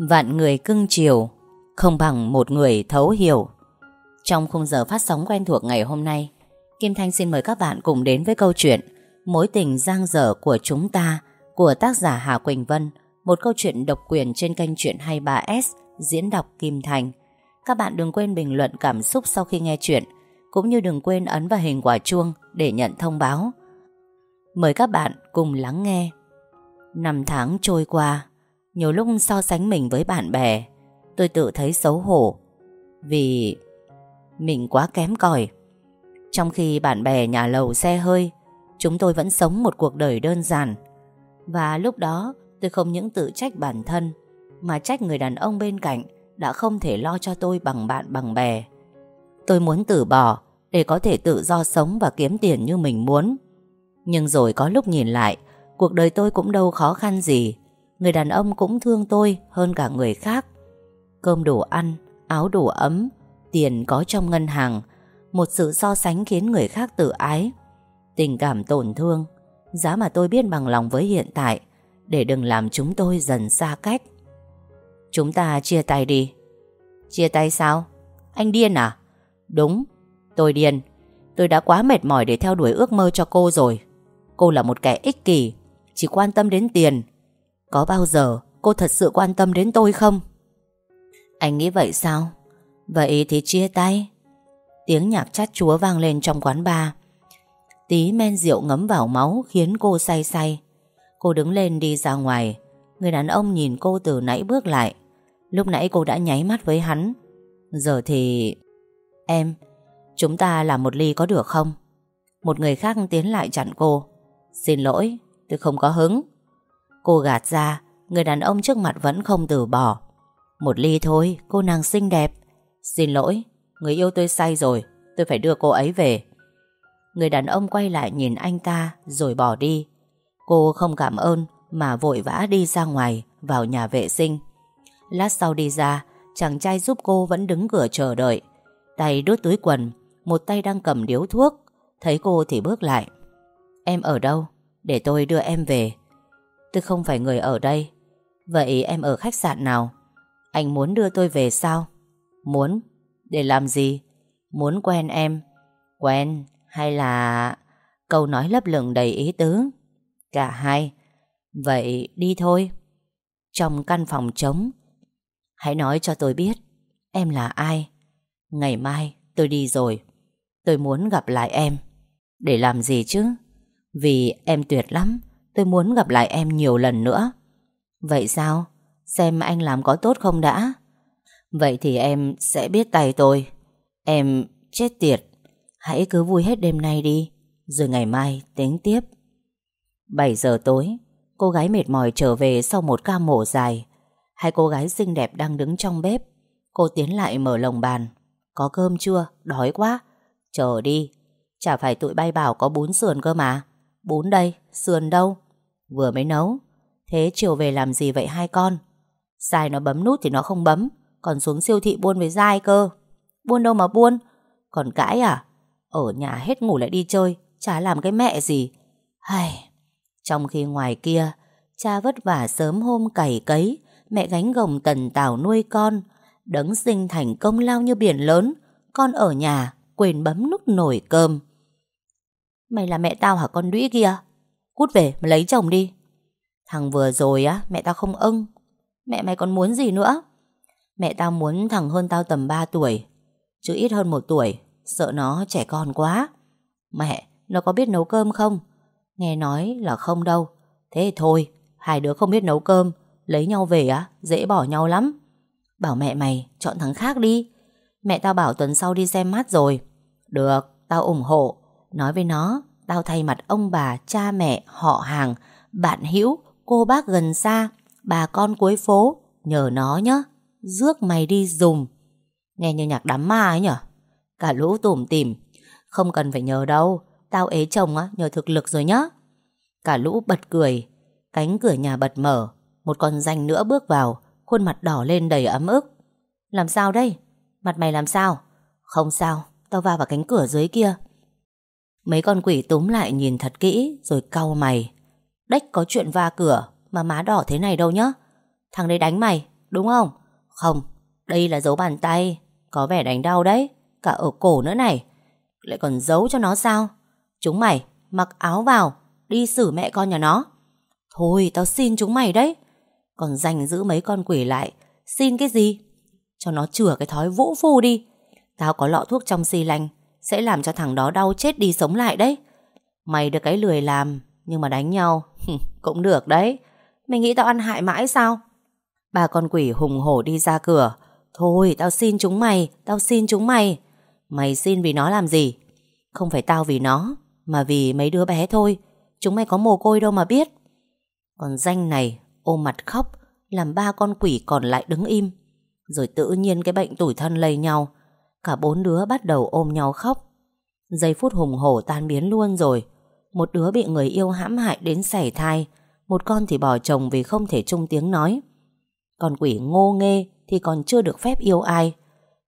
Vạn người cưng chiều, Không bằng một người thấu hiểu. Trong khung giờ phát sóng quen thuộc ngày hôm nay, Kim Thanh xin mời các bạn cùng đến với câu chuyện Mối tình giang dở của chúng ta Của tác giả Hà Quỳnh Vân, Một câu chuyện độc quyền trên kênh Chuyện 23S Diễn đọc Kim Thanh. Các bạn đừng quên bình luận cảm xúc sau khi nghe chuyện, Cũng như đừng quên ấn vào hình quả chuông Để nhận thông báo. Mời các bạn cùng lắng nghe. Năm tháng trôi qua nhiều lúc so sánh mình với bạn bè, Tôi tự thấy xấu hổ Vì Mình quá kém cỏi. Trong khi bạn bè nhà lầu xe hơi, Chúng tôi vẫn sống một cuộc đời đơn giản. Và lúc đó, Tôi không những tự trách bản thân, Mà trách người đàn ông bên cạnh Đã không thể lo cho tôi bằng bạn bằng bè. Tôi muốn từ bỏ Để có thể tự do sống và kiếm tiền như mình muốn. Nhưng rồi có lúc nhìn lại, Cuộc đời tôi cũng đâu khó khăn gì. Người đàn ông cũng thương tôi hơn cả người khác. Cơm đủ ăn, áo đủ ấm Tiền có trong ngân hàng. Một sự so sánh khiến người khác tự ái. Tình cảm tổn thương Giá mà tôi biết bằng lòng với hiện tại Để đừng làm chúng tôi dần xa cách. Chúng ta chia tay đi. Chia tay sao? Anh điên à? Đúng, tôi điên. Tôi đã quá mệt mỏi để theo đuổi ước mơ cho cô rồi. Cô là một kẻ ích kỷ Chỉ quan tâm đến tiền có bao giờ cô thật sự quan tâm đến tôi không? Anh nghĩ vậy sao? Vậy thì chia tay. Tiếng nhạc chát chúa vang lên trong quán bar. Tí men rượu ngấm vào máu Khiến cô say say. Cô đứng lên đi ra ngoài. Người đàn ông nhìn cô từ nãy bước lại. Lúc nãy cô đã nháy mắt với hắn. Giờ thì... Em, chúng ta làm một ly có được không? Một người khác tiến lại chặn cô. Xin lỗi, tôi không có hứng. Cô gạt ra Người đàn ông trước mặt vẫn không từ bỏ. Một ly thôi, cô nàng xinh đẹp. Xin lỗi, người yêu tôi say rồi Tôi phải đưa cô ấy về. Người đàn ông quay lại nhìn anh ta Rồi bỏ đi. Cô không cảm ơn Mà vội vã đi ra ngoài Vào nhà vệ sinh. Lát sau đi ra Chàng trai giúp cô vẫn đứng cửa chờ đợi. Tay đút túi quần Một tay đang cầm điếu thuốc. Thấy cô thì bước lại. Em ở đâu? Để tôi đưa em về. Tôi không phải người ở đây. Vậy em ở khách sạn nào? Anh muốn đưa tôi về sao? Muốn? Để làm gì? Muốn quen em? Quen hay là... Câu nói lấp lửng đầy ý tứ? Cả hai. Vậy đi thôi. Trong căn phòng trống, Hãy nói cho tôi biết, Em là ai? Ngày mai tôi đi rồi. Tôi muốn gặp lại em. Để làm gì chứ? Vì em tuyệt lắm. Tôi muốn gặp lại em nhiều lần nữa. Vậy sao? Xem anh làm có tốt không đã. Vậy thì em sẽ biết tay tôi. Em chết tiệt. Hãy cứ vui hết đêm nay đi. Rồi ngày mai tính tiếp. 7 giờ tối Cô gái mệt mỏi trở về sau một ca mổ dài. Hai cô gái xinh đẹp đang đứng trong bếp. Cô tiến lại mở lồng bàn. Có cơm chưa? Đói quá. Chờ đi. Chả phải tụi bay bảo có bún sườn cơ mà. Bún đây, sườn đâu? Vừa mới nấu. Thế chiều về làm gì vậy hai con? Sai nó bấm nút thì nó không bấm, Còn xuống siêu thị buôn với dai cơ. Buôn đâu mà buôn. Còn cãi à? Ở nhà hết ngủ lại đi chơi, Chả làm cái mẹ gì. Hay Trong khi ngoài kia, Cha vất vả sớm hôm cày cấy, Mẹ gánh gồng tần tảo nuôi con, Đấng sinh thành công lao như biển lớn, Con ở nhà, Quên bấm nút nổi cơm. Mày là mẹ tao hả con đũy kia? Cút về, mà lấy chồng đi. Thằng vừa rồi á, mẹ tao không ưng. Mẹ mày còn muốn gì nữa? Mẹ tao muốn thằng hơn tao tầm 3 tuổi, Chứ ít hơn một tuổi, Sợ nó trẻ con quá. Mẹ, nó có biết nấu cơm không? Nghe nói là không đâu. Thế thôi, Hai đứa không biết nấu cơm, Lấy nhau về á, dễ bỏ nhau lắm. Bảo mẹ mày chọn thằng khác đi. Mẹ tao bảo tuần sau đi xem mắt rồi. Được, tao ủng hộ. Nói với nó Tao thay mặt ông bà, cha mẹ, họ hàng Bạn hữu, cô bác gần xa Bà con cuối phố Nhờ nó nhá. Rước mày đi dùng. Nghe như nhạc đám ma ấy nhở? Cả lũ tủm tìm Không cần phải nhờ đâu. Tao ế chồng á nhờ thực lực rồi nhá. Cả lũ bật cười. Cánh cửa nhà bật mở. Một con danh nữa bước vào. Khuôn mặt đỏ lên đầy ấm ức. Làm sao đây? Mặt mày làm sao? Không sao, tao va vào cánh cửa dưới kia. Mấy con quỷ túm lại nhìn thật kỹ Rồi cau mày Đách có chuyện va cửa Mà má đỏ thế này đâu nhá Thằng đấy đánh mày đúng không? Không, đây là dấu bàn tay, có vẻ đánh đau đấy, cả ở cổ nữa này. Lại còn giấu cho nó sao? Chúng mày, mặc áo vào, đi xử mẹ con nhà nó. Thôi, tao xin chúng mày đấy. Còn dành giữ mấy con quỷ lại, xin cái gì? Cho nó chừa cái thói vũ phu đi. Tao có lọ thuốc trong xi lanh, sẽ làm cho thằng đó đau chết đi sống lại đấy. Mày được cái lười làm, nhưng mà đánh nhau, cũng được đấy. Mày nghĩ tao ăn hại mãi sao? Ba con quỷ hùng hổ đi ra cửa. Thôi, tao xin chúng mày, tao xin chúng mày. Mày xin vì nó làm gì? Không phải tao vì nó, mà vì mấy đứa bé thôi. Chúng mày có mồ côi đâu mà biết. Còn danh này ôm mặt khóc, làm ba con quỷ còn lại đứng im. Rồi tự nhiên cái bệnh tủi thân lây nhau. Cả bốn đứa bắt đầu ôm nhau khóc. Giây phút hùng hổ tan biến luôn rồi. Một đứa bị người yêu hãm hại đến sảy thai, một con thì bỏ chồng vì không thể chung tiếng nói. Còn quỷ ngô nghê thì còn chưa được phép yêu ai.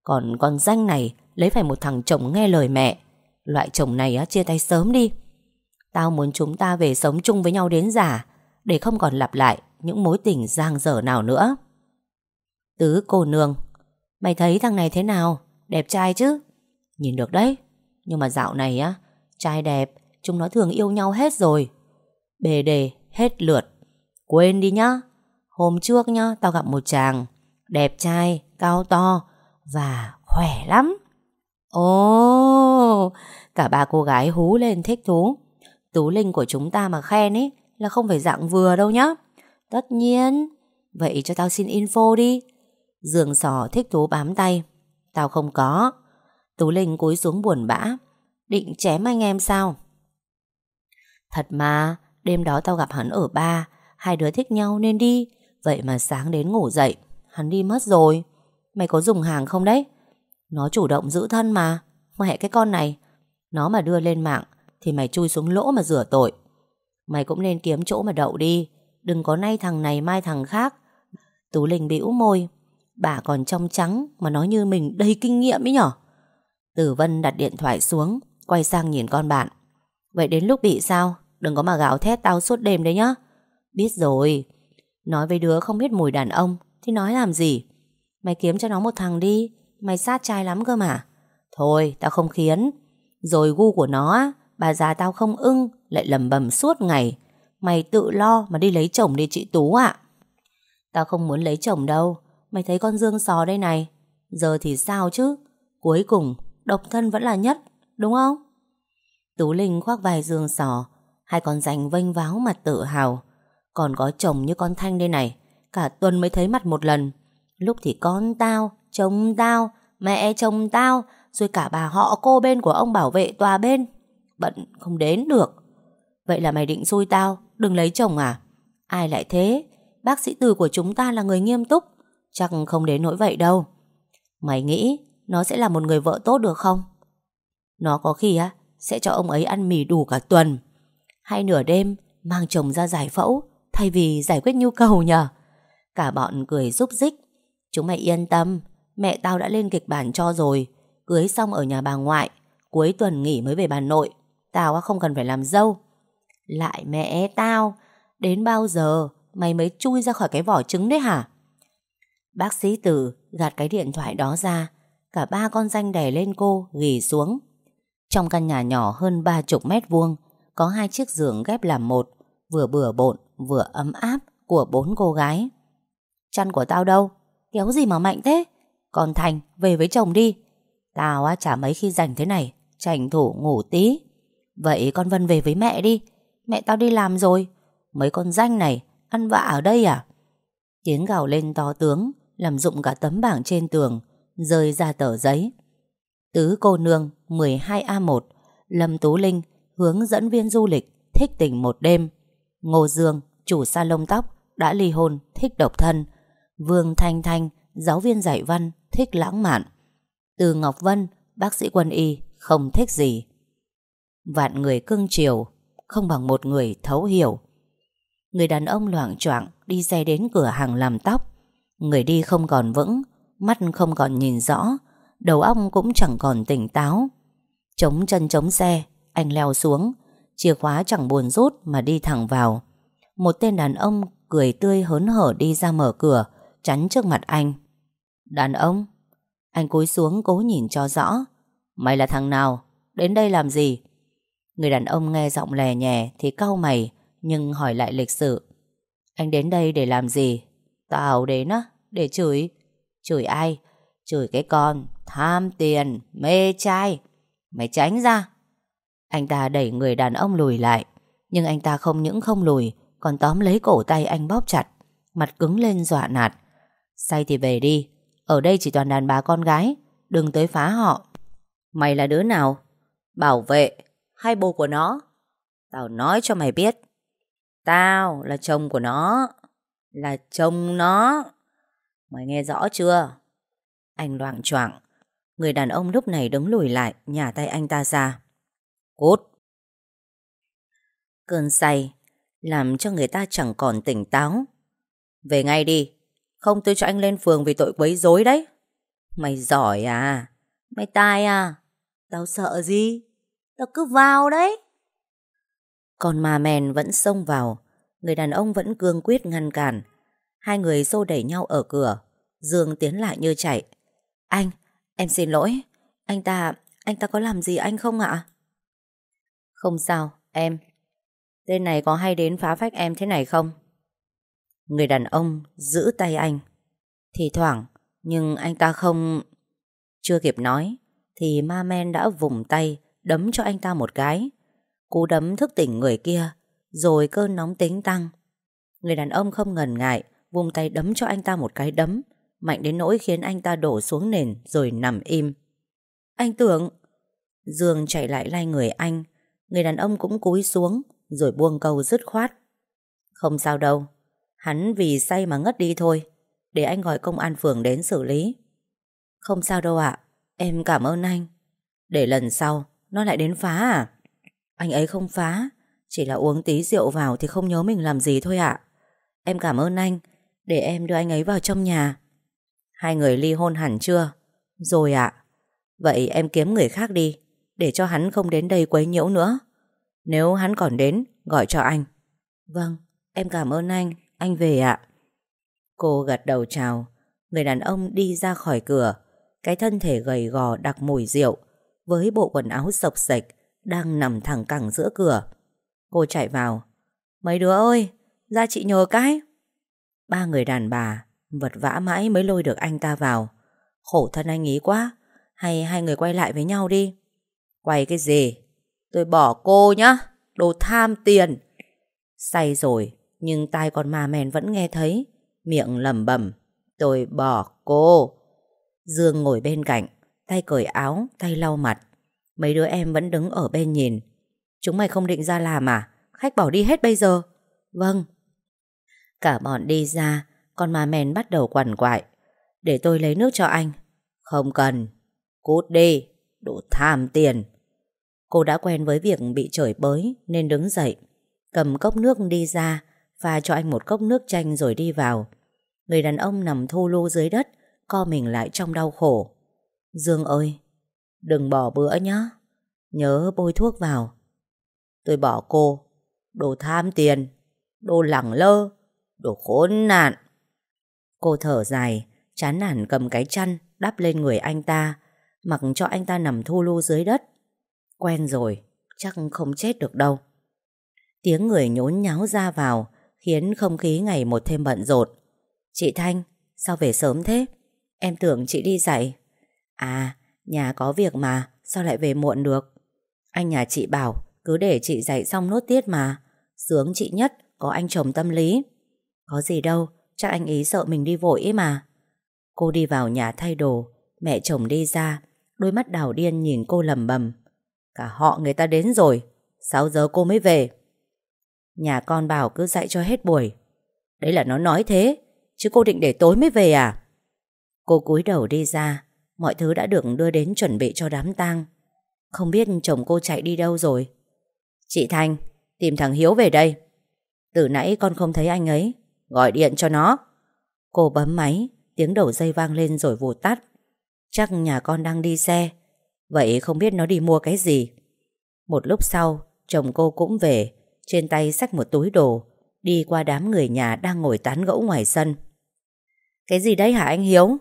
Còn con danh này lấy phải một thằng chồng nghe lời mẹ. Loại chồng này á, chia tay sớm đi. Tao muốn chúng ta về sống chung với nhau đến già để không còn lặp lại những mối tình giang dở nào nữa. Tứ cô nương, mày thấy thằng này thế nào? Đẹp trai chứ? Nhìn được đấy. Nhưng mà dạo này á, trai đẹp, chúng nó thường yêu nhau hết rồi. Bề đề, hết lượt. Quên đi nhá. Hôm trước nhá, tao gặp một chàng đẹp trai, cao to và khỏe lắm. Ồ, cả ba cô gái hú lên thích thú. Tú Linh của chúng ta mà khen ấy là không phải dạng vừa đâu nhá. Tất nhiên. Vậy cho tao xin info đi. Dương sò thích thú bám tay. Tao không có. Tú Linh cúi xuống buồn bã. Định chém anh em sao? Thật mà, đêm đó tao gặp hắn ở ba. Hai đứa thích nhau nên đi. Vậy mà sáng đến ngủ dậy. Hắn đi mất rồi. Mày có dùng hàng không đấy? Nó chủ động giữ thân mà. Mẹ cái con này. Nó mà đưa lên mạng thì mày chui xuống lỗ mà rửa tội. Mày cũng nên kiếm chỗ mà đậu đi. Đừng có nay thằng này mai thằng khác. Tú Linh bĩu môi. Bà còn trong trắng mà nói như mình đầy kinh nghiệm ấy nhở. Tử Vân đặt điện thoại xuống, quay sang nhìn con bạn. Vậy đến lúc bị sao? Đừng có mà gào thét tao suốt đêm đấy nhá. Biết rồi. Nói với đứa không biết mùi đàn ông thì nói làm gì? Mày kiếm cho nó một thằng đi. Mày sát trai lắm cơ mà. Thôi, tao không khiến. Rồi gu của nó, bà già tao không ưng, lại lầm bầm suốt ngày. Mày tự lo mà đi lấy chồng đi chị Tú ạ. Tao không muốn lấy chồng đâu. Mày thấy con Dương sò đây này. Giờ thì sao chứ? Cuối cùng, độc thân vẫn là nhất, đúng không? Tú Linh khoác vai Dương sò. Hai con rành vênh váo mặt tự hào. Còn có chồng như con Thanh đây này. Cả tuần mới thấy mặt một lần. Lúc thì con tao, chồng tao, mẹ chồng tao, rồi cả bà họ cô bên của ông bảo vệ tòa bên. Bận không đến được. Vậy là mày định xui tao, đừng lấy chồng à? Ai lại thế? Bác sĩ từ của chúng ta là người nghiêm túc. Chắc không đến nỗi vậy đâu. Mày nghĩ nó sẽ là một người vợ tốt được không? Nó có khi á sẽ cho ông ấy ăn mì đủ cả tuần. Hay nửa đêm mang chồng ra giải phẫu thay vì giải quyết nhu cầu nhờ. Cả bọn cười giúp dích. Chúng mày yên tâm, mẹ tao đã lên kịch bản cho rồi. Cưới xong ở nhà bà ngoại, cuối tuần nghỉ mới về bà nội. Tao không cần phải làm dâu. Lại mẹ tao, đến bao giờ mày mới chui ra khỏi cái vỏ trứng đấy hả? Bác sĩ Tử gạt cái điện thoại đó ra, cả ba con danh đè lên cô, ghi xuống. Trong căn nhà nhỏ hơn ba chục mét vuông, có hai chiếc giường ghép làm một, vừa bừa bộn, vừa ấm áp của bốn cô gái. Chăn của tao đâu? Kéo gì mà mạnh thế? Còn Thành, về với chồng đi. Tao á chả mấy khi rảnh thế này, tranh thủ ngủ tí. Vậy con Vân về với mẹ đi. Mẹ tao đi làm rồi. Mấy con danh này, ăn vạ ở đây à? Tiếng gào lên to tướng, làm rụng cả tấm bảng trên tường, rơi ra tờ giấy. Tứ cô nương 12A1, Lâm Tú Linh, hướng dẫn viên du lịch, thích tình một đêm. Ngô Dương, chủ salon tóc, đã ly hôn, thích độc thân. Vương Thanh Thanh, giáo viên dạy văn, thích lãng mạn. Từ Ngọc Vân, bác sĩ quân y, không thích gì. Vạn người cưng chiều, không bằng một người thấu hiểu. Người đàn ông loảng choạng đi xe đến cửa hàng làm tóc. Người đi không còn vững, mắt không còn nhìn rõ, đầu óc cũng chẳng còn tỉnh táo. Chống chân chống xe, anh leo xuống, chìa khóa chẳng buồn rút mà đi thẳng vào. Một tên đàn ông cười tươi hớn hở đi ra mở cửa, chắn trước mặt anh. Đàn ông? Anh cúi xuống cố nhìn cho rõ. Mày là thằng nào? Đến đây làm gì? Người đàn ông nghe giọng lè nhẹ thì cau mày nhưng hỏi lại lịch sự. Anh đến đây để làm gì? Tao đến á, để chửi. Chửi ai? Chửi cái con tham tiền, mê trai. Mày tránh ra. Anh ta đẩy người đàn ông lùi lại. Nhưng anh ta không những không lùi, còn tóm lấy cổ tay anh bóp chặt. Mặt cứng lên dọa nạt. Say thì về đi. Ở đây chỉ toàn đàn bà con gái. Đừng tới phá họ. Mày là đứa nào? Bảo vệ hay bố của nó? Tao nói cho mày biết. Tao là chồng của nó. Là chồng nó. Mày nghe rõ chưa? Anh loạn choạng. Người đàn ông lúc này đứng lùi lại, Nhả tay anh ta ra. Cút. Cơn say Làm cho người ta chẳng còn tỉnh táo. Về ngay đi. Không, tôi cho anh lên phường vì tội quấy rối đấy. Mày giỏi à? Mày tài à? Tao sợ gì? Tao cứ vào đấy. Còn mà men vẫn xông vào. Người đàn ông vẫn cương quyết ngăn cản. Hai người xô đẩy nhau ở cửa. Dương tiến lại như chạy. Anh, em xin lỗi. Anh ta, anh ta có làm gì anh không ạ? Không sao, em. Tên này có hay đến phá phách em thế này không? Người đàn ông giữ tay anh. Thì thoảng Nhưng anh ta không Chưa kịp nói Thì ma men đã vùng tay Đấm cho anh ta một cái. Cú đấm thức tỉnh người kia rồi cơn nóng tính tăng. Người đàn ông không ngần ngại Vùng tay đấm cho anh ta một cái đấm. Mạnh đến nỗi khiến anh ta đổ xuống nền Rồi nằm im. Anh tưởng Dương chạy lại lay người anh. Người đàn ông cũng cúi xuống Rồi buông câu dứt khoát. Không sao đâu, Hắn vì say mà ngất đi thôi. Để anh gọi công an phường đến xử lý. Không sao đâu ạ, Em cảm ơn anh. Để lần sau, nó lại đến phá à? Anh ấy không phá. Chỉ là uống tí rượu vào thì không nhớ mình làm gì thôi ạ. Em cảm ơn anh, Để em đưa anh ấy vào trong nhà. Hai người ly hôn hẳn chưa? Rồi ạ. Vậy em kiếm người khác đi, Để cho hắn không đến đây quấy nhiễu nữa. Nếu hắn còn đến, Gọi cho anh. Vâng em cảm ơn anh Anh về ạ. Cô gật đầu chào. Người đàn ông đi ra khỏi cửa, Cái thân thể gầy gò đặc mùi rượu, Với bộ quần áo sộc sạch, Đang nằm thẳng cẳng giữa cửa. Cô chạy vào. Mấy đứa ơi Ra chị nhờ cái. Ba người đàn bà Vật vã mãi mới lôi được anh ta vào. Khổ thân anh ý quá Hay hai người quay lại với nhau đi. Quay cái gì? Tôi bỏ cô nhá Đồ tham tiền. Say rồi Nhưng tai con ma men vẫn nghe thấy Miệng lẩm bẩm Tôi bỏ cô. Dương ngồi bên cạnh Tay cởi áo, tay lau mặt. Mấy đứa em vẫn đứng ở bên nhìn Chúng mày không định ra làm à? Khách bỏ đi hết bây giờ. Vâng. Cả bọn đi ra, Con ma men bắt đầu quằn quại. Để tôi lấy nước cho anh. Không cần. Cút đi. Đủ tham tiền. Cô đã quen với việc bị chửi bới, Nên đứng dậy. Cầm cốc nước đi ra, Pha cho anh một cốc nước chanh rồi đi vào. Người đàn ông nằm thu lu dưới đất, Co mình lại trong đau khổ. Dương ơi, Đừng bỏ bữa nhá. Nhớ bôi thuốc vào. Tôi bỏ cô. Đồ tham tiền, Đồ lẳng lơ, Đồ khốn nạn. Cô thở dài, Chán nản cầm cái chăn, Đắp lên người anh ta, Mặc cho anh ta nằm thu lu dưới đất. Quen rồi, Chắc không chết được đâu. Tiếng người nhốn nháo ra vào, Khiến không khí ngày một thêm bận rộn. Chị Thanh, Sao về sớm thế? Em tưởng chị đi dạy. À nhà có việc mà, Sao lại về muộn được? Anh nhà chị bảo cứ để chị dạy xong nốt tiết mà. Sướng chị nhất, Có anh chồng tâm lý. Có gì đâu, Chắc anh ý sợ mình đi vội ấy mà. Cô đi vào nhà thay đồ, Mẹ chồng đi ra, Đôi mắt đảo điên nhìn cô lầm bầm. Cả họ người ta đến rồi 6 giờ cô mới về. Nhà con bảo cứ dạy cho hết buổi. Đấy là nó nói thế, Chứ cô định để tối mới về à? Cô cúi đầu đi ra, Mọi thứ đã được đưa đến chuẩn bị cho đám tang. Không biết chồng cô chạy đi đâu rồi. Chị Thanh, Tìm thằng Hiếu về đây. Từ nãy con không thấy anh ấy, Gọi điện cho nó. Cô bấm máy, Tiếng đầu dây vang lên rồi vụt tắt. Chắc nhà con đang đi xe, Vậy không biết nó đi mua cái gì. Một lúc sau, Chồng cô cũng về, Trên tay xách một túi đồ, Đi qua đám người nhà đang ngồi tán gẫu ngoài sân. Cái gì đấy hả anh Hiếu?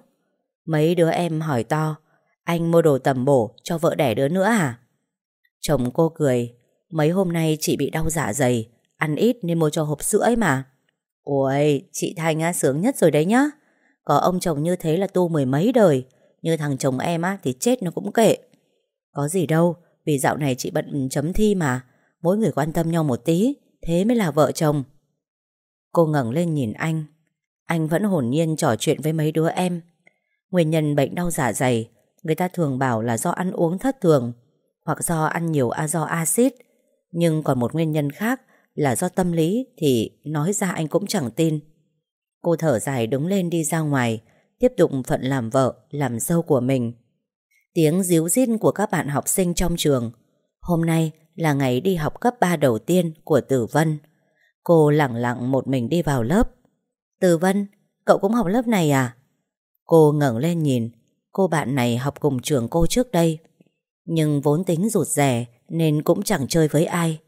Mấy đứa em hỏi to, Anh mua đồ tầm bổ cho vợ đẻ đứa nữa à? Chồng cô cười Mấy hôm nay chị bị đau dạ dày, Ăn ít nên mua cho hộp sữa ấy mà. Ôi, chị Thanh á, sướng nhất rồi đấy nhá. Có ông chồng như thế là tu mười mấy đời, Như thằng chồng em á thì chết nó cũng kệ. Có gì đâu, Vì dạo này chị bận chấm thi mà, Mỗi người quan tâm nhau một tí, Thế mới là vợ chồng. Cô ngẩng lên nhìn anh. Anh vẫn hồn nhiên trò chuyện với mấy đứa em. Nguyên nhân bệnh đau dạ dày, Người ta thường bảo là do ăn uống thất thường, Hoặc do ăn nhiều a do axit. Nhưng còn một nguyên nhân khác Là do tâm lý Thì nói ra anh cũng chẳng tin. Cô thở dài đứng lên đi ra ngoài Tiếp tục phận làm vợ Làm dâu của mình. Tiếng díu rít của các bạn học sinh trong trường. Hôm nay là ngày đi học cấp 3 đầu tiên của Tử Vân. Cô lặng lặng một mình đi vào lớp. Tử Vân, cậu cũng học lớp này à? Cô ngẩng lên nhìn. Cô bạn này học cùng trường cô trước đây. Nhưng vốn tính rụt rè nên cũng chẳng chơi với ai.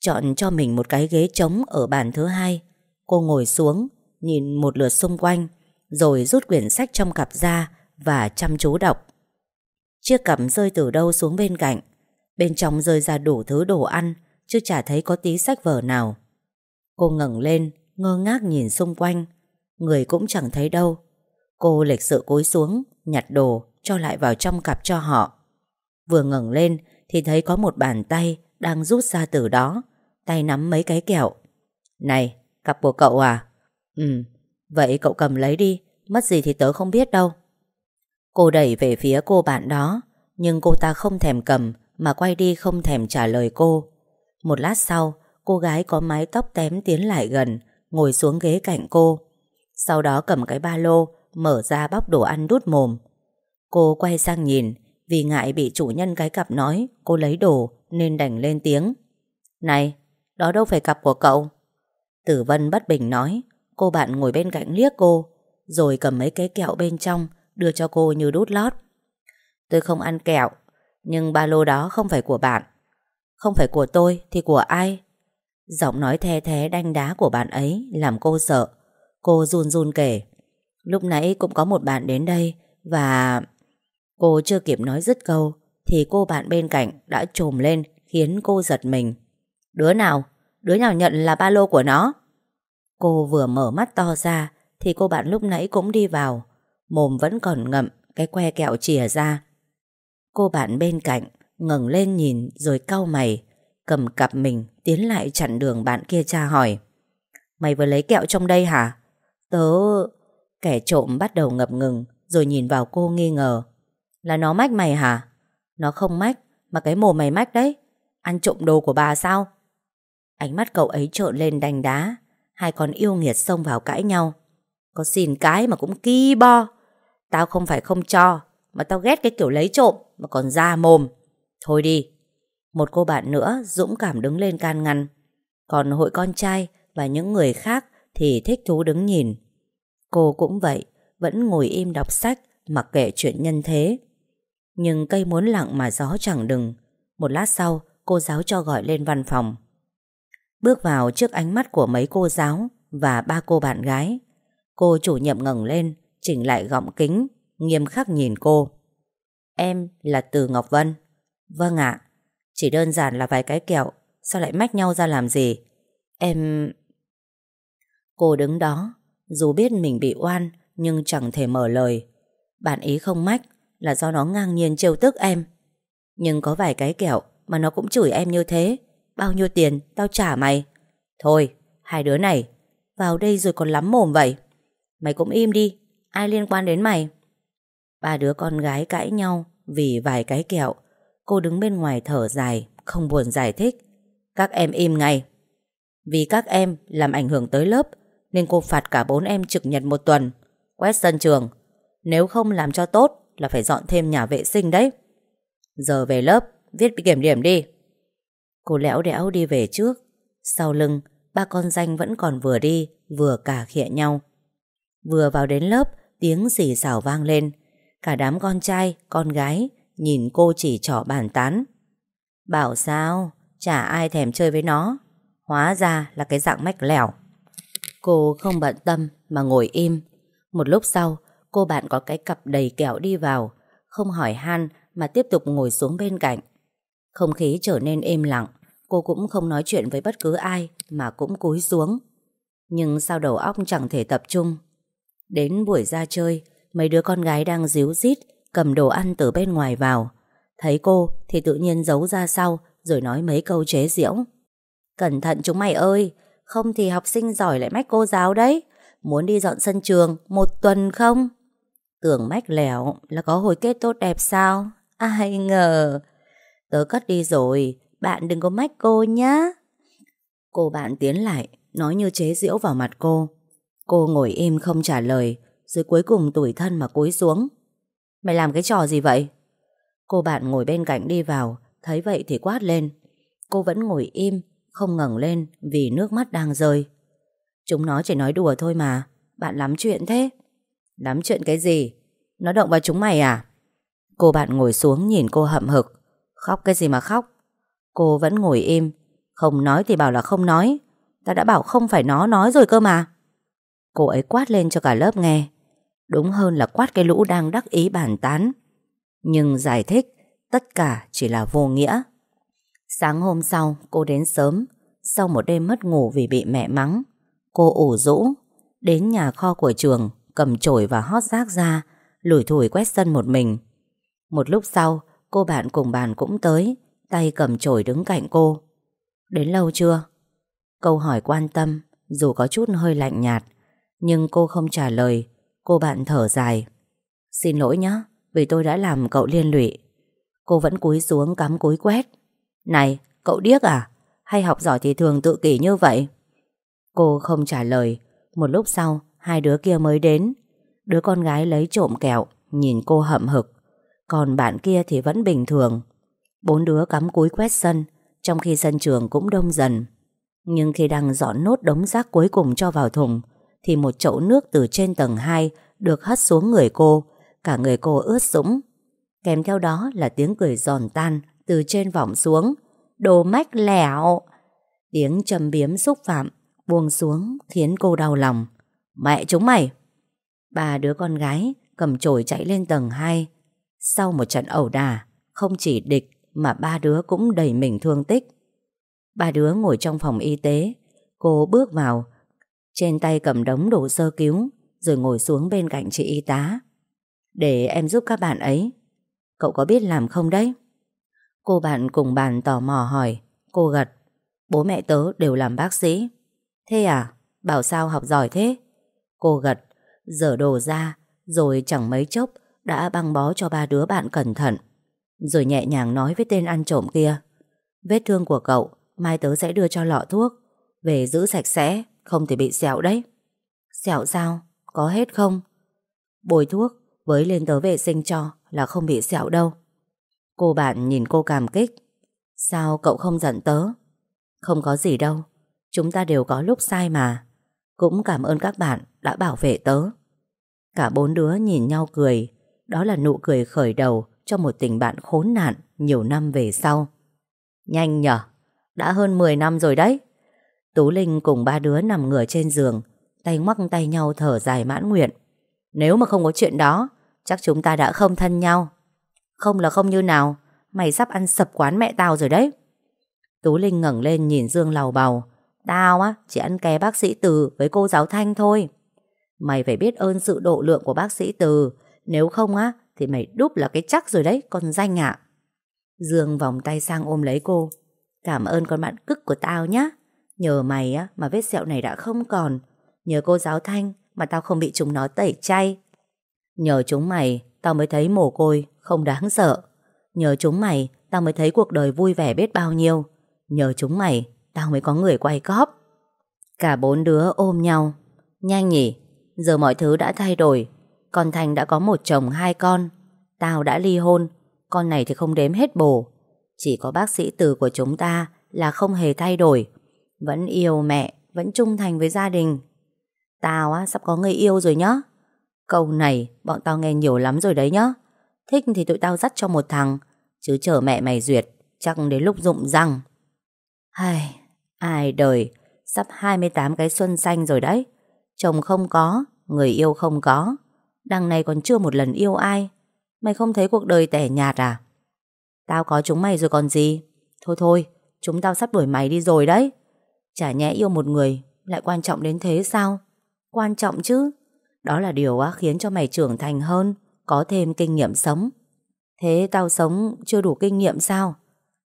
Chọn cho mình một cái ghế trống Ở bàn thứ hai. Cô ngồi xuống, Nhìn một lượt xung quanh, Rồi rút quyển sách trong cặp ra Và chăm chú đọc. Chiếc cặp rơi từ đâu xuống bên cạnh? Bên trong rơi ra đủ thứ đồ ăn, Chứ chả thấy có tí sách vở nào. Cô ngẩng lên, Ngơ ngác nhìn xung quanh. Người cũng chẳng thấy đâu. Cô lịch sự cúi xuống, Nhặt đồ, cho lại vào trong cặp cho họ. Vừa ngẩng lên thì thấy có một bàn tay Đang rút ra từ đó. Tay nắm mấy cái kẹo. Này, cặp của cậu à? Ừ vậy cậu cầm lấy đi, Mất gì thì tớ không biết đâu. Cô đẩy về phía cô bạn đó, Nhưng cô ta không thèm cầm Mà quay đi không thèm trả lời cô. Một lát sau, Cô gái có mái tóc tém tiến lại gần, Ngồi xuống ghế cạnh cô. Sau đó cầm cái ba lô, Mở ra bóc đồ ăn đút mồm. Cô quay sang nhìn vì ngại bị chủ nhân cái cặp nói, Cô lấy đồ, nên đành lên tiếng. Này, đó đâu phải cặp của cậu? Tử Vân bất bình nói, Cô bạn ngồi bên cạnh liếc cô, Rồi cầm mấy cái kẹo bên trong, Đưa cho cô như đút lót. Tôi không ăn kẹo, Nhưng ba lô đó không phải của bạn. Không phải của tôi thì của ai? Giọng nói the thế đanh đá của bạn ấy Làm cô sợ. Cô run run kể, Lúc nãy cũng có một bạn đến đây Và Cô chưa kịp nói dứt câu, Thì cô bạn bên cạnh đã trồm lên Khiến cô giật mình Đứa nào? Đứa nào nhận là ba lô của nó? Cô vừa mở mắt to ra, Thì cô bạn lúc nãy cũng đi vào Mồm vẫn còn ngậm Cái que kẹo chìa ra Cô bạn bên cạnh ngẩng lên nhìn rồi cau mày, Cầm cặp mình tiến lại chặn đường bạn kia tra hỏi Mày vừa lấy kẹo trong đây hả? Tớ... Kẻ trộm bắt đầu ngập ngừng, Rồi nhìn vào cô nghi ngờ là nó mách mày hả? Nó không mách, Mà cái mồm mày mách đấy. Ăn trộm đồ của bà sao? Ánh mắt cậu ấy trộn lên đành đá. Hai con yêu nghiệt xông vào cãi nhau. Có xin cái mà cũng ki bo. Tao không phải không cho, Mà tao ghét cái kiểu lấy trộm Mà còn ra mồm. Thôi đi. Một cô bạn nữa dũng cảm đứng lên can ngăn. Còn hội con trai Và những người khác Thì thích thú đứng nhìn. Cô cũng vậy, Vẫn ngồi im đọc sách Mặc kệ chuyện nhân thế. Nhưng cây muốn lặng mà gió chẳng đừng. Một lát sau, cô giáo cho gọi lên văn phòng. Bước vào trước ánh mắt của mấy cô giáo Và ba cô bạn gái. Cô chủ nhiệm ngẩng lên, Chỉnh lại gọng kính, Nghiêm khắc nhìn cô. Em là Từ Ngọc Vân. Vâng ạ. Chỉ đơn giản là vài cái kẹo, Sao lại mách nhau ra làm gì? Em... Cô đứng đó, Dù biết mình bị oan Nhưng chẳng thể mở lời. Bạn ý không mách là do nó ngang nhiên trêu tức em. Nhưng có vài cái kẹo Mà nó cũng chửi em như thế. Bao nhiêu tiền, tao trả mày. Thôi, hai đứa này, Vào đây rồi còn lắm mồm vậy. Mày cũng im đi, Ai liên quan đến mày? Ba đứa con gái cãi nhau Vì vài cái kẹo. Cô đứng bên ngoài thở dài, Không buồn giải thích. Các em im ngay. Vì các em làm ảnh hưởng tới lớp, Nên cô phạt cả bốn em trực nhật một tuần. Quét sân trường. Nếu không làm cho tốt là phải dọn thêm nhà vệ sinh đấy. Giờ về lớp Viết kiểm điểm đi. Cô lẽo đẽo đi về trước. Sau lưng Ba con danh vẫn còn vừa đi Vừa cả khịa nhau. Vừa vào đến lớp Tiếng xì xào vang lên. Cả đám con trai, con gái Nhìn cô chỉ trỏ bàn tán. Bảo sao? Chả ai thèm chơi với nó. Hóa ra là cái dạng mách lẻo. Cô không bận tâm mà ngồi im. Một lúc sau, cô bạn có cái cặp đầy kẹo đi vào, không hỏi han mà tiếp tục ngồi xuống bên cạnh. Không khí trở nên êm lặng, cô cũng không nói chuyện với bất cứ ai mà cũng cúi xuống. Nhưng sao đầu óc chẳng thể tập trung. Đến buổi ra chơi, mấy đứa con gái đang díu dít, cầm đồ ăn từ bên ngoài vào. Thấy cô thì tự nhiên giấu ra sau rồi nói mấy câu chế giễu. Cẩn thận chúng mày ơi, không thì học sinh giỏi lại mách cô giáo đấy. Muốn đi dọn sân trường một tuần không? Tưởng mách lẻo là có hồi kết tốt đẹp sao? Ai ngờ. Tớ cất đi rồi, bạn đừng có mách cô nhá. Cô bạn tiến lại, nói như chế giễu vào mặt cô. Cô ngồi im không trả lời, rồi cuối cùng tủi thân mà cúi xuống. Mày làm cái trò gì vậy? Cô bạn ngồi bên cạnh đi vào, thấy vậy thì quát lên. Cô vẫn ngồi im, không ngẩng lên vì nước mắt đang rơi. Chúng nó chỉ nói đùa thôi mà, bạn lắm chuyện thế. Lắm chuyện cái gì? Nó động vào chúng mày à? Cô bạn ngồi xuống nhìn cô hậm hực. Khóc cái gì mà khóc? Cô vẫn ngồi im, không nói thì bảo là không nói. Ta đã bảo không phải nó nói rồi cơ mà. Cô ấy quát lên cho cả lớp nghe. Đúng hơn là quát cái lũ đang đắc ý bàn tán. Nhưng giải thích, tất cả chỉ là vô nghĩa. Sáng hôm sau, cô đến sớm. Sau một đêm mất ngủ vì bị mẹ mắng, cô ủ rũ, đến nhà kho của trường, cầm chổi và hót rác ra, lủi thủi quét sân một mình. Một lúc sau, cô bạn cùng bàn cũng tới, tay cầm chổi đứng cạnh cô. Đến lâu chưa? Câu hỏi quan tâm, dù có chút hơi lạnh nhạt, nhưng cô không trả lời, cô bạn thở dài. Xin lỗi nhé, vì tôi đã làm cậu liên lụy. Cô vẫn cúi xuống cắm cúi quét. Này, cậu điếc à? Hay học giỏi thì thường tự kỷ như vậy? Cô không trả lời. Một lúc sau, hai đứa kia mới đến. Đứa con gái lấy trộm kẹo, nhìn cô hậm hực. Còn bạn kia thì vẫn bình thường. Bốn đứa cắm cúi quét sân, trong khi sân trường cũng đông dần. Nhưng khi đang dọn nốt đống rác cuối cùng cho vào thùng, thì một chậu nước từ trên tầng 2 được hất xuống người cô, cả người cô ướt sũng. Kèm theo đó là tiếng cười giòn tan từ trên vọng xuống. Đồ mách lẻo! Tiếng châm biếm xúc phạm buông xuống khiến cô đau lòng. Mẹ chúng mày! Ba đứa con gái cầm chổi chạy lên tầng 2. Sau một trận ẩu đả, không chỉ địch mà ba đứa cũng đầy mình thương tích. Ba đứa ngồi trong phòng y tế. Cô bước vào, trên tay cầm đống đồ sơ cứu, rồi ngồi xuống bên cạnh chị y tá. Để em giúp các bạn ấy. Cậu có biết làm không đấy? Cô bạn cùng bàn tò mò hỏi. Cô gật. Bố mẹ tớ đều làm bác sĩ. Thế à? Bảo sao học giỏi thế? Cô gật. Dở đồ ra, rồi chẳng mấy chốc đã băng bó cho ba đứa bạn cẩn thận. Rồi nhẹ nhàng nói với tên ăn trộm kia. Vết thương của cậu, mai tớ sẽ đưa cho lọ thuốc. Về giữ sạch sẽ, không thì bị sẹo đấy. Sẹo sao? Có hết không? Bồi thuốc, với lên tớ vệ sinh cho là không bị sẹo đâu. Cô bạn nhìn cô cảm kích. Sao cậu không giận tớ? Không có gì đâu. Chúng ta đều có lúc sai mà. Cũng cảm ơn các bạn đã bảo vệ tớ. Cả bốn đứa nhìn nhau cười. Đó là nụ cười khởi đầu cho một tình bạn khốn nạn nhiều năm về sau. Nhanh nhở, đã hơn 10 năm rồi đấy. Tú Linh cùng ba đứa nằm ngửa trên giường, tay ngoắc tay nhau thở dài mãn nguyện. Nếu mà không có chuyện đó, chắc chúng ta đã không thân nhau. Không là không như nào, mày sắp ăn sập quán mẹ tao rồi đấy. Tú Linh ngẩng lên nhìn Dương lầu bầu. Tao á, chỉ ăn ké bác sĩ Từ với cô giáo Thanh thôi. Mày phải biết ơn sự độ lượng của bác sĩ Từ. Nếu không á, thì mày đúp là cái chắc rồi đấy, con danh ạ. Dương vòng tay sang ôm lấy cô. Cảm ơn con bạn cức của tao nhá. Nhờ mày á, mà vết sẹo này đã không còn. Nhờ cô giáo Thanh mà tao không bị chúng nó tẩy chay. Nhờ chúng mày, tao mới thấy mồ côi, không đáng sợ. Nhờ chúng mày, tao mới thấy cuộc đời vui vẻ biết bao nhiêu. Nhờ chúng mày, tao mới có người quay cóp. Cả bốn đứa ôm nhau. Nhanh nhỉ, giờ mọi thứ đã thay đổi. Con Thành đã có một chồng hai con. Tao đã ly hôn, con này thì không đếm hết bồ. Chỉ có bác sĩ từ của chúng ta là không hề thay đổi. Vẫn yêu mẹ, vẫn trung thành với gia đình. Tao á, sắp có người yêu rồi nhá. Câu này bọn tao nghe nhiều lắm rồi đấy nhá. Thích thì tụi tao dắt cho một thằng, chứ chờ mẹ mày duyệt, chắc đến lúc rụng răng. Ai, ai đời, sắp 28 cái xuân xanh rồi đấy. Chồng không có, Người yêu không có. Đằng này còn chưa một lần yêu ai. Mày không thấy cuộc đời tẻ nhạt à? Tao có chúng mày rồi còn gì? Thôi thôi Chúng tao sắp đuổi mày đi rồi đấy. Chả nhẽ yêu một người Lại quan trọng đến thế sao? Quan trọng chứ. Đó là điều khiến cho mày trưởng thành hơn Có thêm kinh nghiệm sống. Thế tao sống chưa đủ kinh nghiệm sao?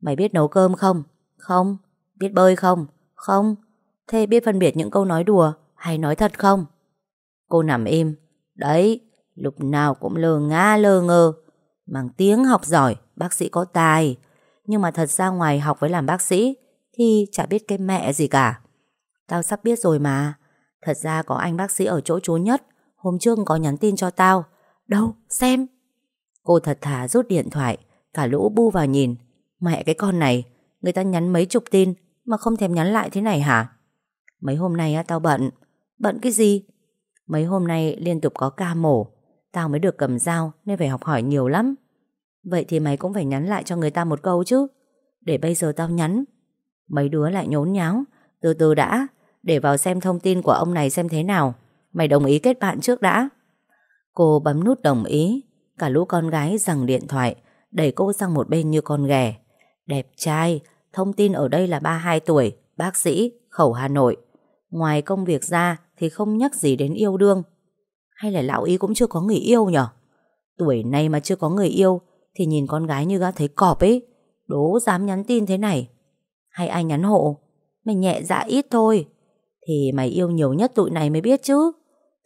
Mày biết nấu cơm không? Không. Biết bơi không? Không. Thế biết phân biệt những câu nói đùa Hay nói thật không? Cô nằm im. Đấy, Lúc nào cũng lờ ngã lờ ngơ Mang tiếng học giỏi, Bác sĩ có tài. Nhưng mà thật ra ngoài học với làm bác sĩ Thì chả biết cái mẹ gì cả. Tao sắp biết rồi mà. Thật ra có anh bác sĩ ở chỗ chú nhất. Hôm trước có nhắn tin cho tao. Đâu, xem. Cô thật thà rút điện thoại. Cả lũ bu vào nhìn. Mẹ cái con này, Người ta nhắn mấy chục tin. Mà không thèm nhắn lại thế này hả? Mấy hôm nay á, tao bận. Bận cái gì? Mấy hôm nay liên tục có ca mổ. Tao mới được cầm dao nên phải học hỏi nhiều lắm. Vậy thì mày cũng phải nhắn lại cho người ta một câu chứ. Để bây giờ tao nhắn. Mấy đứa lại nhốn nháo. Từ từ đã. Để vào xem thông tin của ông này xem thế nào. Mày đồng ý kết bạn trước đã. Cô bấm nút đồng ý. Cả lũ con gái rằng điện thoại Đẩy cô sang một bên như con ghẻ Đẹp trai Thông tin ở đây là 32 tuổi Bác sĩ, khẩu Hà Nội. Ngoài công việc ra thì không nhắc gì đến yêu đương. Hay là lão ý cũng chưa có người yêu nhở? Tuổi này mà chưa có người yêu Thì nhìn con gái như gã thấy cọp ấy. Đố dám nhắn tin thế này. Hay ai nhắn hộ? Mày nhẹ dạ ít thôi. Thì mày yêu nhiều nhất tụi này mới biết chứ.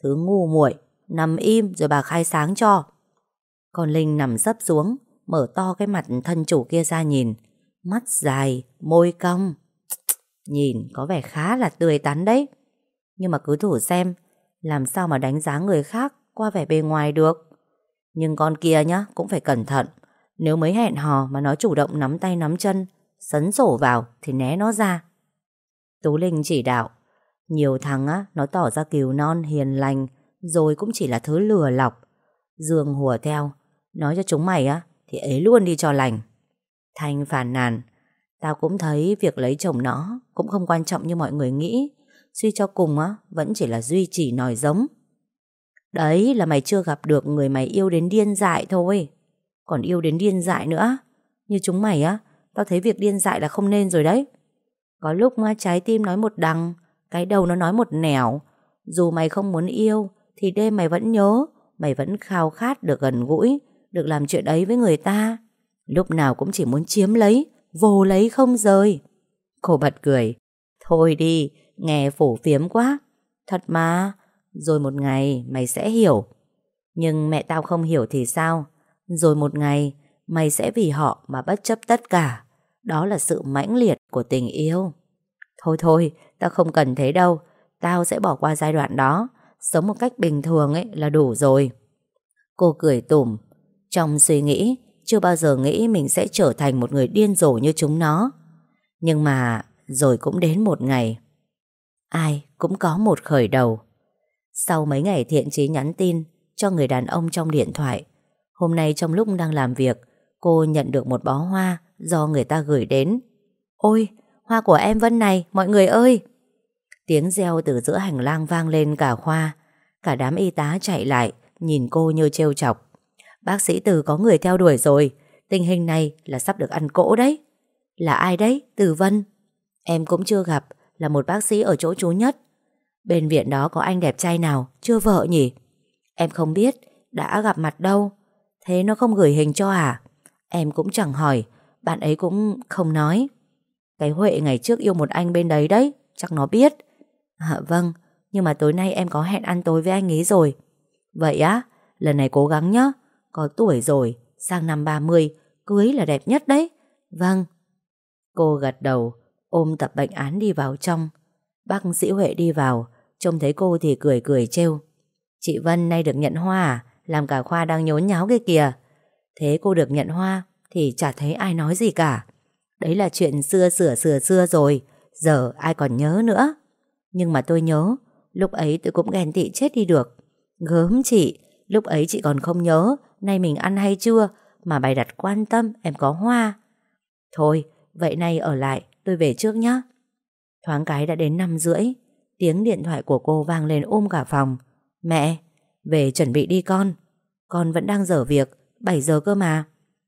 Thứ ngu muội Nằm im rồi bà khai sáng cho. Còn Linh nằm dấp xuống Mở to cái mặt thân chủ kia ra nhìn. Mắt dài, môi cong. Nhìn có vẻ khá là tươi tắn đấy. Nhưng mà cứ thử xem Làm sao mà đánh giá người khác Qua vẻ bề ngoài được. Nhưng con kia nhá cũng phải cẩn thận. Nếu mới hẹn hò mà nó chủ động nắm tay nắm chân Sấn sổ vào Thì né nó ra. Tú Linh chỉ đạo. Nhiều thằng á nó tỏ ra kiều non hiền lành Rồi cũng chỉ là thứ lừa lọc. Dương hùa theo. Nói cho chúng mày á Thì ấy luôn đi cho lành. Thanh phàn nàn Tao cũng thấy việc lấy chồng nó cũng không quan trọng như mọi người nghĩ. Suy cho cùng á, vẫn chỉ là duy trì nòi giống. Đấy là mày chưa gặp được người mày yêu đến điên dại thôi. Còn yêu đến điên dại nữa. Như chúng mày á, tao thấy việc điên dại là không nên rồi đấy. Có lúc mà trái tim nói một đằng, cái đầu nó nói một nẻo. Dù mày không muốn yêu, thì đêm mày vẫn nhớ, mày vẫn khao khát được gần gũi, được làm chuyện ấy với người ta. Lúc nào cũng chỉ muốn chiếm lấy, vô lấy không rời. Cô bật cười. Thôi đi, nghe phổ phiếm quá. Thật mà, rồi một ngày mày sẽ hiểu. Nhưng mẹ tao không hiểu thì sao? Rồi một ngày mày sẽ vì họ mà bất chấp tất cả. Đó là sự mãnh liệt của tình yêu. Thôi thôi, tao không cần thế đâu. Tao sẽ bỏ qua giai đoạn đó. Sống một cách bình thường ấy là đủ rồi. Cô cười tủm. Trong suy nghĩ, chưa bao giờ nghĩ mình sẽ trở thành một người điên rồ như chúng nó. Nhưng mà rồi cũng đến một ngày. Ai cũng có một khởi đầu. Sau mấy ngày thiện chí nhắn tin cho người đàn ông trong điện thoại, hôm nay trong lúc đang làm việc, cô nhận được một bó hoa do người ta gửi đến. Ôi, hoa của em Vân này, mọi người ơi! Tiếng reo từ giữa hành lang vang lên cả khoa. Cả đám y tá chạy lại, nhìn cô như trêu chọc. Bác sĩ Từ có người theo đuổi rồi. Tình hình này là sắp được ăn cỗ đấy. Là ai đấy? Từ Vân? Em cũng chưa gặp, Là một bác sĩ ở chỗ chú nhất. Bên viện đó có anh đẹp trai nào? Chưa vợ nhỉ? Em không biết, Đã gặp mặt đâu. Thế nó không gửi hình cho à? Em cũng chẳng hỏi, Bạn ấy cũng không nói. Cái Huệ ngày trước yêu một anh bên đấy đấy, Chắc nó biết. À vâng Nhưng mà tối nay em có hẹn ăn tối với anh ấy rồi. Vậy á, Lần này cố gắng nhé có tuổi rồi, sang năm 30, cưới là đẹp nhất đấy. Vâng. Cô gật đầu, ôm tập bệnh án đi vào trong. Bác sĩ Huệ đi vào, trông thấy cô thì cười cười trêu. Chị Vân nay được nhận hoa à? Làm cả khoa đang nhốn nháo kia kìa. Thế cô được nhận hoa thì chả thấy ai nói gì cả. Đấy là chuyện xưa sửa sửa xưa rồi, giờ ai còn nhớ nữa. Nhưng mà tôi nhớ, lúc ấy tôi cũng ghen tị chết đi được. Gớm chị, lúc ấy chị còn không nhớ Nay mình ăn hay chưa Mà bày đặt quan tâm em có hoa Thôi vậy nay ở lại Tôi về trước nhé Thoáng cái đã đến năm rưỡi Tiếng điện thoại của cô vang lên ôm cả phòng Mẹ, về chuẩn bị đi con. Con vẫn đang dở việc, 7 giờ cơ mà.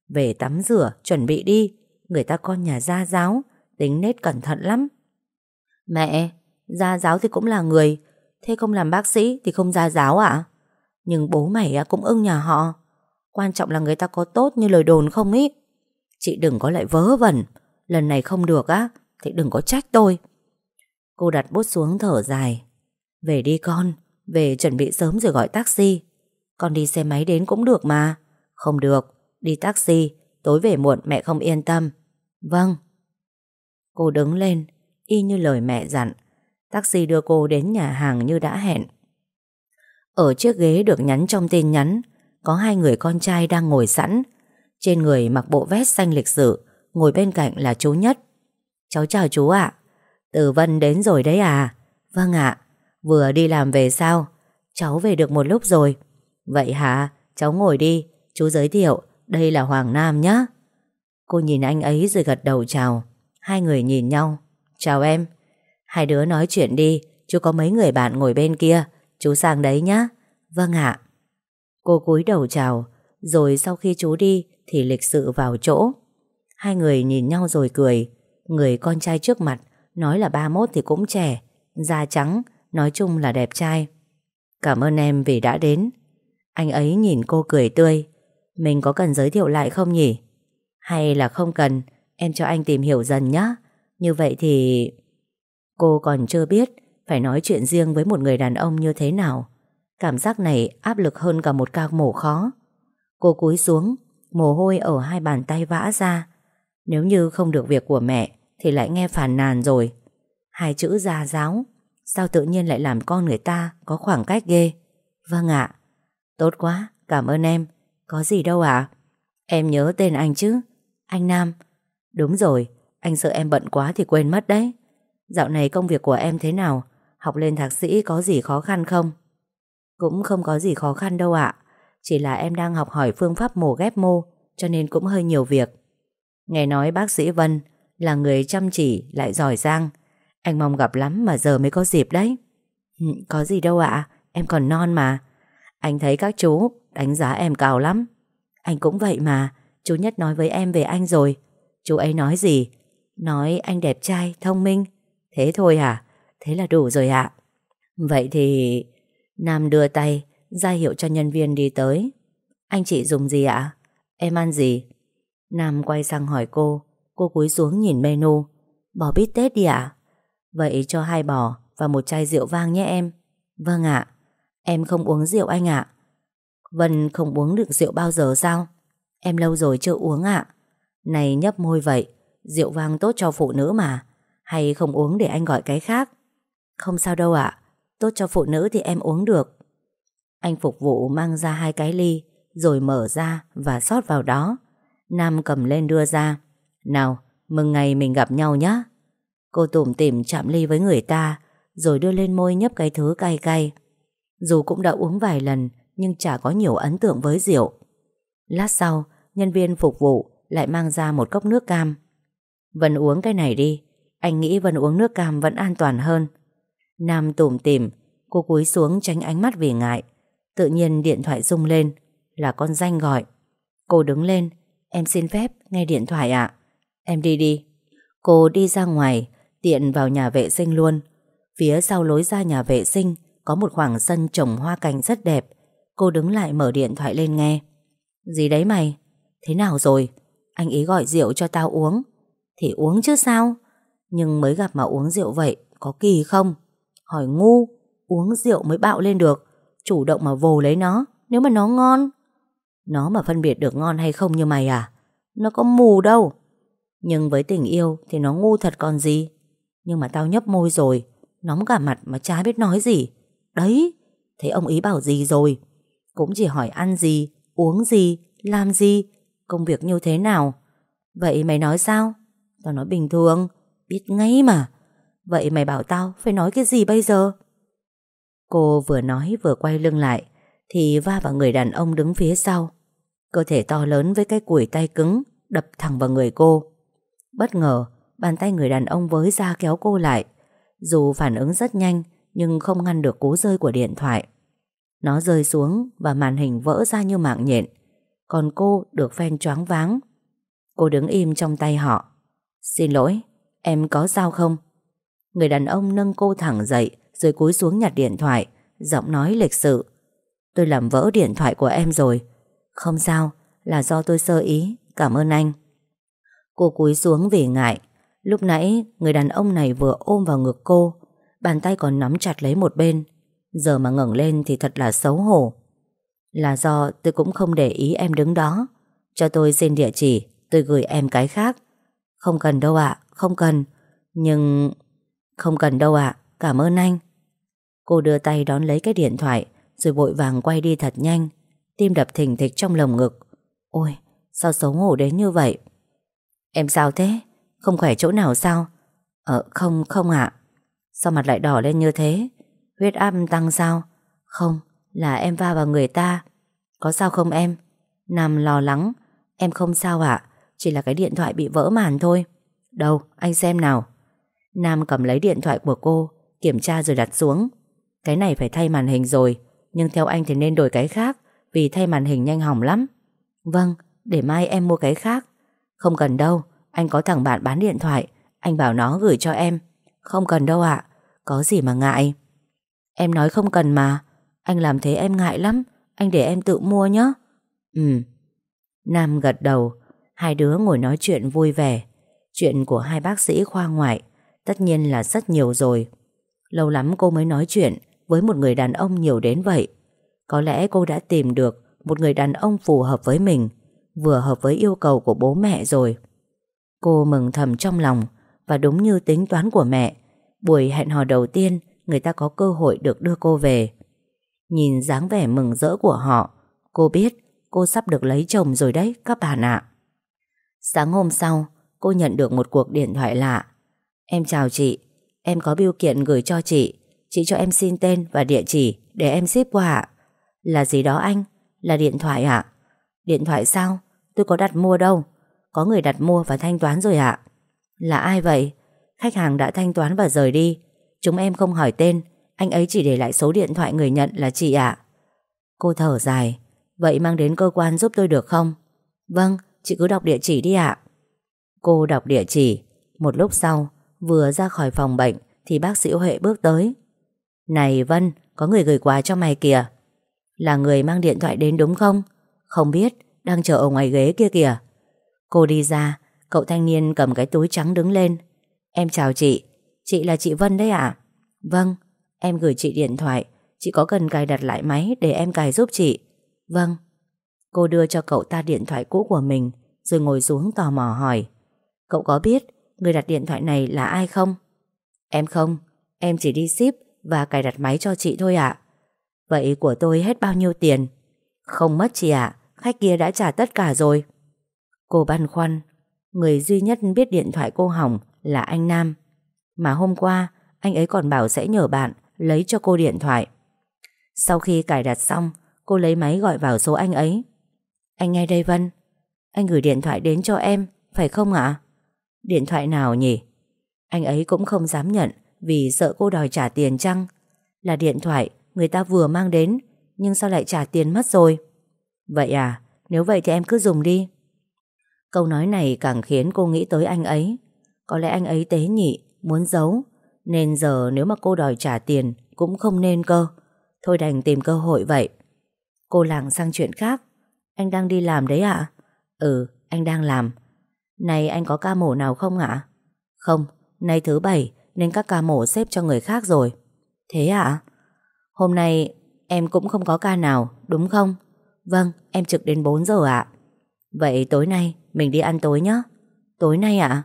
Về tắm rửa, chuẩn bị đi. Người ta con nhà gia giáo, tính nết cẩn thận lắm. Mẹ, gia giáo thì cũng là người. Thế không làm bác sĩ thì không gia giáo à? Nhưng bố mày cũng ưng nhà họ. Quan trọng là người ta có tốt như lời đồn không ý. Chị đừng có lại vớ vẩn. Lần này không được á, thì đừng có trách tôi. Cô đặt bút xuống thở dài. Về đi con, về chuẩn bị sớm rồi gọi taxi. Con đi xe máy đến cũng được mà. Không được, đi taxi, tối về muộn mẹ không yên tâm. Vâng. Cô đứng lên, y như lời mẹ dặn. Taxi đưa cô đến nhà hàng như đã hẹn. Ở chiếc ghế được nhắn trong tin nhắn, có hai người con trai đang ngồi sẵn. Trên người mặc bộ vest xanh lịch sự, ngồi bên cạnh là chú Nhất. Cháu chào chú ạ. Từ Vân đến rồi đấy à? Vâng ạ. Vừa đi làm về sao? Cháu về được một lúc rồi. Vậy hả? Cháu ngồi đi. Chú giới thiệu, đây là Hoàng Nam nhé. Cô nhìn anh ấy rồi gật đầu chào. Hai người nhìn nhau. Chào em. Hai đứa nói chuyện đi. Chú có mấy người bạn ngồi bên kia. Chú sang đấy nhá, Vâng ạ. Cô cúi đầu chào. Rồi sau khi chú đi thì lịch sự vào chỗ. Hai người nhìn nhau rồi cười. Người con trai trước mặt nói là 31 thì cũng trẻ, da trắng, nói chung là đẹp trai. Cảm ơn em vì đã đến. Anh ấy nhìn cô cười tươi. Mình có cần giới thiệu lại không nhỉ? Hay là không cần, em cho anh tìm hiểu dần nhé. Như vậy thì... Cô còn chưa biết phải nói chuyện riêng với một người đàn ông như thế nào. Cảm giác này áp lực hơn cả một ca mổ khó. Cô cúi xuống, mồ hôi ở hai bàn tay vã ra. Nếu như không được việc của mẹ thì lại nghe phản nàn rồi. Hai chữ già giáo, sao tự nhiên lại làm con người ta có khoảng cách ghê? Vâng ạ. Tốt quá, cảm ơn em. Có gì đâu ạ? Em nhớ tên anh chứ? Anh Nam. Đúng rồi, anh sợ em bận quá thì quên mất đấy. Dạo này công việc của em thế nào? Học lên thạc sĩ có gì khó khăn không? Cũng không có gì khó khăn đâu ạ. Chỉ là em đang học hỏi phương pháp mổ ghép mô, cho nên cũng hơi nhiều việc. Nghe nói bác sĩ Vân là người chăm chỉ lại giỏi giang. Anh mong gặp lắm mà giờ mới có dịp đấy. Ừ, có gì đâu ạ, em còn non mà. Anh thấy các chú đánh giá em cao lắm. Anh cũng vậy mà, chú Nhất nói với em về anh rồi. Chú ấy nói gì? Nói anh đẹp trai, thông minh. Thế thôi à? Thế là đủ rồi ạ. Vậy thì... Nam đưa tay, ra hiệu cho nhân viên đi tới. Anh chị dùng gì ạ? Em ăn gì? Nam quay sang hỏi cô. Cô cúi xuống nhìn menu. Bò bít tết đi ạ? Vậy cho hai bò và một chai rượu vang nhé em. Vâng ạ. Em không uống rượu anh ạ. Vân không uống được rượu bao giờ sao? Em lâu rồi chưa uống ạ. Này nhấp môi vậy, rượu vang tốt cho phụ nữ mà. Hay không uống để anh gọi cái khác? Không sao đâu ạ. Tốt cho phụ nữ thì em uống được. Anh phục vụ mang ra hai cái ly, rồi mở ra và xót vào đó. Nam cầm lên đưa ra. Nào, mừng ngày mình gặp nhau nhé. Cô tủm tỉm chạm ly với người ta, rồi đưa lên môi nhấp cái thứ cay cay. Dù cũng đã uống vài lần, nhưng chả có nhiều ấn tượng với rượu. Lát sau, nhân viên phục vụ lại mang ra một cốc nước cam. Vân uống cái này đi, anh nghĩ Vân uống nước cam vẫn an toàn hơn. Nam tủm tỉm, cô cúi xuống tránh ánh mắt vì ngại. Tự nhiên điện thoại rung lên, là con danh gọi. Cô đứng lên, em xin phép nghe điện thoại ạ. Em đi đi. Cô đi ra ngoài, tiện vào nhà vệ sinh luôn. Phía sau lối ra nhà vệ sinh có một khoảng sân trồng hoa cành rất đẹp. Cô đứng lại mở điện thoại lên nghe. Gì đấy mày? Thế nào rồi? Anh ý gọi rượu cho tao uống. Thì uống chứ sao? Nhưng mới gặp mà uống rượu vậy, có kỳ không? Hỏi ngu, uống rượu mới bạo lên được. Chủ động mà vồ lấy nó, nếu mà nó ngon. Nó mà phân biệt được ngon hay không như mày à? Nó có mù đâu. Nhưng với tình yêu thì nó ngu thật còn gì. Nhưng mà tao nhấp môi rồi, nóng cả mặt mà chả biết nói gì. Đấy, thế ông ý bảo gì rồi? Cũng chỉ hỏi ăn gì, uống gì, làm gì, công việc như thế nào. Vậy mày nói sao? Tao nói bình thường, biết ngay mà. Vậy mày bảo tao phải nói cái gì bây giờ? Cô vừa nói vừa quay lưng lại, thì va vào người đàn ông đứng phía sau. Cơ thể to lớn với cái củi tay cứng đập thẳng vào người cô. Bất ngờ, bàn tay người đàn ông với ra kéo cô lại. Dù phản ứng rất nhanh, nhưng không ngăn được cú rơi của điện thoại. Nó rơi xuống và màn hình vỡ ra như mạng nhện. Còn cô được phen choáng váng. Cô đứng im trong tay họ. Xin lỗi, em có sao không? Người đàn ông nâng cô thẳng dậy rồi cúi xuống nhặt điện thoại, giọng nói lịch sự. Tôi làm vỡ điện thoại của em rồi. Không sao, là do tôi sơ ý, cảm ơn anh. Cô cúi xuống vì ngại. Lúc nãy, người đàn ông này vừa ôm vào ngực cô, bàn tay còn nắm chặt lấy một bên. Giờ mà ngẩng lên thì thật là xấu hổ. Là do tôi cũng không để ý em đứng đó. Cho tôi xin địa chỉ, tôi gửi em cái khác. Không cần đâu ạ, không cần. Nhưng... Không cần đâu ạ, cảm ơn anh. Cô đưa tay đón lấy cái điện thoại, rồi vội vàng quay đi thật nhanh. Tim đập thình thịch trong lồng ngực. Ôi, sao xấu hổ đến như vậy? Em sao thế? Không khỏe chỗ nào sao? Ờ, không, không ạ. Sao mặt lại đỏ lên như thế? Huyết áp tăng sao? Không, là em va vào người ta. Có sao không em? Nam lo lắng. Em không sao ạ. Chỉ là cái điện thoại bị vỡ màn thôi. Đâu, anh xem nào. Nam cầm lấy điện thoại của cô, kiểm tra rồi đặt xuống. Cái này phải thay màn hình rồi, nhưng theo anh thì nên đổi cái khác, vì thay màn hình nhanh hỏng lắm. Vâng, để mai em mua cái khác. Không cần đâu, anh có thằng bạn bán điện thoại, anh bảo nó gửi cho em. Không cần đâu ạ, có gì mà ngại. Em nói không cần mà, anh làm thế em ngại lắm, anh để em tự mua nhé. Ừ. Nam gật đầu, hai đứa ngồi nói chuyện vui vẻ. Chuyện của hai bác sĩ khoa ngoại, tất nhiên là rất nhiều rồi. Lâu lắm cô mới nói chuyện với một người đàn ông nhiều đến vậy. Có lẽ cô đã tìm được một người đàn ông phù hợp với mình, vừa hợp với yêu cầu của bố mẹ rồi. Cô mừng thầm trong lòng và đúng như tính toán của mẹ, buổi hẹn hò đầu tiên người ta có cơ hội được đưa cô về. Nhìn dáng vẻ mừng rỡ của họ, cô biết cô sắp được lấy chồng rồi đấy các bạn ạ. Sáng hôm sau, cô nhận được một cuộc điện thoại lạ. Em chào chị, em có biêu kiện gửi cho chị. Chị cho em xin tên và địa chỉ để em ship qua ạ. Là gì đó anh? Là điện thoại ạ? Điện thoại sao? Tôi có đặt mua đâu. Có người đặt mua và thanh toán rồi ạ. Là ai vậy? Khách hàng đã thanh toán và rời đi. Chúng em không hỏi tên. Anh ấy chỉ để lại số điện thoại người nhận là chị ạ. Cô thở dài. Vậy mang đến cơ quan giúp tôi được không? Vâng, chị cứ đọc địa chỉ đi ạ. Cô đọc địa chỉ. Một lúc sau, vừa ra khỏi phòng bệnh thì bác sĩ Huệ bước tới. Này Vân, có người gửi quà cho mày kìa. Là người mang điện thoại đến đúng không? Không biết, đang chờ ở ngoài ghế kia kìa. Cô đi ra, cậu thanh niên cầm cái túi trắng đứng lên. Em chào chị, chị là chị Vân đấy ạ? Vâng, em gửi chị điện thoại, chị có cần cài đặt lại máy để em cài giúp chị? Vâng. Cô đưa cho cậu ta điện thoại cũ của mình, rồi ngồi xuống tò mò hỏi. Cậu có biết người đặt điện thoại này là ai không? Em không, em chỉ đi ship và cài đặt máy cho chị thôi ạ. Vậy của tôi hết bao nhiêu tiền? Không mất chị ạ, khách kia đã trả tất cả rồi. Cô băn khoăn, người duy nhất biết điện thoại cô hỏng là anh Nam. Mà hôm qua, anh ấy còn bảo sẽ nhờ bạn lấy cho cô điện thoại. Sau khi cài đặt xong, cô lấy máy gọi vào số anh ấy. Anh nghe đây Vân, anh gửi điện thoại đến cho em, phải không ạ? Điện thoại nào nhỉ? Anh ấy cũng không dám nhận vì sợ cô đòi trả tiền chăng? Là điện thoại người ta vừa mang đến nhưng sao lại trả tiền mất rồi? Vậy à, nếu vậy thì em cứ dùng đi. Câu nói này càng khiến cô nghĩ tới anh ấy. Có lẽ anh ấy tế nhị, muốn giấu. Nên giờ nếu mà cô đòi trả tiền cũng không nên cơ. Thôi đành tìm cơ hội vậy. Cô làng sang chuyện khác. Anh đang đi làm đấy ạ? Ừ, anh đang làm. Này anh có ca mổ nào không ạ? Không, nay thứ bảy nên các ca mổ xếp cho người khác rồi. Thế ạ? Hôm nay em cũng không có ca nào, đúng không? Vâng, em trực đến 4 giờ ạ. Vậy tối nay mình đi ăn tối nhé. Tối nay ạ?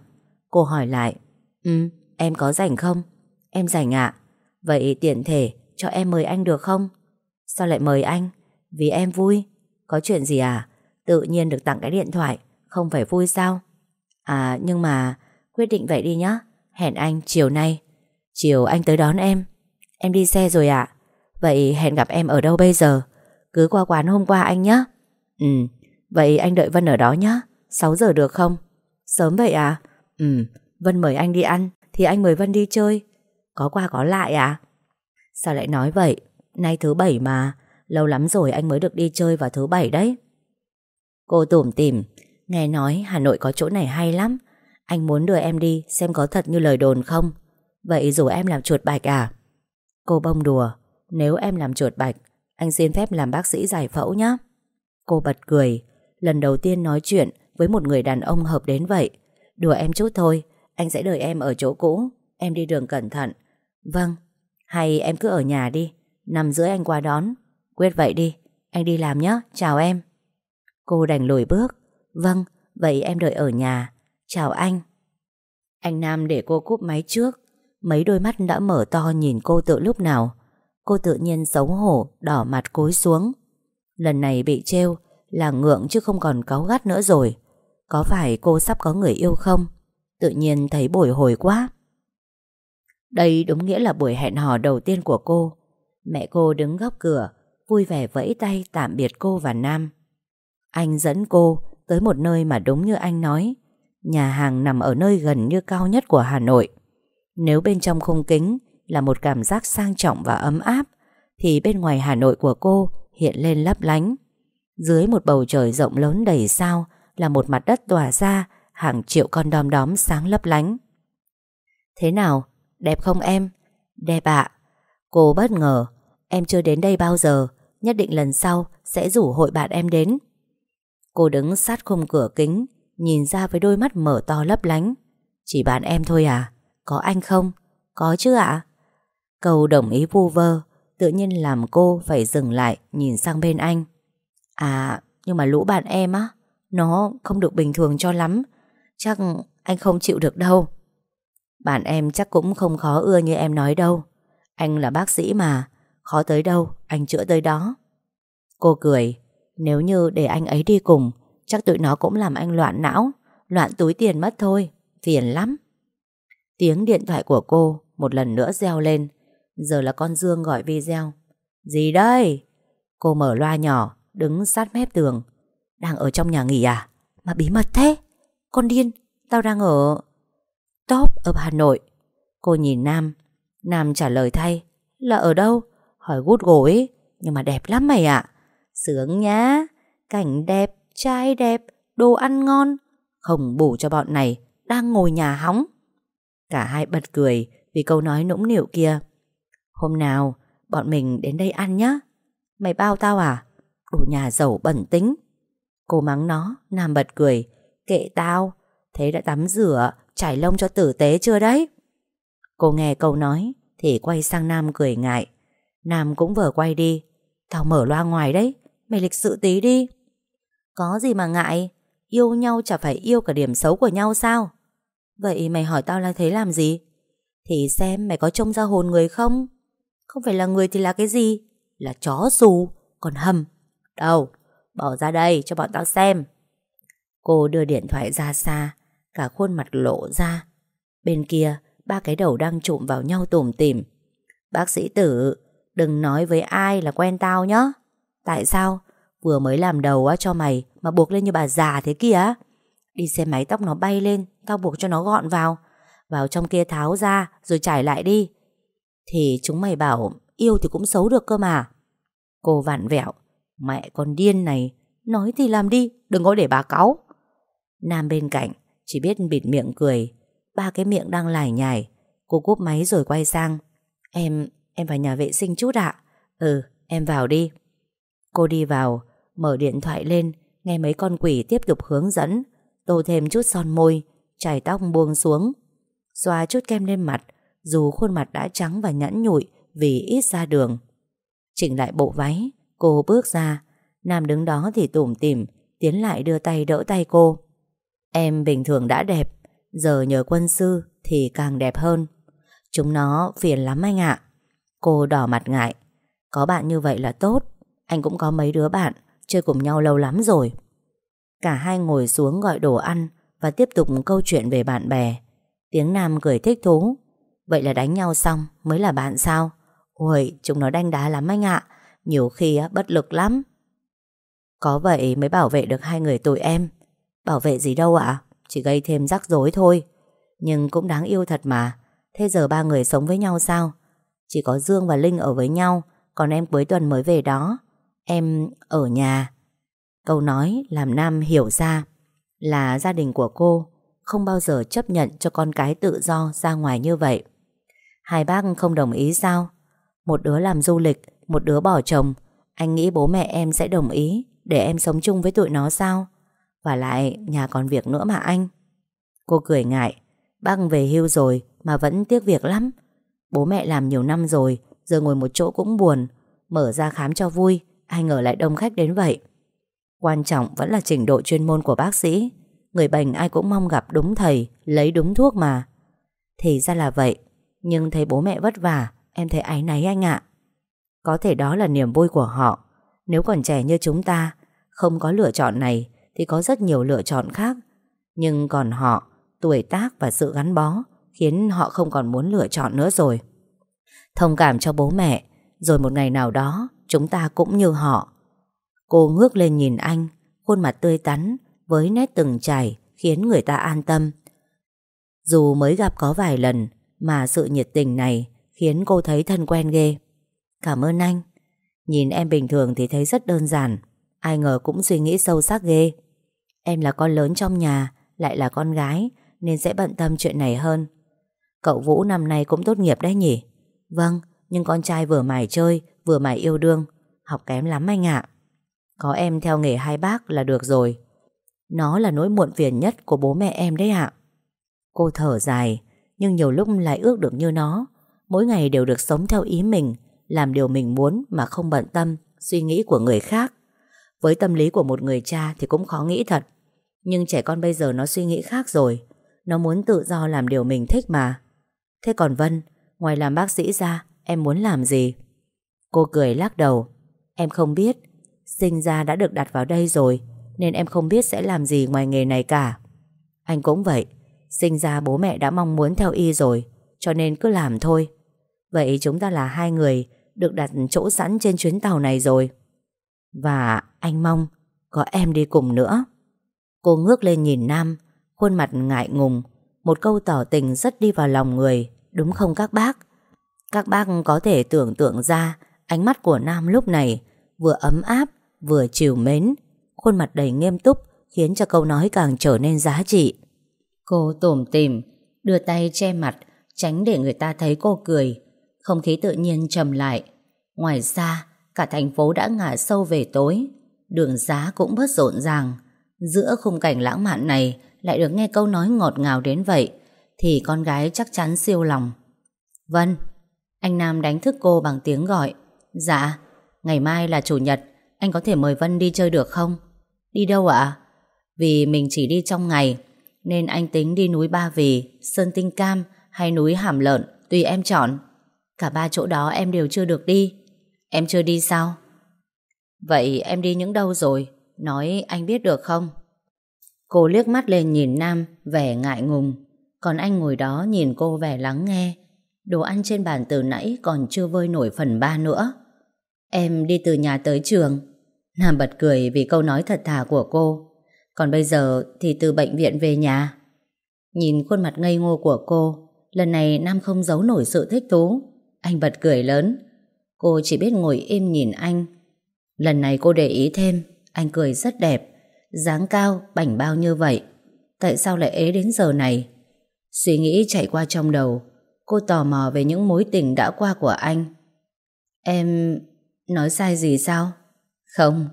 Cô hỏi lại. Ừ, em có rảnh không? Em rảnh ạ. Vậy tiện thể cho em mời anh được không? Sao lại mời anh? Vì em vui. Có chuyện gì à? Tự nhiên được tặng cái điện thoại, không phải vui sao? À nhưng mà quyết định vậy đi nhá Hẹn anh chiều nay. Chiều anh tới đón em. Em đi xe rồi ạ. Vậy hẹn gặp em ở đâu bây giờ? Cứ qua quán hôm qua anh nhé. Ừ, vậy anh đợi Vân ở đó nhé. 6 giờ được không? Sớm vậy à? Ừ, Vân mời anh đi ăn thì anh mời Vân đi chơi. Có qua có lại à? Sao lại nói vậy? Nay thứ bảy mà, Lâu lắm rồi anh mới được đi chơi vào thứ bảy đấy Cô tủm tỉm Nghe nói Hà Nội có chỗ này hay lắm. Anh muốn đưa em đi xem có thật như lời đồn không? Vậy dù em làm chuột bạch à? Cô bông đùa, Nếu em làm chuột bạch, Anh xin phép làm bác sĩ giải phẫu nhé Cô bật cười, Lần đầu tiên nói chuyện với một người đàn ông hợp đến vậy. Đùa em chút thôi, Anh sẽ đợi em ở chỗ cũ, Em đi đường cẩn thận. Vâng Hay em cứ ở nhà đi, Nằm dưới anh qua đón. Quyết vậy đi, Anh đi làm nhé Chào em. Cô đành lùi bước. Vâng Vậy em đợi ở nhà. Chào anh. Anh Nam để cô cúp máy trước. Mấy đôi mắt đã mở to nhìn cô tự lúc nào. Cô tự nhiên xấu hổ, Đỏ mặt cúi xuống. Lần này bị trêu Là ngượng chứ không còn cáu gắt nữa rồi. Có phải cô sắp có người yêu không? Tự nhiên thấy bồi hồi quá. Đây đúng nghĩa là buổi hẹn hò đầu tiên của cô. Mẹ cô đứng góc cửa, Vui vẻ vẫy tay tạm biệt cô và Nam. Anh dẫn cô Tới một nơi mà đúng như anh nói. Nhà hàng nằm ở nơi gần như cao nhất của Hà Nội. Nếu bên trong khung kính Là một cảm giác sang trọng và ấm áp, Thì bên ngoài Hà Nội của cô Hiện lên lấp lánh. Dưới một bầu trời rộng lớn đầy sao Là một mặt đất tỏa ra, Hàng triệu con đom đóm sáng lấp lánh. Thế nào? Đẹp không em? Đẹp ạ. Cô bất ngờ, Em chưa đến đây bao giờ, Nhất định lần sau sẽ rủ hội bạn em đến. Cô đứng sát khung cửa kính, Nhìn ra với đôi mắt mở to lấp lánh. Chỉ bạn em thôi à? Có anh không? Có chứ ạ. Câu đồng ý vu vơ, Tự nhiên làm cô phải dừng lại, Nhìn sang bên anh. À nhưng mà lũ bạn em á, Nó không được bình thường cho lắm. Chắc anh không chịu được đâu. Bạn em chắc cũng không khó ưa như em nói đâu. Anh là bác sĩ mà, Khó tới đâu, Anh chữa tới đó. Cô cười nếu như để anh ấy đi cùng, Chắc tụi nó cũng làm anh loạn não, Loạn túi tiền mất thôi, Phiền lắm. Tiếng điện thoại của cô một lần nữa reo lên. Giờ là con Dương gọi video. Gì đây? Cô mở loa nhỏ, Đứng sát mép tường. Đang ở trong nhà nghỉ à? Mà bí mật thế? Con điên, Tao đang ở Top ở Hà Nội. Cô nhìn Nam. Nam trả lời thay, Là ở đâu? Hỏi Google ấy, Nhưng mà đẹp lắm mày ạ. Sướng nhá. Cảnh đẹp, trai đẹp, đồ ăn ngon. Không bù cho bọn này Đang ngồi nhà hóng. Cả hai bật cười vì câu nói nũng nịu kia. Hôm nào Bọn mình đến đây ăn nhá. Mày bao tao à? Đồ nhà giàu bẩn tính. Cô mắng nó Nam bật cười. Kệ tao Thế đã tắm rửa Trải lông cho tử tế chưa đấy? Cô nghe câu nói Thì quay sang Nam cười ngại. Nam cũng vừa quay đi. Tao mở loa ngoài đấy. Mày lịch sự tí đi. Có gì mà ngại? Yêu nhau chả phải yêu cả điểm xấu của nhau sao? Vậy mày hỏi tao là thế làm gì? Thì xem mày có trông ra hồn người không? Không phải là người thì là cái gì? Là chó xù, Còn hầm. Đâu, Bỏ ra đây cho bọn tao xem. Cô đưa điện thoại ra xa, Cả khuôn mặt lộ ra. Bên kia, Ba cái đầu đang trụm vào nhau tủm tỉm. Bác sĩ tử, Đừng nói với ai là quen tao nhá. Tại sao? Vừa mới làm đầu á cho mày Mà buộc lên như bà già thế kia Đi xe máy tóc nó bay lên Tao buộc cho nó gọn vào. Vào trong kia tháo ra rồi trải lại đi. Thì chúng mày bảo Yêu thì cũng xấu được cơ mà. Cô vặn vẹo Mẹ con điên này Nói thì làm đi Đừng có để bà cáu. Nam bên cạnh Chỉ biết bịt miệng cười. Ba cái miệng đang lải nhải Cô cúp máy rồi quay sang. Em, em vào nhà vệ sinh chút ạ. Ừ, em vào đi. Cô đi vào, Mở điện thoại lên, Nghe mấy con quỷ tiếp tục hướng dẫn. Tô thêm chút son môi, Chải tóc buông xuống. Xoa chút kem lên mặt, Dù khuôn mặt đã trắng và nhẵn nhụi Vì ít ra đường. Chỉnh lại bộ váy, Cô bước ra. Nam đứng đó thì tủm tỉm, Tiến lại đưa tay đỡ tay cô. Em bình thường đã đẹp, Giờ nhờ quân sư thì càng đẹp hơn. Chúng nó phiền lắm anh ạ. Cô đỏ mặt ngại, Có bạn như vậy là tốt. Anh cũng có mấy đứa bạn, Chơi cùng nhau lâu lắm rồi. Cả hai ngồi xuống gọi đồ ăn Và tiếp tục câu chuyện về bạn bè. Tiếng Nam cười thích thú. Vậy là đánh nhau xong mới là bạn sao? Ôi chúng nó đánh đá lắm anh ạ. Nhiều khi bất lực lắm. Có vậy mới bảo vệ được hai người tụi em. Bảo vệ gì đâu ạ? Chỉ gây thêm rắc rối thôi. Nhưng cũng đáng yêu thật mà. Thế giờ ba người sống với nhau sao? Chỉ có Dương và Linh ở với nhau, Còn em cuối tuần mới về đó. Em ở nhà. Câu nói làm Nam hiểu ra Là gia đình của cô Không bao giờ chấp nhận cho con cái tự do ra ngoài như vậy. Hai bác không đồng ý sao? Một đứa làm du lịch, Một đứa bỏ chồng. Anh nghĩ bố mẹ em sẽ đồng ý Để em sống chung với tụi nó sao? Và lại nhà còn việc nữa mà anh. Cô cười ngại. Bác về hưu rồi mà vẫn tiếc việc lắm. Bố mẹ làm nhiều năm rồi, Giờ ngồi một chỗ cũng buồn, Mở ra khám cho vui. Ai ngờ lại đông khách đến vậy. Quan trọng vẫn là trình độ chuyên môn của bác sĩ. Người bệnh ai cũng mong gặp đúng thầy, Lấy đúng thuốc mà. Thì ra là vậy, Nhưng thấy bố mẹ vất vả, Em thấy áy náy anh ạ. Có thể đó là niềm vui của họ. Nếu còn trẻ như chúng ta, Không có lựa chọn này Thì có rất nhiều lựa chọn khác. Nhưng còn họ, Tuổi tác và sự gắn bó Khiến họ không còn muốn lựa chọn nữa rồi. Thông cảm cho bố mẹ, Rồi một ngày nào đó Chúng ta cũng như họ. Cô ngước lên nhìn anh, Khuôn mặt tươi tắn, Với nét từng chảy Khiến người ta an tâm. Dù mới gặp có vài lần, Mà sự nhiệt tình này Khiến cô thấy thân quen ghê. Cảm ơn anh. Nhìn em bình thường thì thấy rất đơn giản, Ai ngờ cũng suy nghĩ sâu sắc ghê. Em là con lớn trong nhà, Lại là con gái, Nên sẽ bận tâm chuyện này hơn. Cậu Vũ năm nay cũng tốt nghiệp đấy nhỉ? Vâng Nhưng con trai vừa mải chơi Vừa mải yêu đương, Học kém lắm anh ạ. Có em theo nghề hai bác là được rồi. Nó là nỗi muộn phiền nhất Của bố mẹ em đấy ạ. Cô thở dài, Nhưng nhiều lúc lại ước được như nó. Mỗi ngày đều được sống theo ý mình, Làm điều mình muốn mà không bận tâm, Suy nghĩ của người khác. Với tâm lý của một người cha thì cũng khó nghĩ thật. Nhưng trẻ con bây giờ nó suy nghĩ khác rồi. Nó muốn tự do làm điều mình thích mà. Thế còn Vân, Ngoài làm bác sĩ ra, Em muốn làm gì? Cô cười lắc đầu. Em không biết, Sinh ra đã được đặt vào đây rồi, Nên em không biết sẽ làm gì ngoài nghề này cả. Anh cũng vậy, Sinh ra bố mẹ đã mong muốn theo y rồi, Cho nên cứ làm thôi. Vậy chúng ta là hai người Được đặt chỗ sẵn trên chuyến tàu này rồi. Và anh mong Có em đi cùng nữa. Cô ngước lên nhìn Nam, Khuôn mặt ngại ngùng, Một câu tỏ tình rất đi vào lòng người, Đúng không các bác? Các bác có thể tưởng tượng ra Ánh mắt của Nam lúc này Vừa ấm áp, vừa chiều mến. Khuôn mặt đầy nghiêm túc Khiến cho câu nói càng trở nên giá trị. Cô tủm tìm Đưa tay che mặt, Tránh để người ta thấy cô cười. Không khí tự nhiên trầm lại. Ngoài ra, cả thành phố đã ngả sâu về tối. Đường giá cũng bớt rộn ràng. Giữa khung cảnh lãng mạn này Lại được nghe câu nói ngọt ngào đến vậy, Thì con gái chắc chắn siêu lòng. Vân. Anh Nam đánh thức cô bằng tiếng gọi. Dạ Ngày mai là chủ nhật, Anh có thể mời Vân đi chơi được không? Đi đâu ạ? Vì mình chỉ đi trong ngày, Nên anh tính đi núi Ba Vì, Sơn Tinh Cam hay núi Hàm Lợn, Tùy em chọn. Cả ba chỗ đó em đều chưa được đi. Em chưa đi sao? Vậy em đi những đâu rồi? Nói anh biết được không? Cô liếc mắt lên nhìn Nam, Vẻ ngại ngùng. Còn anh ngồi đó nhìn cô vẻ lắng nghe. Đồ ăn trên bàn từ nãy còn chưa vơi nổi phần ba nữa. Em đi từ nhà tới trường. Nam bật cười vì câu nói thật thà của cô. Còn bây giờ thì từ bệnh viện về nhà. Nhìn khuôn mặt ngây ngô của cô Lần này Nam không giấu nổi sự thích thú. Anh bật cười lớn. Cô chỉ biết ngồi im nhìn anh. Lần này cô để ý thêm Anh cười rất đẹp. Dáng cao, bảnh bao như vậy. Tại sao lại ế đến giờ này? Suy nghĩ chạy qua trong đầu. Cô tò mò về những mối tình đã qua của anh. Em nói sai gì sao? Không,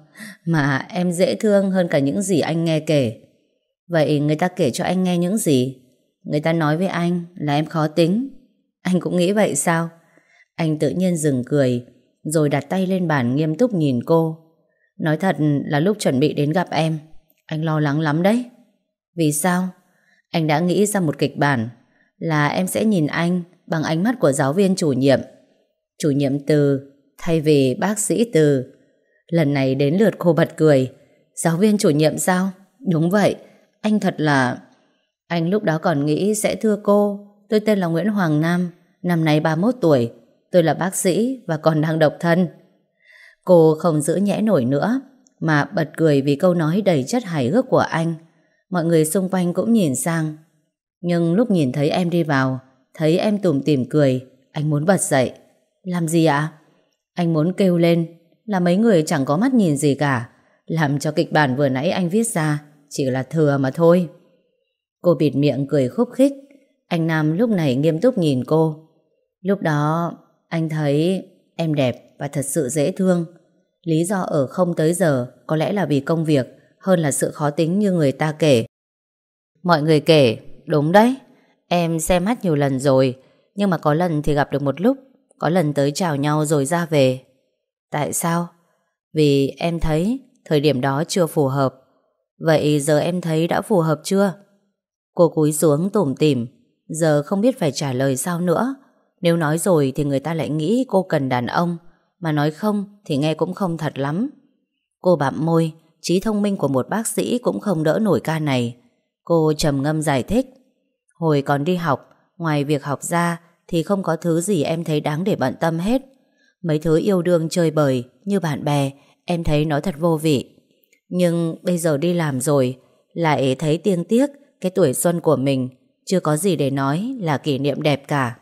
mà em dễ thương hơn cả những gì anh nghe kể Vậy người ta kể cho anh nghe những gì? Người ta nói với anh là em khó tính Anh cũng nghĩ vậy sao? Anh tự nhiên dừng cười Rồi đặt tay lên bàn nghiêm túc nhìn cô Nói thật là lúc chuẩn bị đến gặp em Anh lo lắng lắm đấy Vì sao? Anh đã nghĩ ra một kịch bản Là em sẽ nhìn anh Bằng ánh mắt của giáo viên chủ nhiệm Chủ nhiệm từ Thay vì bác sĩ từ. Lần này đến lượt cô bật cười. Giáo viên chủ nhiệm sao? Đúng vậy. Anh thật là Anh lúc đó còn nghĩ sẽ thưa cô. Tôi tên là Nguyễn Hoàng Nam, Năm nay 31 tuổi. Tôi là bác sĩ và còn đang độc thân. Cô không giữ nhẽ nổi nữa, Mà bật cười vì câu nói đầy chất hài hước của anh. Mọi người xung quanh cũng nhìn sang. Nhưng lúc nhìn thấy em đi vào, Thấy em tủm tỉm cười, Anh muốn bật dậy. Làm gì ạ? Anh muốn kêu lên, Là mấy người chẳng có mắt nhìn gì cả. Làm cho kịch bản vừa nãy anh viết ra, Chỉ là thừa mà thôi. Cô bịt miệng cười khúc khích. Anh Nam lúc này nghiêm túc nhìn cô. Lúc đó, anh thấy em đẹp và thật sự dễ thương. Lý do ở không tới giờ Có lẽ là vì công việc Hơn là sự khó tính như người ta kể. Mọi người kể, Đúng đấy, Em xem hát nhiều lần rồi, Nhưng mà có lần thì gặp được một lúc. Có lần tới chào nhau rồi ra về. Tại sao? Vì em thấy Thời điểm đó chưa phù hợp. Vậy giờ em thấy đã phù hợp chưa? Cô cúi xuống tủm tỉm. Giờ không biết phải trả lời sao nữa. Nếu nói rồi thì người ta lại nghĩ cô cần đàn ông. Mà nói không thì nghe cũng không thật lắm. Cô bạm môi, trí thông minh của một bác sĩ cũng không đỡ nổi ca này. Cô trầm ngâm giải thích. Hồi còn đi học, Ngoài việc học ra thì không có thứ gì em thấy đáng để bận tâm hết. Mấy thứ yêu đương chơi bời Như bạn bè, Em thấy nó thật vô vị. Nhưng bây giờ đi làm rồi, Lại thấy tiên tiếc Cái tuổi xuân của mình, Chưa có gì để nói là kỷ niệm đẹp cả.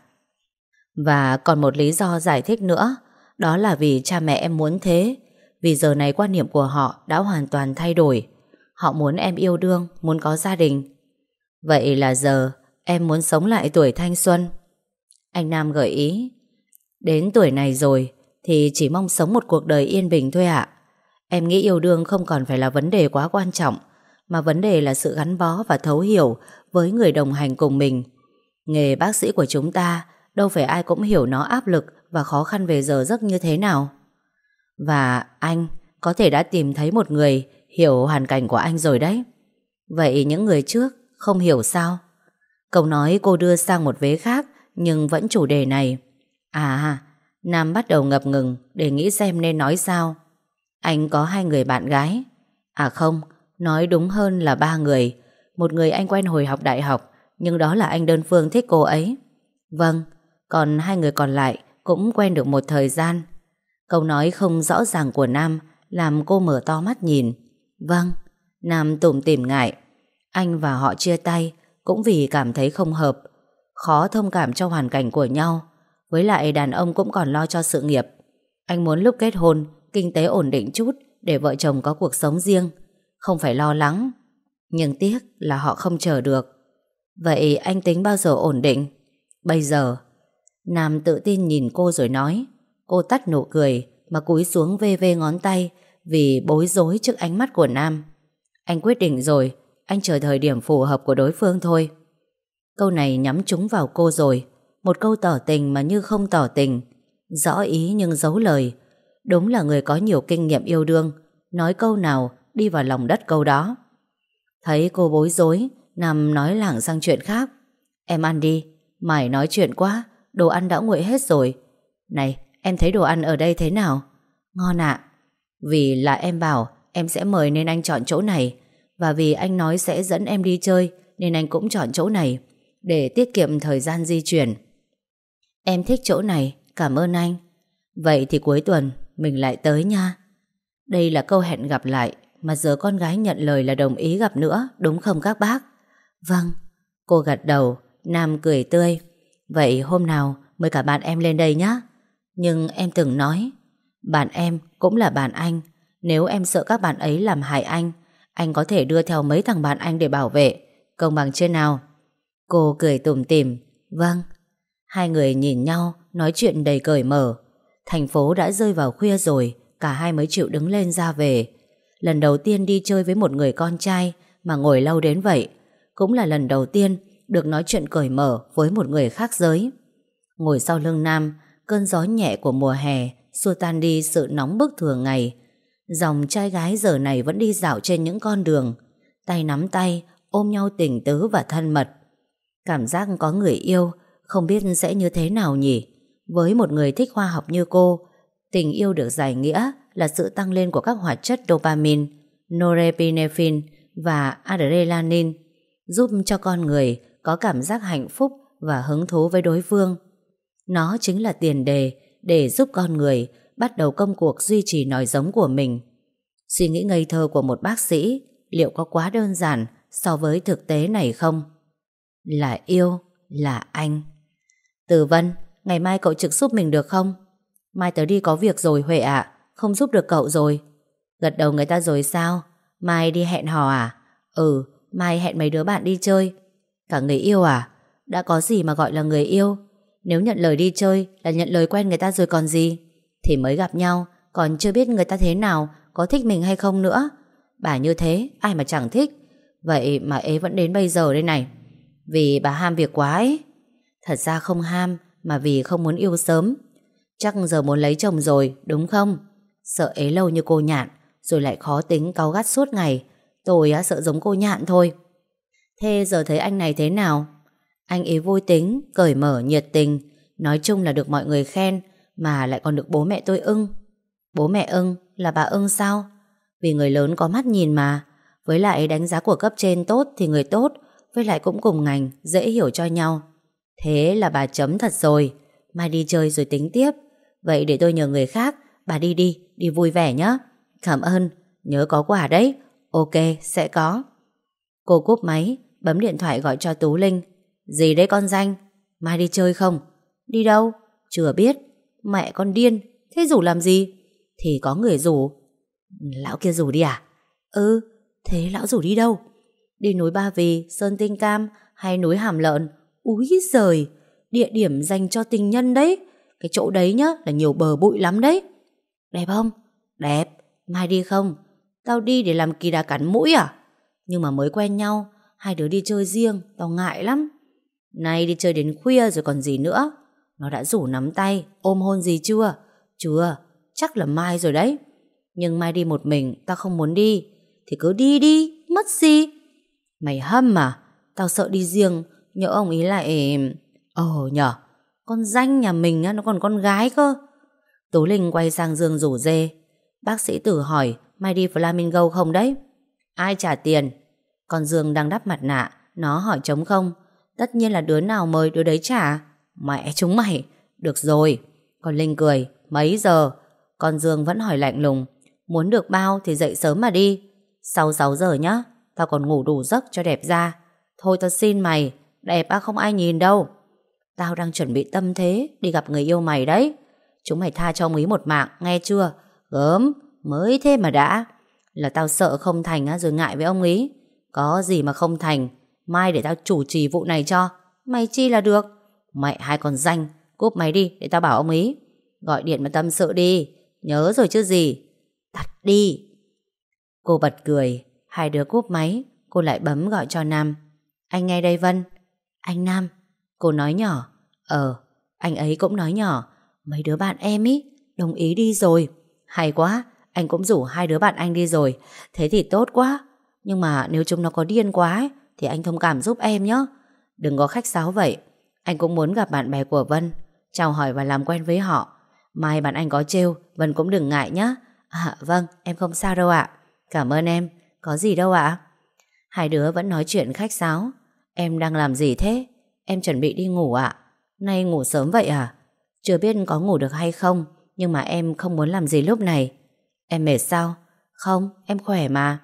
Và còn một lý do giải thích nữa, Đó là vì cha mẹ em muốn thế, Vì giờ này quan niệm của họ Đã hoàn toàn thay đổi. Họ muốn em yêu đương, Muốn có gia đình. Vậy là giờ em muốn sống lại tuổi thanh xuân. Anh Nam gợi ý. Đến tuổi này rồi Thì chỉ mong sống một cuộc đời yên bình thôi ạ. Em nghĩ yêu đương không còn phải là vấn đề quá quan trọng, Mà vấn đề là sự gắn bó và thấu hiểu Với người đồng hành cùng mình. Nghề bác sĩ của chúng ta, Đâu phải ai cũng hiểu nó áp lực Và khó khăn về giờ giấc như thế nào. Và anh Có thể đã tìm thấy một người Hiểu hoàn cảnh của anh rồi đấy. Vậy những người trước Không hiểu sao? Câu nói cô đưa sang một vế khác nhưng vẫn chủ đề này. À Nam bắt đầu ngập ngừng Để nghĩ xem nên nói sao. Anh có hai người bạn gái. À không, Nói đúng hơn là ba người. Một người anh quen hồi học đại học, Nhưng đó là anh đơn phương thích cô ấy. Vâng Còn hai người còn lại Cũng quen được một thời gian. Câu nói không rõ ràng của Nam Làm cô mở to mắt nhìn. Vâng Nam tủm tỉm ngại. Anh và họ chia tay Cũng vì cảm thấy không hợp Khó thông cảm cho hoàn cảnh của nhau. Với lại đàn ông cũng còn lo cho sự nghiệp. Anh muốn lúc kết hôn Kinh tế ổn định chút Để vợ chồng có cuộc sống riêng. Không phải lo lắng Nhưng tiếc là họ không chờ được. Vậy anh tính bao giờ ổn định? Bây giờ Nam tự tin nhìn cô rồi nói. Cô tắt nụ cười Mà cúi xuống vê vê ngón tay vì bối rối trước ánh mắt của Nam. Anh quyết định rồi, anh chờ thời điểm phù hợp của đối phương thôi. Câu này nhắm trúng vào cô rồi, một câu tỏ tình mà như không tỏ tình, rõ ý nhưng giấu lời. Đúng là người có nhiều kinh nghiệm yêu đương, nói câu nào đi vào lòng đất câu đó. Thấy cô bối rối, nằm nói lảng sang chuyện khác. Em ăn đi, mày nói chuyện quá, đồ ăn đã nguội hết rồi. Này, em thấy đồ ăn ở đây thế nào? Ngon ạ. Vì là em bảo em sẽ mời nên anh chọn chỗ này Và vì anh nói sẽ dẫn em đi chơi Nên anh cũng chọn chỗ này để tiết kiệm thời gian di chuyển. Em thích chỗ này, Cảm ơn anh. Vậy thì cuối tuần, mình lại tới nha. Đây là câu hẹn gặp lại, Mà giờ con gái nhận lời là đồng ý gặp nữa, Đúng không các bác? Vâng. Cô gật đầu, Nam cười tươi. Vậy hôm nào mời cả bạn em lên đây nhé Nhưng em từng nói, bạn em cũng là bạn anh. Nếu em sợ các bạn ấy làm hại anh Anh có thể đưa theo mấy thằng bạn anh để bảo vệ. Công bằng trên nào? Cô cười tủm tỉm. Vâng. Hai người nhìn nhau Nói chuyện đầy cởi mở. Thành phố đã rơi vào khuya rồi Cả hai mới chịu đứng lên ra về. Lần đầu tiên đi chơi với một người con trai Mà ngồi lâu đến vậy Cũng là lần đầu tiên Được nói chuyện cởi mở với một người khác giới. Ngồi sau lưng Nam Cơn gió nhẹ của mùa hè xua tan đi sự nóng bức thường ngày. Dòng trai gái giờ này vẫn đi dạo trên những con đường, tay nắm tay, ôm nhau tình tứ và thân mật. Cảm giác có người yêu, không biết sẽ như thế nào nhỉ? Với một người thích khoa học như cô, tình yêu được giải nghĩa là sự tăng lên của các hoạt chất dopamine, norepinephrine và adrenaline, giúp cho con người có cảm giác hạnh phúc và hứng thú với đối phương. Nó chính là tiền đề để giúp con người bắt đầu công cuộc duy trì nòi giống của mình. Suy nghĩ ngây thơ của một bác sĩ liệu có quá đơn giản so với thực tế này không? Là yêu, là anh. Từ Vân, ngày mai cậu trực giúp mình được không? Mai tớ đi có việc rồi Huệ ạ, Không giúp được cậu rồi. Gật đầu người ta rồi sao? Mai đi hẹn hò à? Ừ Mai hẹn mấy đứa bạn đi chơi. Cả người yêu à? Đã có gì mà gọi là người yêu? Nếu nhận lời đi chơi là nhận lời quen người ta rồi còn gì? Thì mới gặp nhau Còn chưa biết người ta thế nào Có thích mình hay không nữa. Bà như thế ai mà chẳng thích. Vậy mà ế vẫn đến bây giờ đây này. Vì bà ham việc quá ấy. Thật ra không ham Mà vì không muốn yêu sớm. Chắc giờ muốn lấy chồng rồi đúng không? Sợ ế lâu như cô nhạn Rồi lại khó tính cáu gắt suốt ngày. Tôi á, sợ giống cô nhạn thôi. Thế giờ thấy anh này thế nào? Anh ấy vui tính Cởi mở nhiệt tình. Nói chung là được mọi người khen Mà lại còn được bố mẹ tôi ưng. Bố mẹ ưng là bà ưng sao? Vì người lớn có mắt nhìn mà. Với lại đánh giá của cấp trên tốt Thì người tốt với lại cũng cùng ngành Dễ hiểu cho nhau. Thế là bà chấm thật rồi. Mai đi chơi rồi tính tiếp. Vậy để tôi nhờ người khác Bà đi đi, đi vui vẻ nhé Cảm ơn, nhớ có quà đấy. Ok, sẽ có. Cô cúp máy, bấm điện thoại gọi cho Tú Linh. Gì đấy con danh? Mai đi chơi không? Đi đâu, chưa biết. Mẹ con điên, thế rủ làm gì? Thì có người rủ. Lão kia rủ đi à? Ừ, thế lão rủ đi đâu? Đi núi Ba Vì, Sơn Tinh Cam Hay núi Hàm Lợn? Úi giời, địa điểm dành cho tình nhân đấy. Cái chỗ đấy nhá là nhiều bờ bụi lắm đấy. Đẹp không? Đẹp. Mai đi không? Tao đi để làm kỳ đà cắn mũi à? Nhưng mà mới quen nhau Hai đứa đi chơi riêng Tao ngại lắm. Nay đi chơi đến khuya rồi còn gì nữa. Nó đã rủ nắm tay Ôm hôn gì chưa? Chưa Chắc là Mai rồi đấy. Nhưng Mai đi một mình Tao không muốn đi. Thì cứ đi đi Mất gì? Mày hâm à Tao sợ đi riêng. Nhỡ ông ý lại Ồ nhở? Con danh nhà mình nó còn con gái cơ. Tú Linh quay sang Dương rủ dê. Bác sĩ tử hỏi Mai đi Flamingo không đấy? Ai trả tiền? Con Dương đang đắp mặt nạ, Nó hỏi trống không. Tất nhiên là đứa nào mời đứa đấy trả? Mẹ chúng mày. Được rồi. Con Linh cười, Mấy giờ? Con Dương vẫn hỏi lạnh lùng, Muốn được bao thì dậy sớm mà đi. Sau 6 giờ nhá. Tao còn ngủ đủ giấc cho đẹp ra. Thôi tao xin mày Đẹp á không ai nhìn đâu. Tao đang chuẩn bị tâm thế Đi gặp người yêu mày đấy. Chúng mày tha cho ông ý một mạng nghe chưa? Gớm mới thế mà đã. Là tao sợ không thành á, rồi ngại với ông ý Có gì mà không thành Mai để tao chủ trì vụ này cho. Mày chi là được? Mẹ hai con danh Cúp máy đi để tao bảo ông ý Gọi điện mà tâm sự đi Nhớ rồi chứ gì. Tắt đi. Cô bật cười. Hai đứa cúp máy Cô lại bấm gọi cho Nam. Anh nghe đây Vân. Anh Nam Cô nói nhỏ. Ờ, anh ấy cũng nói nhỏ. Mấy đứa bạn em ý Đồng ý đi rồi. Hay quá, anh cũng rủ hai đứa bạn anh đi rồi. Thế thì tốt quá. Nhưng mà nếu chúng nó có điên quá ấy, Thì anh thông cảm giúp em nhé. Đừng có khách sáo vậy. Anh cũng muốn gặp bạn bè của Vân Chào hỏi và làm quen với họ. Mai bạn anh có trêu Vân cũng đừng ngại nhé. À vâng, em không sao đâu ạ. Cảm ơn em, có gì đâu ạ. Hai đứa vẫn nói chuyện khách sáo. Em đang làm gì thế? Em chuẩn bị đi ngủ ạ. Nay ngủ sớm vậy à? Chưa biết có ngủ được hay không, Nhưng mà em không muốn làm gì lúc này. Em mệt sao? Không, em khỏe mà.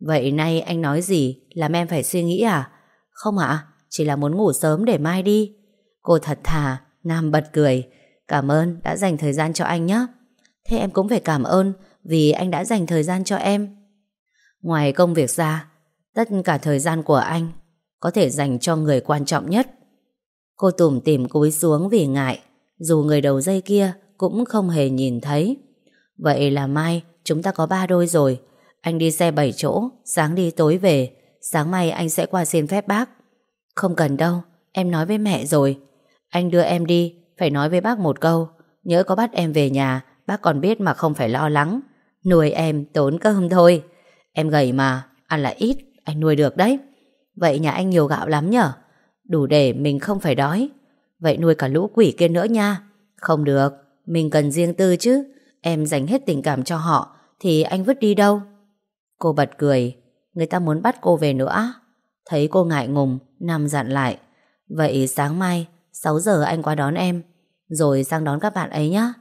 Vậy nay anh nói gì? Làm em phải suy nghĩ à? Không ạ, Chỉ là muốn ngủ sớm để mai đi. Cô thật thà, Nam bật cười. Cảm ơn, đã dành thời gian cho anh nhé Thế em cũng phải cảm ơn Vì anh đã dành thời gian cho em. Ngoài công việc ra, Tất cả thời gian của anh Có thể dành cho người quan trọng nhất. Cô tủm tìm cúi xuống vì ngại, Dù người đầu dây kia Cũng không hề nhìn thấy. Vậy là mai chúng ta có ba đôi rồi. Anh đi xe 7 chỗ, Sáng đi tối về. Sáng mai anh sẽ qua xin phép bác. Không cần đâu, Em nói với mẹ rồi. Anh đưa em đi, Phải nói với bác một câu. Nhớ có bắt em về nhà, Bác còn biết mà không phải lo lắng. Nuôi em tốn cơm thôi. Em gầy mà Ăn lại ít Anh nuôi được đấy. Vậy nhà anh nhiều gạo lắm nhở? Đủ để mình không phải đói. Vậy nuôi cả lũ quỷ kia nữa nha. Không được, mình cần riêng tư chứ. Em dành hết tình cảm cho họ Thì anh vứt đi đâu? Cô bật cười. Người ta muốn bắt cô về nữa. Thấy cô ngại ngùng Nằm dặn lại. Vậy sáng mai 6 giờ anh qua đón em. Rồi sang đón các bạn ấy nhé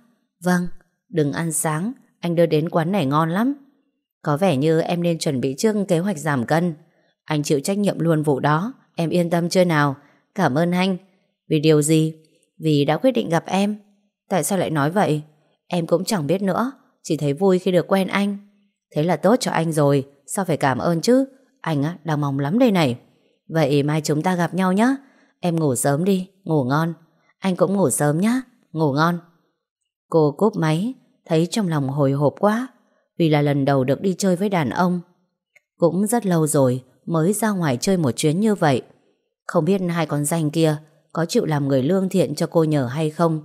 Vâng, đừng ăn sáng. Anh đưa đến quán này ngon lắm. Có vẻ như em nên chuẩn bị trước kế hoạch giảm cân. Anh chịu trách nhiệm luôn vụ đó. Em yên tâm chưa nào? Cảm ơn anh Vì điều gì? Vì đã quyết định gặp em. Tại sao lại nói vậy? Em cũng chẳng biết nữa. Chỉ thấy vui khi được quen anh. Thế là tốt cho anh rồi. Sao phải cảm ơn chứ? Anh á, đang mong lắm đây này. Vậy mai chúng ta gặp nhau nhé Em ngủ sớm đi, ngủ ngon. Anh cũng ngủ sớm nhé, ngủ ngon. Cô cúp máy. Thấy trong lòng hồi hộp quá. Vì là lần đầu được đi chơi với đàn ông. Cũng rất lâu rồi Mới ra ngoài chơi một chuyến như vậy. Không biết hai con danh kia Có chịu làm người lương thiện cho cô nhờ hay không.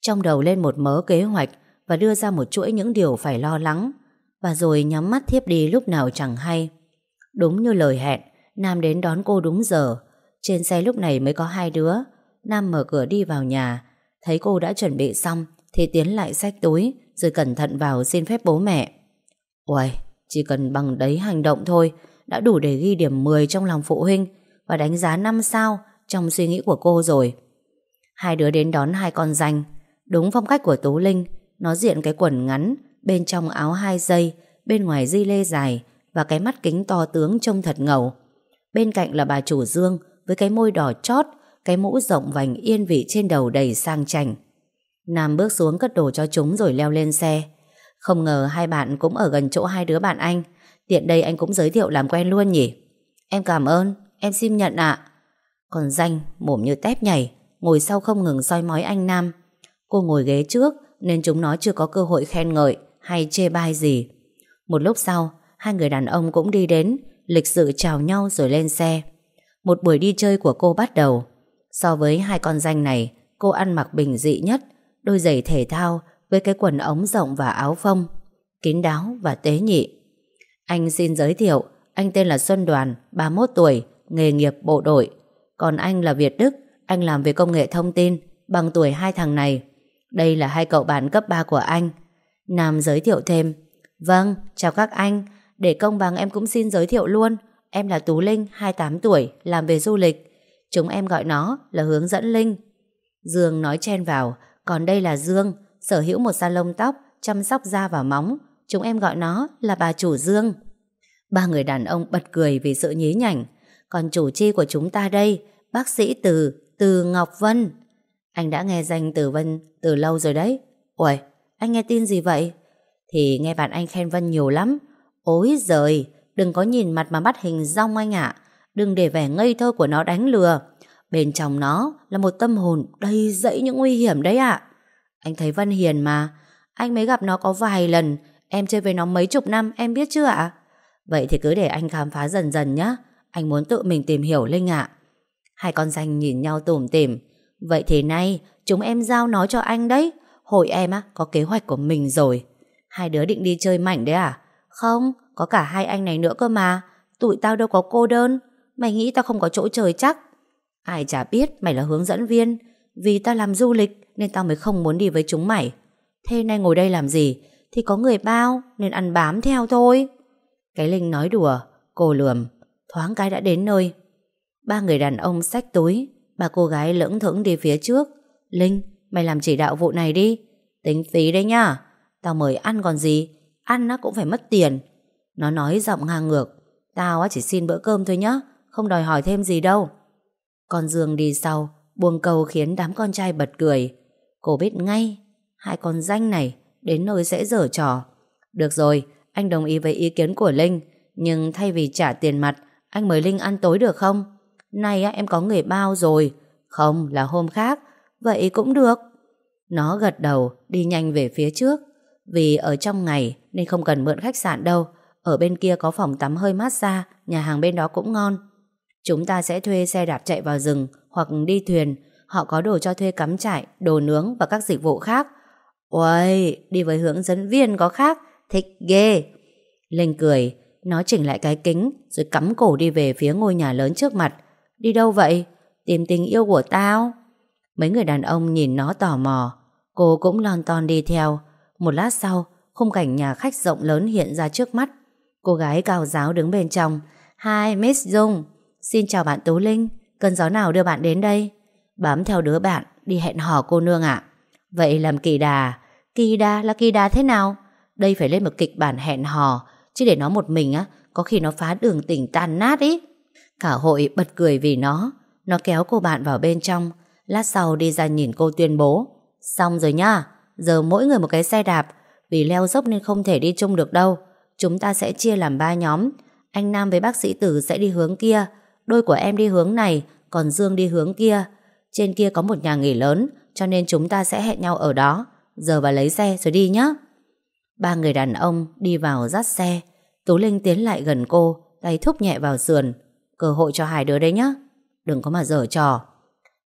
Trong đầu lên một mớ kế hoạch Và đưa ra một chuỗi những điều phải lo lắng. Và rồi nhắm mắt thiếp đi lúc nào chẳng hay. Đúng như lời hẹn, Nam đến đón cô đúng giờ. Trên xe lúc này mới có hai đứa. Nam mở cửa đi vào nhà. Thấy cô đã chuẩn bị xong Thì tiến lại xách túi. Rồi cẩn thận vào xin phép bố mẹ. Uầy, chỉ cần bằng đấy hành động thôi Đã đủ để ghi điểm 10 trong lòng phụ huynh Và đánh giá 5 sao Trong suy nghĩ của cô rồi. Hai đứa đến đón hai con danh. Đúng phong cách của Tú Linh Nó diện cái quần ngắn Bên trong áo hai dây Bên ngoài di lê dài Và cái mắt kính to tướng trông thật ngầu. Bên cạnh là bà chủ Dương Với cái môi đỏ chót Cái mũ rộng vành yên vị trên đầu đầy sang chảnh. Nam bước xuống cất đồ cho chúng rồi leo lên xe. Không ngờ hai bạn cũng ở gần chỗ hai đứa bạn anh. Tiện đây anh cũng giới thiệu làm quen luôn nhỉ? Em cảm ơn, Em xin nhận ạ. Còn danh mồm như tép nhảy, Ngồi sau không ngừng soi mói anh Nam. Cô ngồi ghế trước Nên chúng nó chưa có cơ hội khen ngợi Hay chê bai gì. Một lúc sau, Hai người đàn ông cũng đi đến, Lịch sự chào nhau rồi lên xe. Một buổi đi chơi của cô bắt đầu. So với hai con danh này, Cô ăn mặc bình dị nhất Đôi giày thể thao Với cái quần ống rộng và áo phông Kín đáo và tế nhị. Anh xin giới thiệu Anh tên là Xuân Đoàn 31 tuổi Nghề nghiệp bộ đội. Còn anh là Việt Đức Anh làm về công nghệ thông tin Bằng tuổi hai thằng này. Đây là hai cậu bạn cấp 3 của anh. Nam giới thiệu thêm Vâng, chào các anh để công bằng em cũng xin giới thiệu luôn. Em là Tú Linh, 28 tuổi Làm về du lịch. Chúng em gọi nó là hướng dẫn Linh. Dương nói chen vào còn đây là Dương, sở hữu một salon tóc Chăm sóc da và móng Chúng em gọi nó là bà chủ Dương Ba người đàn ông bật cười vì sự nhí nhảnh Còn chủ chi của chúng ta đây Bác sĩ Từ, Từ Ngọc Vân Anh đã nghe danh Từ Vân từ lâu rồi đấy Ủa, anh nghe tin gì vậy? Thì nghe bạn anh khen Vân nhiều lắm Ôi giời, đừng có nhìn mặt mà bắt hình rong anh ạ. Đừng để vẻ ngây thơ của nó đánh lừa. Bên trong nó là một tâm hồn đầy dẫy những nguy hiểm đấy ạ. Anh thấy Vân hiền mà. Anh mới gặp nó có vài lần. Em chơi với nó mấy chục năm, em biết chưa ạ? Vậy thì cứ để anh khám phá dần dần nhé. Anh muốn tự mình tìm hiểu Linh ạ. Hai con danh nhìn nhau tủm tỉm. Vậy thì nay, chúng em giao nó cho anh đấy. Hội em á, có kế hoạch của mình rồi. Hai đứa định đi chơi mảnh đấy à? Không, có cả hai anh này nữa cơ mà Tụi tao đâu có cô đơn Mày nghĩ tao không có chỗ chơi chắc Ai chả biết mày là hướng dẫn viên. Vì tao làm du lịch Nên tao mới không muốn đi với chúng mày. Thế nay ngồi đây làm gì? Thì có người bao nên ăn bám theo thôi. Cái Linh nói đùa Cô lườm Thoáng cái đã đến nơi. Ba người đàn ông xách túi Ba cô gái lững thững đi phía trước. Linh, mày làm chỉ đạo vụ này đi. Tính phí đấy nhá Tao mời ăn còn gì? Ăn nó cũng phải mất tiền. Nó nói giọng ngang ngược Tao chỉ xin bữa cơm thôi nhá Không đòi hỏi thêm gì đâu. Con Dương đi sau, Buông câu khiến đám con trai bật cười. Cô biết ngay, Hai con danh này đến nơi sẽ dở trò. Được rồi, Anh đồng ý với ý kiến của Linh, Nhưng thay vì trả tiền mặt, Anh mời Linh ăn tối được không? Này em có người bao rồi. Không, là hôm khác, Vậy cũng được. Nó gật đầu, đi nhanh về phía trước. Vì ở trong ngày nên không cần mượn khách sạn đâu. Ở bên kia có phòng tắm hơi massage, Nhà hàng bên đó cũng ngon. Chúng ta sẽ thuê xe đạp chạy vào rừng Hoặc đi thuyền Họ có đồ cho thuê cắm trại, đồ nướng và các dịch vụ khác Ôi, đi với hướng dẫn viên có khác Thích ghê Linh cười, nó chỉnh lại cái kính Rồi cắm cổ đi về phía ngôi nhà lớn trước mặt Đi đâu vậy? Tìm tình yêu của tao Mấy người đàn ông nhìn nó tò mò Cô cũng lon ton đi theo một lát sau, khung cảnh nhà khách rộng lớn hiện ra trước mắt. Cô gái cao giáo đứng bên trong. Hi, Miss Dung. Xin chào bạn Tú Linh. Cơn gió nào đưa bạn đến đây? Bám theo đứa bạn, đi hẹn hò cô nương ạ. Vậy làm kỳ đà. Kỳ đà là kỳ đà thế nào? Đây phải lên một kịch bản hẹn hò. Chứ để nó một mình á, có khi nó phá đường tình tan nát ý. Cả hội bật cười vì nó. Nó kéo cô bạn vào bên trong. Lát sau đi ra nhìn cô tuyên bố. Xong rồi nhá. Giờ mỗi người một cái xe đạp Vì leo dốc nên không thể đi chung được đâu Chúng ta sẽ chia làm ba nhóm Anh Nam với bác sĩ Tử sẽ đi hướng kia Đôi của em đi hướng này, Còn Dương đi hướng kia. Trên kia có một nhà nghỉ lớn, Cho nên chúng ta sẽ hẹn nhau ở đó. Giờ vào lấy xe rồi đi nhé Ba người đàn ông đi vào dắt xe. Tú Linh tiến lại gần cô, Tay thúc nhẹ vào sườn. Cơ hội cho hai đứa đấy nhé Đừng có mà dở trò.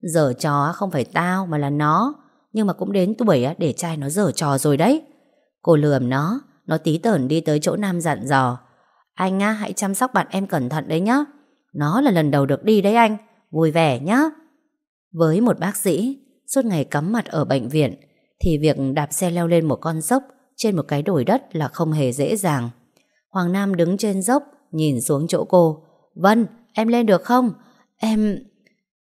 Dở trò không phải tao mà là nó. Nhưng mà cũng đến tuổi để trai nó dở trò rồi đấy. Cô lườm nó Nó tí tởn đi tới chỗ Nam dặn dò. Anh á, hãy chăm sóc bạn em cẩn thận đấy nhá. Nó là lần đầu được đi đấy anh. Vui vẻ nhá. Với một bác sĩ, Suốt ngày cắm mặt ở bệnh viện, Thì việc đạp xe leo lên một con dốc Trên một cái đồi đất là không hề dễ dàng. Hoàng Nam đứng trên dốc, Nhìn xuống chỗ cô. Vân, em lên được không? Em...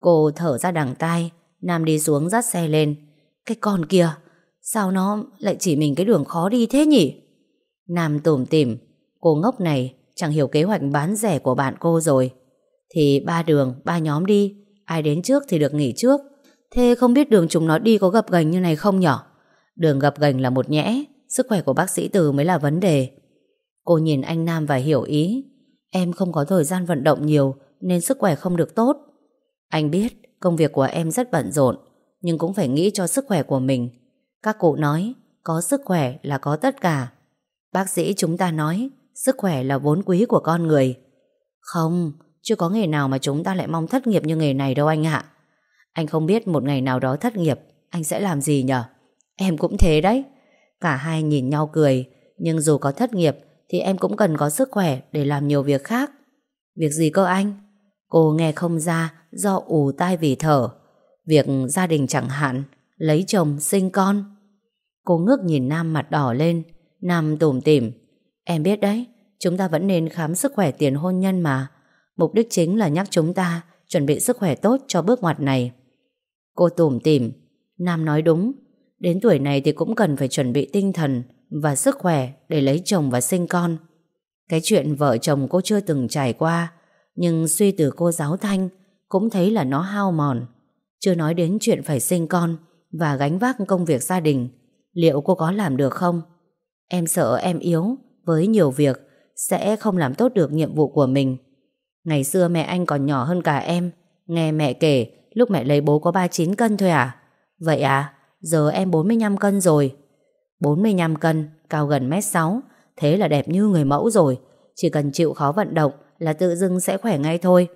Cô thở ra đằng tai, Nam đi xuống dắt xe lên. Cái con kia, Sao nó lại chỉ mình cái đường khó đi thế nhỉ? Nam tủm tỉm. Cô ngốc này, chẳng hiểu kế hoạch bán rẻ của bạn cô rồi. Thì ba đường, ba nhóm đi. Ai đến trước thì được nghỉ trước. Thế không biết đường chúng nó đi có gập gành như này không nhở? Đường gập gành là một nhẽ. Sức khỏe của bác sĩ Từ mới là vấn đề. Cô nhìn anh Nam và hiểu ý. Em không có thời gian vận động nhiều Nên sức khỏe không được tốt. Anh biết công việc của em rất bận rộn Nhưng cũng phải nghĩ cho sức khỏe của mình. Các cụ nói Có sức khỏe là có tất cả. Bác sĩ chúng ta nói Sức khỏe là vốn quý của con người. Không chưa có nghề nào mà chúng ta lại mong thất nghiệp như nghề này đâu anh ạ. Anh không biết một ngày nào đó thất nghiệp, Anh sẽ làm gì nhở? Em cũng thế đấy. Cả hai nhìn nhau cười, Nhưng dù có thất nghiệp Thì em cũng cần có sức khỏe để làm nhiều việc khác. Việc gì cơ anh? Cô nghe không ra do ù tai vì thở. Việc gia đình chẳng hạn, Lấy chồng, sinh con. Cô ngước nhìn Nam mặt đỏ lên, Nam tủm tỉm. Em biết đấy, Chúng ta vẫn nên khám sức khỏe tiền hôn nhân mà. Mục đích chính là nhắc chúng ta Chuẩn bị sức khỏe tốt cho bước ngoặt này. Cô tủm tỉm. Nam nói đúng. Đến tuổi này thì cũng cần phải chuẩn bị tinh thần Và sức khỏe để lấy chồng và sinh con. Cái chuyện vợ chồng cô chưa từng trải qua, Nhưng suy từ cô giáo Thanh Cũng thấy là nó hao mòn. Chưa nói đến chuyện phải sinh con Và gánh vác công việc gia đình, Liệu cô có làm được không? Em sợ em yếu, Với nhiều việc Sẽ không làm tốt được nhiệm vụ của mình. Ngày xưa mẹ anh còn nhỏ hơn cả em. Nghe mẹ kể, Lúc mẹ lấy bố có 39 cân thôi à? Vậy à? Giờ em 45 cân rồi. 45 cân, Cao gần mét 6 Thế là đẹp như người mẫu rồi. Chỉ cần chịu khó vận động Là tự dưng sẽ khỏe ngay thôi.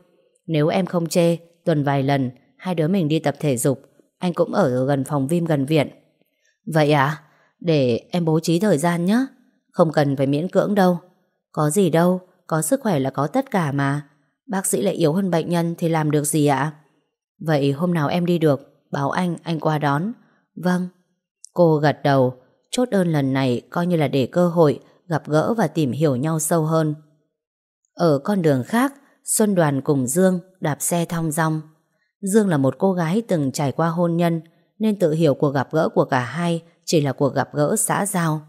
Nếu em không chê, Tuần vài lần, Hai đứa mình đi tập thể dục, Anh cũng ở gần phòng Vim gần viện. Vậy à? Để em bố trí thời gian nhé Không cần phải miễn cưỡng đâu. Có gì đâu, Có sức khỏe là có tất cả mà. Bác sĩ lại yếu hơn bệnh nhân thì làm được gì ạ? Vậy hôm nào em đi được Báo anh, anh qua đón. Vâng. Cô gật đầu. Chốt đơn lần này coi như là để cơ hội Gặp gỡ và tìm hiểu nhau sâu hơn. Ở con đường khác Xuân Đoàn cùng Dương đạp xe thong dong. Dương là một cô gái từng trải qua hôn nhân Nên tự hiểu cuộc gặp gỡ của cả hai Chỉ là cuộc gặp gỡ xã giao.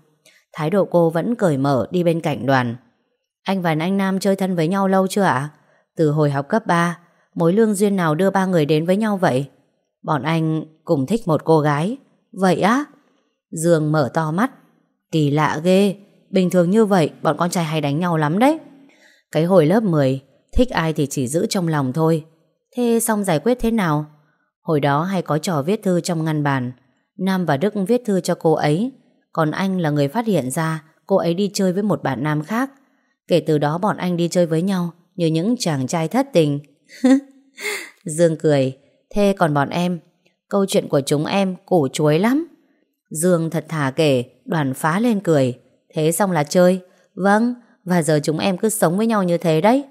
Thái độ cô vẫn cởi mở đi bên cạnh đoàn. Anh và anh Nam chơi thân với nhau lâu chưa ạ? Từ hồi học cấp 3 Mối lương duyên nào đưa ba người đến với nhau vậy? Bọn anh cùng thích một cô gái. Vậy á? Dương mở to mắt. Kỳ lạ ghê. Bình thường như vậy, bọn con trai hay đánh nhau lắm đấy. Cái hồi lớp 10 Thích ai thì chỉ giữ trong lòng thôi. Thế xong giải quyết thế nào? Hồi đó hay có trò viết thư trong ngăn bàn. Nam và Đức viết thư cho cô ấy. Còn anh là người phát hiện ra Cô ấy đi chơi với một bạn nam khác. Kể từ đó bọn anh đi chơi với nhau. Như những chàng trai thất tình. Dương cười, Thế còn bọn em? Câu chuyện của chúng em củ chuối lắm. Dương thật thà kể, Đoàn phá lên cười, Thế xong là chơi. Vâng Và giờ chúng em cứ sống với nhau như thế đấy.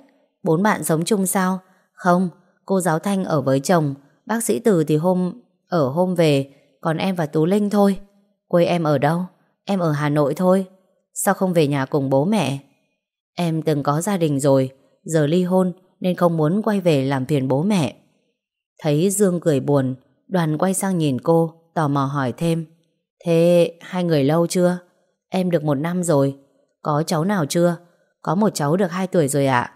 Bốn bạn sống chung sao? Không, Cô giáo Thanh ở với chồng, Bác sĩ Từ thì hôm, Ở hôm về, Còn em và Tú Linh thôi. Quê em ở đâu? Em ở Hà Nội thôi. Sao không về nhà cùng bố mẹ? Em từng có gia đình rồi Giờ ly hôn Nên không muốn quay về làm phiền bố mẹ. Thấy Dương cười buồn Đoàn quay sang nhìn cô Tò mò hỏi thêm. Thế hai người lâu chưa? Em được một năm rồi. Có cháu nào chưa? Có một cháu được hai tuổi rồi ạ.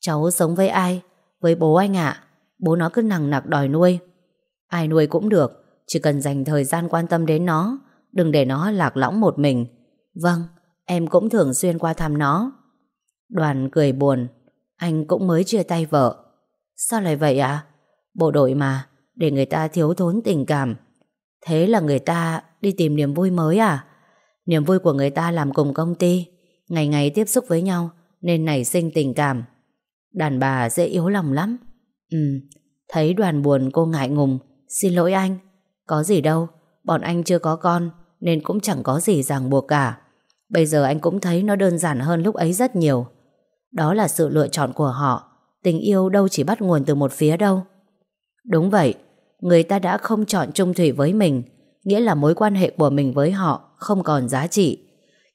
Cháu sống với ai? Với bố anh ạ. Bố nó cứ nặng nặc đòi nuôi. Ai nuôi cũng được Chỉ cần dành thời gian quan tâm đến nó Đừng để nó lạc lõng một mình. Vâng, em cũng thường xuyên qua thăm nó. Đoàn cười buồn, anh cũng mới chia tay vợ. Sao lại vậy ạ? À? Bộ đội mà, để người ta thiếu thốn tình cảm. Thế là người ta đi tìm niềm vui mới à? Niềm vui của người ta làm cùng công ty, ngày ngày tiếp xúc với nhau nên nảy sinh tình cảm. Đàn bà dễ yếu lòng lắm. Ừ, thấy đoàn buồn cô ngại ngùng, xin lỗi anh. Có gì đâu, bọn anh chưa có con nên cũng chẳng có gì ràng buộc cả. Bây giờ anh cũng thấy nó đơn giản hơn lúc ấy rất nhiều. Đó là sự lựa chọn của họ. Tình yêu đâu chỉ bắt nguồn từ một phía đâu. Đúng vậy, người ta đã không chọn chung thủy với mình, nghĩa là mối quan hệ của mình với họ không còn giá trị.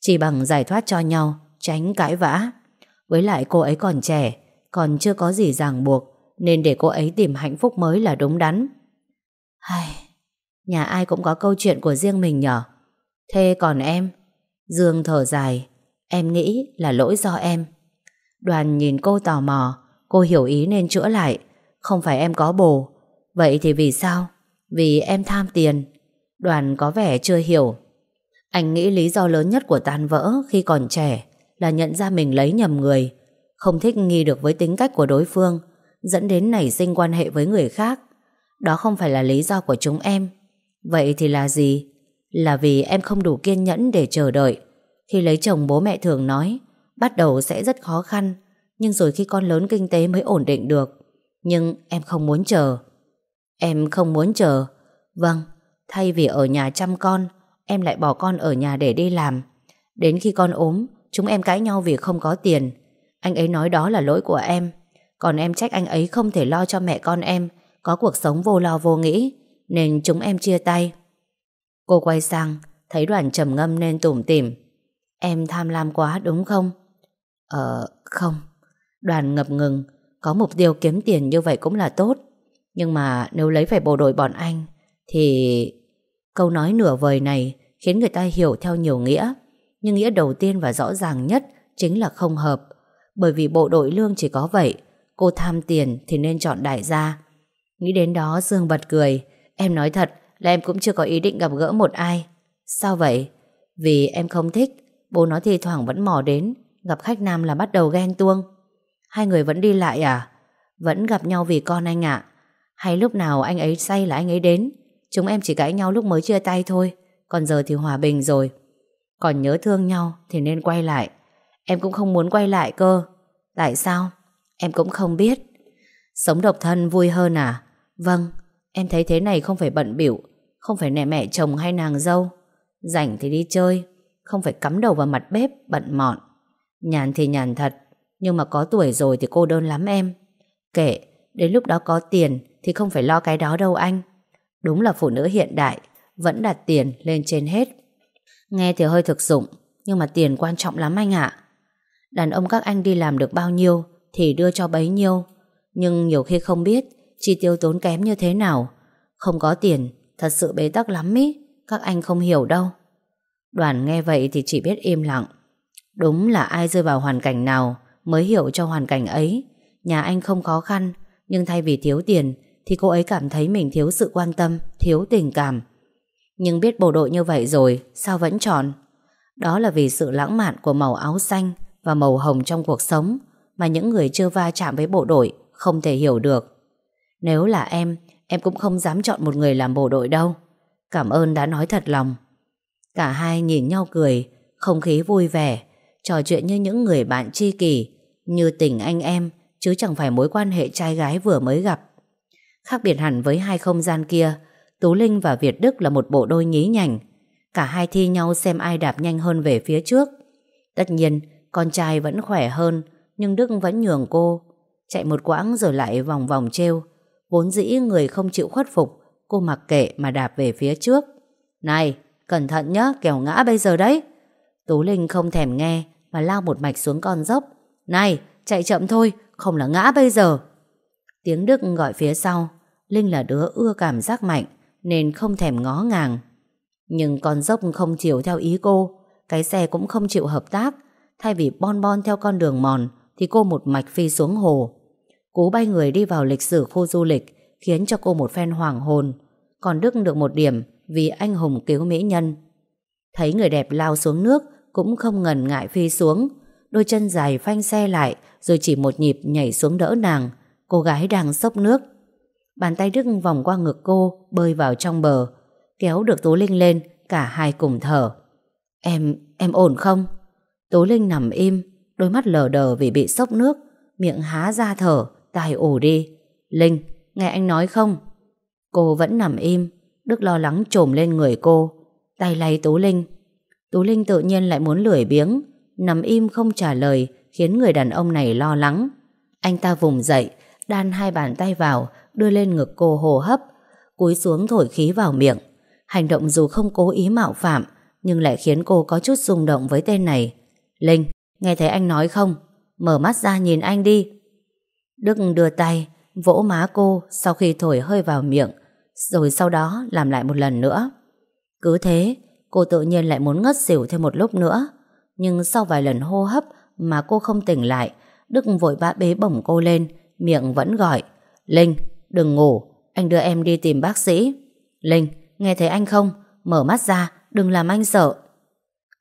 Chỉ bằng giải thoát cho nhau, tránh cãi vã. Với lại cô ấy còn trẻ, còn chưa có gì ràng buộc, nên để cô ấy tìm hạnh phúc mới là đúng đắn. Hay, nhà ai cũng có câu chuyện của riêng mình nhở? Thế còn em? Dương thở dài, em nghĩ là lỗi do em. Đoàn nhìn cô tò mò, cô hiểu ý nên chữa lại. Không phải em có bồ, vậy thì vì sao? Vì em tham tiền. Đoàn có vẻ chưa hiểu. Anh nghĩ lý do lớn nhất của tan vỡ khi còn trẻ là nhận ra mình lấy nhầm người, không thích nghi được với tính cách của đối phương, dẫn đến nảy sinh quan hệ với người khác. Đó không phải là lý do của chúng em. Vậy thì là gì? Là vì em không đủ kiên nhẫn để chờ đợi. Khi lấy chồng bố mẹ thường nói, bắt đầu sẽ rất khó khăn, nhưng rồi khi con lớn kinh tế mới ổn định được. Nhưng em không muốn chờ. Em không muốn chờ. Vâng, thay vì ở nhà chăm con, em lại bỏ con ở nhà để đi làm. Đến khi con ốm, chúng em cãi nhau vì không có tiền. Anh ấy nói đó là lỗi của em. Còn em trách anh ấy không thể lo cho mẹ con em, có cuộc sống vô lo vô nghĩ, nên chúng em chia tay. Cô quay sang, thấy đoàn trầm ngâm nên tủm tỉm. Em tham lam quá đúng không? Ờ, không. Đoàn ngập ngừng, có mục tiêu kiếm tiền như vậy cũng là tốt. Nhưng mà nếu lấy phải bộ đội bọn anh, thì... Câu nói nửa vời này khiến người ta hiểu theo nhiều nghĩa. Nhưng nghĩa đầu tiên và rõ ràng nhất chính là không hợp. Bởi vì bộ đội lương chỉ có vậy, cô tham tiền thì nên chọn đại gia. Nghĩ đến đó Dương bật cười. Em nói thật là em cũng chưa có ý định gặp gỡ một ai. Sao vậy? Vì em không thích, bố nó thì thoảng vẫn mò đến, gặp khách nam là bắt đầu ghen tuông. Hai người vẫn đi lại à? Vẫn gặp nhau vì con anh ạ. Hay lúc nào anh ấy say là anh ấy đến? Chúng em chỉ cãi nhau lúc mới chia tay thôi, còn giờ thì hòa bình rồi. Còn nhớ thương nhau thì nên quay lại. Em cũng không muốn quay lại cơ. Tại sao? Em cũng không biết. Sống độc thân vui hơn à? Vâng, em thấy thế này không phải bận biểu, không phải nẹ mẹ chồng hay nàng dâu. Rảnh thì đi chơi, không phải cắm đầu vào mặt bếp bận mọn. Nhàn thì nhàn thật, nhưng mà có tuổi rồi thì cô đơn lắm em. Kệ, đến lúc đó có tiền thì không phải lo cái đó đâu anh. Đúng là phụ nữ hiện đại, vẫn đặt tiền lên trên hết. Nghe thì hơi thực dụng, nhưng mà tiền quan trọng lắm anh ạ. Đàn ông các anh đi làm được bao nhiêu thì đưa cho bấy nhiêu. Nhưng nhiều khi không biết chi tiêu tốn kém như thế nào. Không có tiền, thật sự bế tắc lắm ý. Các anh không hiểu đâu. Đoàn nghe vậy thì chỉ biết im lặng. Đúng là ai rơi vào hoàn cảnh nào mới hiểu cho hoàn cảnh ấy. Nhà anh không khó khăn, nhưng thay vì thiếu tiền thì cô ấy cảm thấy mình thiếu sự quan tâm, thiếu tình cảm. Nhưng biết bộ đội như vậy rồi, sao vẫn chọn? Đó là vì sự lãng mạn của màu áo xanh và màu hồng trong cuộc sống mà những người chưa va chạm với bộ đội không thể hiểu được. Nếu là em, em cũng không dám chọn một người làm bộ đội đâu. Cảm ơn đã nói thật lòng. Cả hai nhìn nhau cười, không khí vui vẻ, trò chuyện như những người bạn tri kỷ, như tình anh em, chứ chẳng phải mối quan hệ trai gái vừa mới gặp. Khác biệt hẳn với hai không gian kia, Tú Linh và Việt Đức là một bộ đôi nhí nhảnh. Cả hai thi nhau xem ai đạp nhanh hơn về phía trước. Tất nhiên, con trai vẫn khỏe hơn, nhưng Đức vẫn nhường cô. Chạy một quãng rồi lại vòng vòng treo. Vốn dĩ người không chịu khuất phục, cô mặc kệ mà đạp về phía trước. Này, cẩn thận nhá, kẻo ngã bây giờ đấy. Tú Linh không thèm nghe, mà lao một mạch xuống con dốc. Này, chạy chậm thôi, không là ngã bây giờ. Tiếng Đức gọi phía sau. Linh là đứa ưa cảm giác mạnh, nên không thèm ngó ngàng. Nhưng con dốc không chịu theo ý cô, cái xe cũng không chịu hợp tác. Thay vì bon bon theo con đường mòn, thì cô một mạch phi xuống hồ. Cú bay người đi vào lịch sử khu du lịch khiến cho cô một phen hoàng hồn. Còn Đức được một điểm vì anh hùng cứu mỹ nhân. Thấy người đẹp lao xuống nước, cũng không ngần ngại phi xuống. Đôi chân dài phanh xe lại rồi chỉ một nhịp nhảy xuống đỡ nàng. Cô gái đang sốc nước. Bàn tay Đức vòng qua ngực cô bơi vào trong bờ. Kéo được Tố Linh lên cả hai cùng thở. Em, em ổn không? Tố Linh nằm im đôi mắt lờ đờ vì bị sốc nước miệng há ra thở tai ổ đi. Linh, nghe anh nói không? Cô vẫn nằm im Đức lo lắng trồm lên người cô Tay lay Tú Linh Tú Linh tự nhiên lại muốn lười biếng Nằm im không trả lời Khiến người đàn ông này lo lắng Anh ta vùng dậy Đan hai bàn tay vào Đưa lên ngực cô hồ hấp Cúi xuống thổi khí vào miệng Hành động dù không cố ý mạo phạm Nhưng lại khiến cô có chút rung động với tên này Linh, nghe thấy anh nói không? Mở mắt ra nhìn anh đi Đức đưa tay Vỗ má cô sau khi thổi hơi vào miệng rồi sau đó làm lại một lần nữa. Cứ thế, cô tự nhiên lại muốn ngất xỉu thêm một lúc nữa. Nhưng sau vài lần hô hấp mà cô không tỉnh lại, Đức vội vã bế bổng cô lên, miệng vẫn gọi. Linh, đừng ngủ, anh đưa em đi tìm bác sĩ. Linh, nghe thấy anh không? Mở mắt ra, đừng làm anh sợ.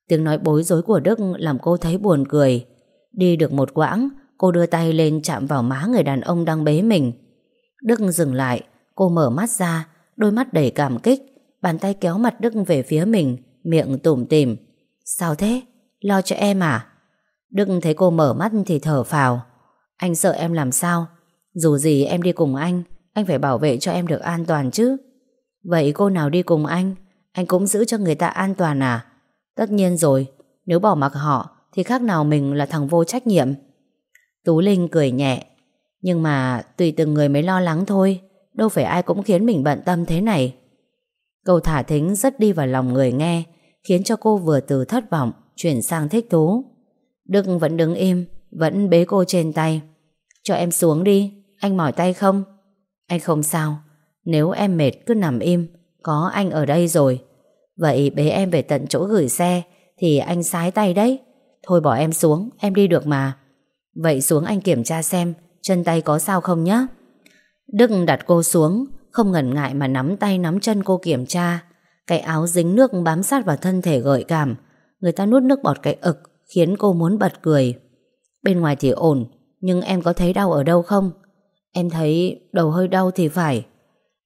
Tiếng nói bối rối của Đức làm cô thấy buồn cười. Đi được một quãng, cô đưa tay lên chạm vào má người đàn ông đang bế mình. Đức dừng lại, Cô mở mắt ra, đôi mắt đầy cảm kích, bàn tay kéo mặt Đức về phía mình, miệng tủm tỉm. Sao thế? Lo cho em à? Đức thấy cô mở mắt thì thở phào. Anh sợ em làm sao? Dù gì em đi cùng anh, anh phải bảo vệ cho em được an toàn chứ. Vậy cô nào đi cùng anh? Anh cũng giữ cho người ta an toàn à? Tất nhiên rồi, nếu bỏ mặc họ thì khác nào mình là thằng vô trách nhiệm. Tú Linh cười nhẹ. Nhưng mà tùy từng người mới lo lắng thôi. Đâu phải ai cũng khiến mình bận tâm thế này Câu thả thính rất đi vào lòng người nghe Khiến cho cô vừa từ thất vọng Chuyển sang thích thú. Đức vẫn đứng im Vẫn bế cô trên tay. Cho em xuống đi Anh mỏi tay không? Anh không sao Nếu em mệt cứ nằm im Có anh ở đây rồi. Vậy bế em về tận chỗ gửi xe Thì anh sái tay đấy. Thôi bỏ em xuống Em đi được mà. Vậy xuống anh kiểm tra xem Chân tay có sao không nhé Đức đặt cô xuống, không ngần ngại mà nắm tay nắm chân cô kiểm tra. Cái áo dính nước bám sát vào thân thể gợi cảm. Người ta nuốt nước bọt cái ực, khiến cô muốn bật cười. Bên ngoài thì ổn, nhưng em có thấy đau ở đâu không? Em thấy đầu hơi đau thì phải.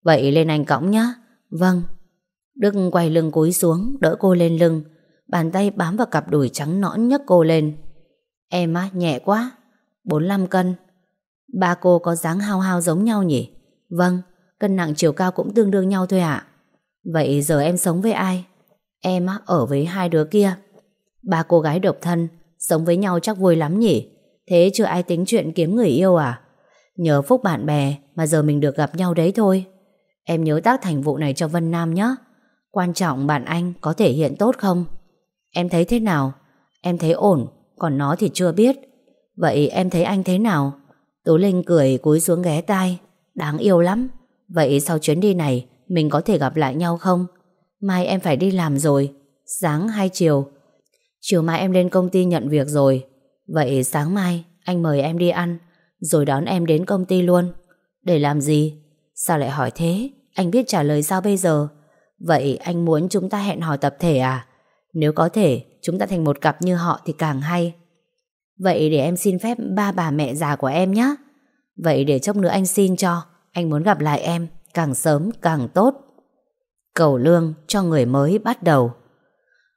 Vậy lên anh cõng nhá. Vâng. Đức quay lưng cúi xuống, đỡ cô lên lưng. Bàn tay bám vào cặp đùi trắng nõn nhấc cô lên. Em á, nhẹ quá. 45 cân. Ba cô có dáng hao hao giống nhau nhỉ? Vâng, cân nặng chiều cao cũng tương đương nhau thôi ạ. Vậy giờ em sống với ai? Em ở với hai đứa kia. Ba cô gái độc thân, sống với nhau chắc vui lắm nhỉ? Thế chưa ai tính chuyện kiếm người yêu à? Nhờ phúc bạn bè mà giờ mình được gặp nhau đấy thôi. Em nhớ tác thành vụ này cho Vân Nam nhé. Quan trọng bạn anh có thể hiện tốt không? Em thấy thế nào? Em thấy ổn, còn nó thì chưa biết. Vậy em thấy anh thế nào? Tú Linh cười cúi xuống ghé tai Đáng yêu lắm Vậy sau chuyến đi này mình có thể gặp lại nhau không? Mai em phải đi làm rồi. Sáng hay chiều. Chiều mai em lên công ty nhận việc rồi. Vậy sáng mai, anh mời em đi ăn, Rồi đón em đến công ty luôn. Để làm gì? Sao lại hỏi thế? Anh biết trả lời sao bây giờ? Vậy anh muốn chúng ta hẹn hò tập thể à? Nếu có thể, Chúng ta thành một cặp như họ thì càng hay. Vậy để em xin phép ba bà mẹ già của em nhé. Vậy để chốc nữa anh xin cho. Anh muốn gặp lại em. Càng sớm càng tốt. Cầu lương cho người mới bắt đầu.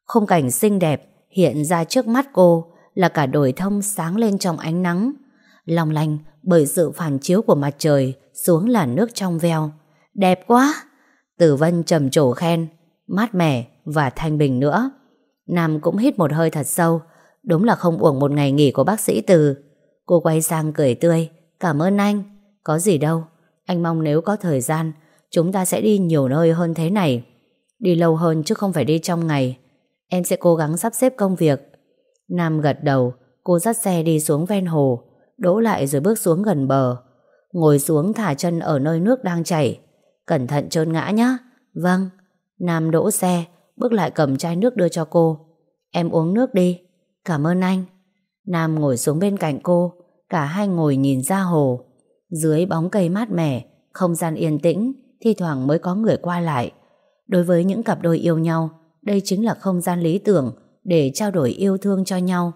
Khung cảnh xinh đẹp hiện ra trước mắt cô là cả đồi thông sáng lên trong ánh nắng. Long lanh bởi sự phản chiếu của mặt trời xuống là nước trong veo. Đẹp quá! Tử Vân trầm trồ khen, mát mẻ và thanh bình nữa. Nam cũng hít một hơi thật sâu Đúng là không uổng một ngày nghỉ của bác sĩ Từ Cô quay sang cười tươi Cảm ơn anh Có gì đâu anh mong nếu có thời gian Chúng ta sẽ đi nhiều nơi hơn thế này. Đi lâu hơn chứ không phải đi trong ngày. Em sẽ cố gắng sắp xếp công việc. Nam gật đầu Cô dắt xe đi xuống ven hồ Đỗ lại rồi bước xuống gần bờ. Ngồi xuống thả chân ở nơi nước đang chảy. Cẩn thận trơn ngã nhé Vâng. Nam đỗ xe Bước lại cầm chai nước đưa cho cô. Em uống nước đi. Cảm ơn anh. Nam ngồi xuống bên cạnh cô, cả hai ngồi nhìn ra hồ. Dưới bóng cây mát mẻ, không gian yên tĩnh, thi thoảng mới có người qua lại. Đối với những cặp đôi yêu nhau, đây chính là không gian lý tưởng để trao đổi yêu thương cho nhau.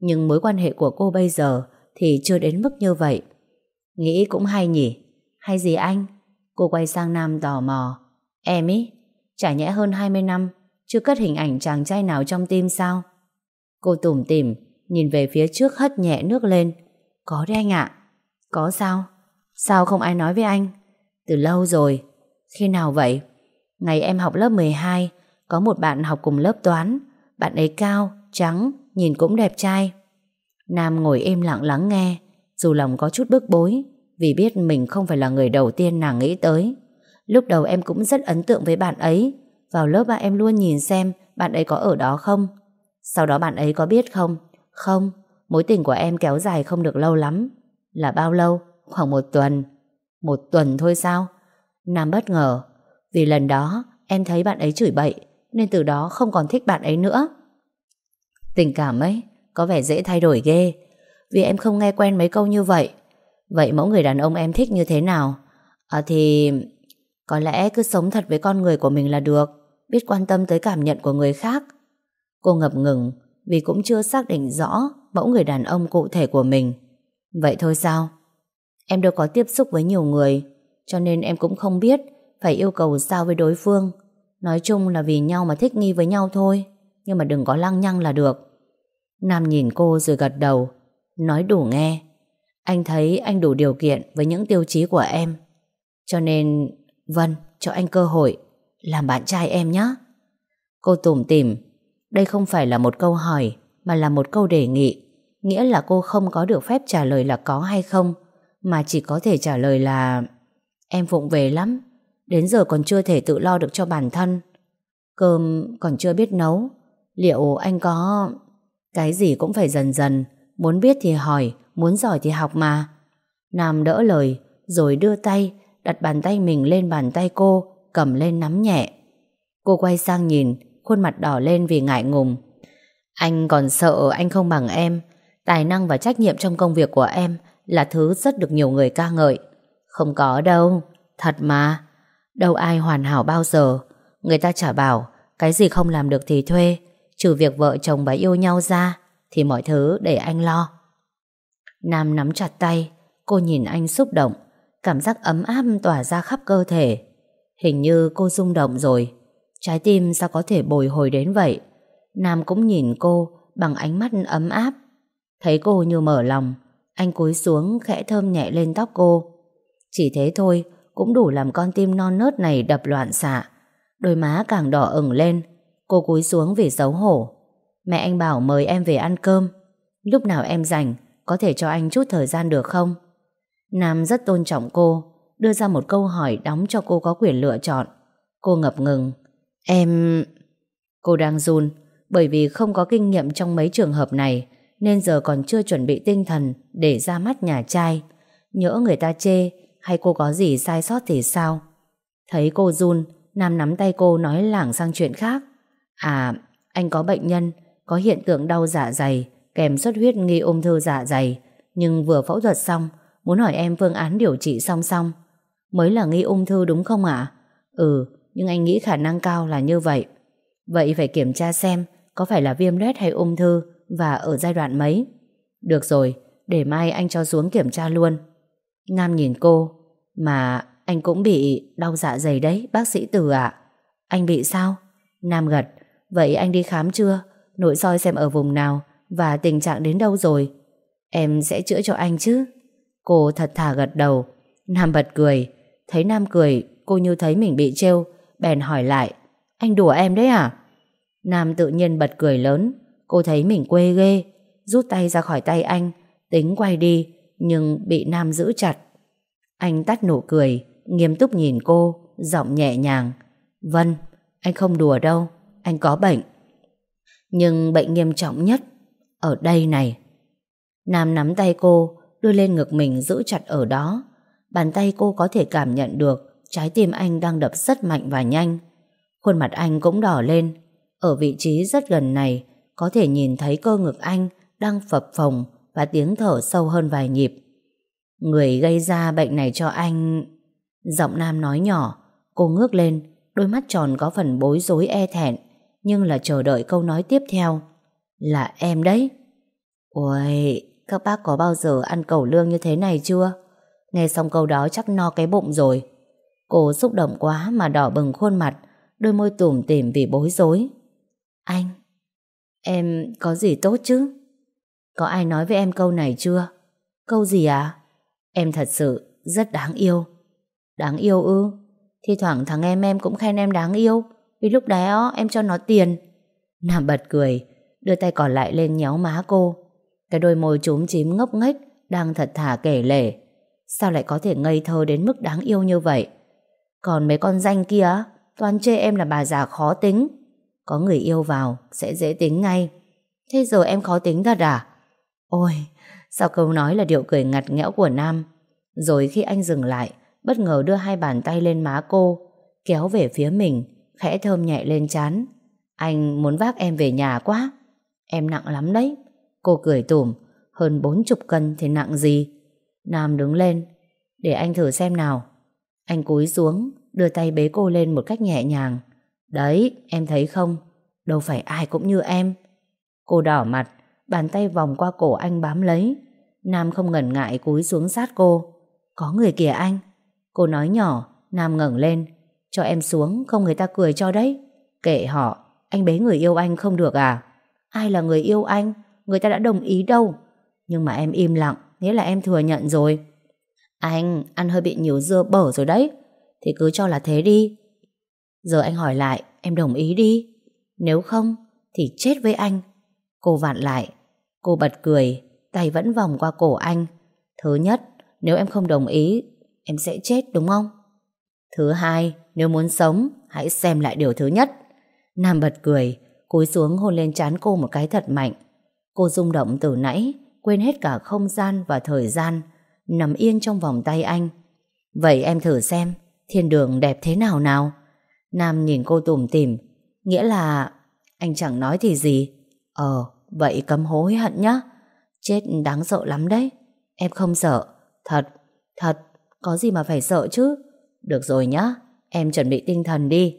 Nhưng mối quan hệ của cô bây giờ thì chưa đến mức như vậy. Nghĩ cũng hay nhỉ? Hay gì anh? Cô quay sang Nam tò mò. Em ý, chả nhẽ hơn 20 năm chưa cất hình ảnh chàng trai nào trong tim sao? Cô tủm tỉm nhìn về phía trước hất nhẹ nước lên. Có đấy anh ạ. Có sao? Sao không ai nói với anh? Từ lâu rồi. Khi nào vậy? Ngày em học lớp 12, có một bạn học cùng lớp toán. Bạn ấy cao, trắng, nhìn cũng đẹp trai. Nam ngồi im lặng lắng nghe, dù lòng có chút bức bối, vì biết mình không phải là người đầu tiên nàng nghĩ tới. Lúc đầu em cũng rất ấn tượng với bạn ấy. Vào lớp ba em luôn nhìn xem bạn ấy có ở đó không. Sau đó bạn ấy có biết không? Không, mối tình của em kéo dài không được lâu lắm. Là bao lâu? Khoảng một tuần. Một tuần thôi sao? Nam bất ngờ. Vì lần đó, em thấy bạn ấy chửi bậy, nên từ đó không còn thích bạn ấy nữa. Tình cảm ấy, có vẻ dễ thay đổi ghê vì em không nghe quen mấy câu như vậy. Vậy mẫu người đàn ông em thích như thế nào? À thì có lẽ cứ sống thật với con người của mình là được, biết quan tâm tới cảm nhận của người khác. Cô ngập ngừng, vì cũng chưa xác định rõ mẫu người đàn ông cụ thể của mình. Vậy thôi sao? Em đâu có tiếp xúc với nhiều người cho nên em cũng không biết phải yêu cầu sao với đối phương. Nói chung là vì nhau mà thích nghi với nhau thôi nhưng mà đừng có lăng nhăng là được. Nam nhìn cô rồi gật đầu nói đủ nghe. Anh thấy anh đủ điều kiện với những tiêu chí của em. Cho nên, Vân, cho anh cơ hội làm bạn trai em nhé. Cô tủm tỉm, đây không phải là một câu hỏi mà là một câu đề nghị. Nghĩa là cô không có được phép trả lời là có hay không mà chỉ có thể trả lời là em vụng về lắm. Đến giờ còn chưa thể tự lo được cho bản thân. Cơm còn chưa biết nấu. Liệu anh có... Cái gì cũng phải dần dần. Muốn biết thì hỏi, muốn giỏi thì học mà. Nam đỡ lời, rồi đưa tay, đặt bàn tay mình lên bàn tay cô, cầm lên nắm nhẹ. Cô quay sang nhìn, khuôn mặt đỏ lên vì ngại ngùng. Anh còn sợ anh không bằng em. Tài năng và trách nhiệm trong công việc của em là thứ rất được nhiều người ca ngợi. Không có đâu, thật mà. Đâu ai hoàn hảo bao giờ. Người ta chả bảo, cái gì không làm được thì thuê, trừ việc vợ chồng và yêu nhau ra, thì mọi thứ để anh lo. Nam nắm chặt tay, cô nhìn anh xúc động, cảm giác ấm áp tỏa ra khắp cơ thể. Hình như cô rung động rồi, trái tim sao có thể bồi hồi đến vậy. Nam cũng nhìn cô bằng ánh mắt ấm áp. Thấy cô như mở lòng, anh cúi xuống khẽ thơm nhẹ lên tóc cô. Chỉ thế thôi, cũng đủ làm con tim non nớt này đập loạn xạ. Đôi má càng đỏ ửng lên, cô cúi xuống vì xấu hổ. Mẹ anh bảo mời em về ăn cơm. Lúc nào em rảnh, có thể cho anh chút thời gian được không? Nam rất tôn trọng cô, đưa ra một câu hỏi đóng cho cô có quyền lựa chọn. Cô ngập ngừng. Em... Cô đang run, bởi vì không có kinh nghiệm trong mấy trường hợp này, nên giờ còn chưa chuẩn bị tinh thần để ra mắt nhà trai. Nhỡ người ta chê, hay cô có gì sai sót thì sao? Thấy cô run, Nam nắm tay cô nói lảng sang chuyện khác. À, anh có bệnh nhân, có hiện tượng đau dạ dày, kèm xuất huyết nghi ung thư dạ dày, nhưng vừa phẫu thuật xong, muốn hỏi em phương án điều trị song song. Mới là nghi ung thư đúng không ạ? Ừ, nhưng anh nghĩ khả năng cao là như vậy. Vậy phải kiểm tra xem có phải là viêm loét hay ung thư và ở giai đoạn mấy. Được rồi, để mai anh cho xuống kiểm tra luôn. Nam nhìn cô, mà anh cũng bị đau dạ dày đấy, bác sĩ Từ ạ. Anh bị sao? Nam gật, vậy anh đi khám chưa? Nội soi xem ở vùng nào và tình trạng đến đâu rồi. Em sẽ chữa cho anh chứ? Cô thật thà gật đầu. Nam bật cười. Thấy Nam cười, cô như thấy mình bị trêu, bèn hỏi lại. Anh đùa em đấy à? Nam tự nhiên bật cười lớn. Cô thấy mình quê ghê, rút tay ra khỏi tay anh, tính quay đi, nhưng bị Nam giữ chặt. Anh tắt nụ cười, nghiêm túc nhìn cô, giọng nhẹ nhàng. Vân, anh không đùa đâu, anh có bệnh. Nhưng bệnh nghiêm trọng nhất, ở đây này. Nam nắm tay cô, đưa lên ngực mình giữ chặt ở đó. Bàn tay cô có thể cảm nhận được trái tim anh đang đập rất mạnh và nhanh. Khuôn mặt anh cũng đỏ lên. Ở vị trí rất gần này, có thể nhìn thấy cơ ngực anh đang phập phồng và tiếng thở sâu hơn vài nhịp. Người gây ra bệnh này cho anh... Giọng Nam nói nhỏ, cô ngước lên, đôi mắt tròn có phần bối rối e thẹn, Nhưng là chờ đợi câu nói tiếp theo. Là em đấy. Ôi Các bác có bao giờ ăn cẩu lương như thế này chưa? Nghe xong câu đó chắc no cái bụng rồi. Cô xúc động quá mà đỏ bừng khuôn mặt Đôi môi tủm tỉm vì bối rối. Anh Em có gì tốt chứ? Có ai nói với em câu này chưa? Câu gì à? Em thật sự rất đáng yêu. Đáng yêu ư? Thì thoảng thằng em em cũng khen em đáng yêu. Vì lúc đó em cho nó tiền. Nam bật cười, Đưa tay còn lại lên nhéo má cô. Cái đôi môi trúm chím ngốc nghếch Đang thật thà kể lể. Sao lại có thể ngây thơ đến mức đáng yêu như vậy? Còn mấy con danh kia Toàn chê em là bà già khó tính. Có người yêu vào, Sẽ dễ tính ngay. Thế giờ em khó tính thật à? Ôi, Sao câu nói là điệu cười ngặt nghẽo của Nam? Rồi khi anh dừng lại, Bất ngờ đưa hai bàn tay lên má cô, Kéo về phía mình, Khẽ thơm nhẹ lên chán Anh muốn vác em về nhà quá. Em nặng lắm đấy. Cô cười tủm, Hơn bốn chục cân thì nặng gì? Nam đứng lên, Để anh thử xem nào. Anh cúi xuống, Đưa tay bế cô lên một cách nhẹ nhàng. Đấy, em thấy không? Đâu phải ai cũng như em. Cô đỏ mặt, Bàn tay vòng qua cổ anh bám lấy. Nam không ngần ngại cúi xuống sát cô. Có người kìa anh. Cô nói nhỏ, Nam ngẩng lên. Cho em xuống, không người ta cười cho đấy. Kệ họ, Anh bế người yêu anh không được à? Ai là người yêu anh? Người ta đã đồng ý đâu? Nhưng mà em im lặng, Nghĩa là em thừa nhận rồi. Anh, ăn hơi bị nhiều dưa bở rồi đấy. Thì cứ cho là thế đi. Giờ anh hỏi lại, Em đồng ý đi. Nếu không, thì chết với anh. Cô vặn lại, Cô bật cười, Tay vẫn vòng qua cổ anh. Thứ nhất, Nếu em không đồng ý, Em sẽ chết, đúng không? Thứ hai, Nếu muốn sống, Hãy xem lại điều thứ nhất. Nam bật cười, Cúi xuống hôn lên trán cô một cái thật mạnh. Cô rung động từ nãy, Quên hết cả không gian và thời gian, Nằm yên trong vòng tay anh. Vậy em thử xem, Thiên đường đẹp thế nào nào? Nam nhìn cô tủm tỉm, Nghĩa là Anh chẳng nói thì gì. Ờ vậy cấm hối hận nhá. Chết đáng sợ lắm đấy. Em không sợ. Thật Thật, Có gì mà phải sợ chứ? Được rồi nhá, Em chuẩn bị tinh thần đi.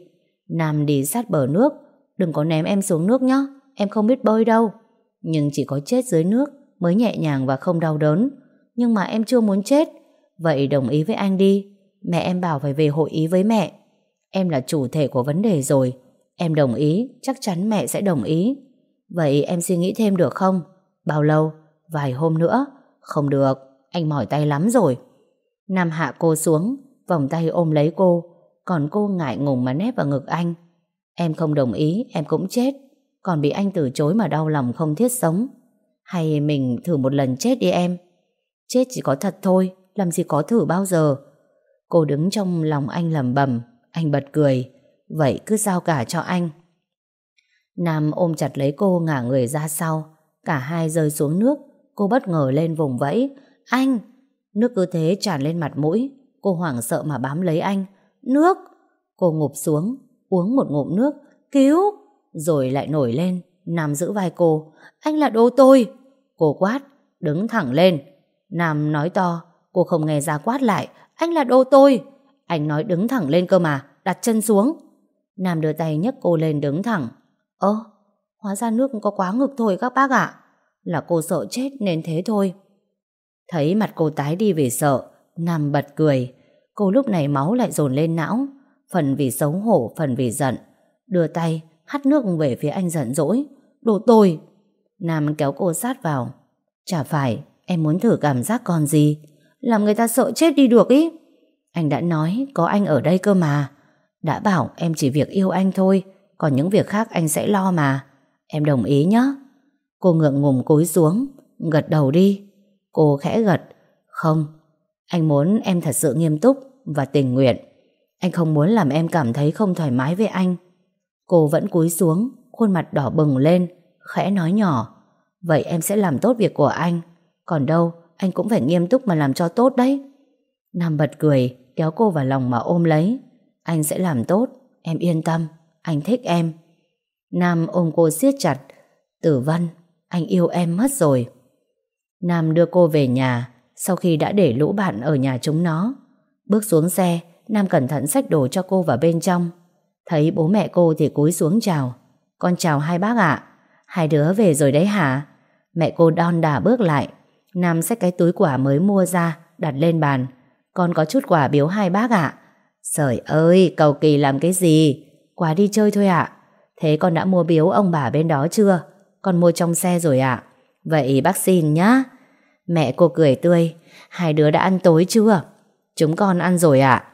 Nam đi sát bờ nước, Đừng có ném em xuống nước nhá, Em không biết bơi đâu. Nhưng chỉ có chết dưới nước Mới nhẹ nhàng và không đau đớn. Nhưng mà em chưa muốn chết, Vậy đồng ý với anh đi. Mẹ em bảo phải về hội ý với mẹ. Em là chủ thể của vấn đề rồi. Em đồng ý, Chắc chắn mẹ sẽ đồng ý. Vậy em suy nghĩ thêm được không? Bao lâu? Vài hôm nữa? Không được, Anh mỏi tay lắm rồi. Nam hạ cô xuống, Vòng tay ôm lấy cô. Còn cô ngại ngùng mà nép vào ngực anh. Em không đồng ý, em cũng chết. Còn bị anh từ chối mà đau lòng không thiết sống. Hay mình thử một lần chết đi em? Chết chỉ có thật thôi, Làm gì có thử bao giờ? Cô đứng trong lòng anh lầm bầm anh bật cười. Vậy cứ giao cả cho anh. Nam ôm chặt lấy cô ngả người ra sau. Cả hai rơi xuống nước. Cô bất ngờ lên vùng vẫy. Anh! Nước cứ thế tràn lên mặt mũi. Cô hoảng sợ mà bám lấy anh. Nước! Cô ngụp xuống, Uống một ngụm nước. Cứu! Rồi lại nổi lên. Nam giữ vai cô. Anh là đồ tôi Cô quát. Đứng thẳng lên. Nam nói to. Cô không nghe ra quát lại. Anh là đồ tôi anh nói đứng thẳng lên cơ mà Đặt chân xuống. Nam đưa tay nhấc cô lên đứng thẳng. Ơ Hóa ra nước có quá ngực thôi các bác ạ. Là cô sợ chết nên thế thôi. Thấy mặt cô tái đi vì sợ Nam bật cười. Cô lúc này máu lại dồn lên não. Phần vì xấu hổ, phần vì giận. Đưa tay, hắt nước về phía anh giận dỗi. Đồ tôi Nam kéo cô sát vào. Chả phải, em muốn thử cảm giác còn gì. Làm người ta sợ chết đi được ý. Anh đã nói có anh ở đây cơ mà. Đã bảo em chỉ việc yêu anh thôi Còn những việc khác anh sẽ lo mà. Em đồng ý nhé Cô ngượng ngùng cúi xuống Gật đầu đi. Cô khẽ gật Không, anh muốn em thật sự nghiêm túc Và tình nguyện. Anh không muốn làm em cảm thấy không thoải mái với anh. Cô vẫn cúi xuống Khuôn mặt đỏ bừng lên Khẽ nói nhỏ Vậy em sẽ làm tốt việc của anh. Còn đâu anh cũng phải nghiêm túc mà làm cho tốt đấy. Nam bật cười Kéo cô vào lòng mà ôm lấy. Anh sẽ làm tốt, Em yên tâm, Anh thích em. Nam ôm cô siết chặt, Tử Văn Anh yêu em mất rồi. Nam đưa cô về nhà Sau khi đã để lũ bạn ở nhà chúng nó. Bước xuống xe, Nam cẩn thận xách đồ cho cô vào bên trong. Thấy bố mẹ cô thì cúi xuống chào. Con chào hai bác ạ. Hai đứa về rồi đấy hả? Mẹ cô đon đà bước lại. Nam xách cái túi quả mới mua ra, Đặt lên bàn. Con có chút quà biếu hai bác ạ. Trời ơi, cầu kỳ làm cái gì? Quà đi chơi thôi ạ. Thế con đã mua biếu ông bà bên đó chưa? Con mua trong xe rồi ạ. Vậy bác xin nhá. Mẹ cô cười tươi. Hai đứa đã ăn tối chưa? Chúng con ăn rồi ạ.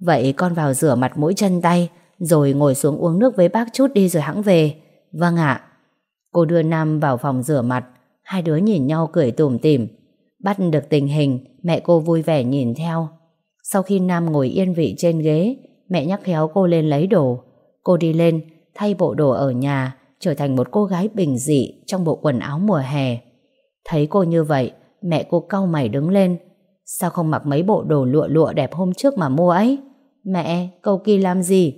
Vậy con vào rửa mặt mũi chân tay, Rồi ngồi xuống uống nước với bác chút đi rồi hãng về. Vâng ạ. Cô đưa Nam vào phòng rửa mặt. Hai đứa nhìn nhau cười tủm tỉm. Bắt được tình hình Mẹ cô vui vẻ nhìn theo. Sau khi Nam ngồi yên vị trên ghế, Mẹ nhắc khéo cô lên lấy đồ. Cô đi lên, thay bộ đồ ở nhà, Trở thành một cô gái bình dị Trong bộ quần áo mùa hè. Thấy cô như vậy, Mẹ cô cau mày đứng lên. Sao không mặc mấy bộ đồ lụa lụa đẹp hôm trước mà mua ấy? Mẹ câu kỳ làm gì?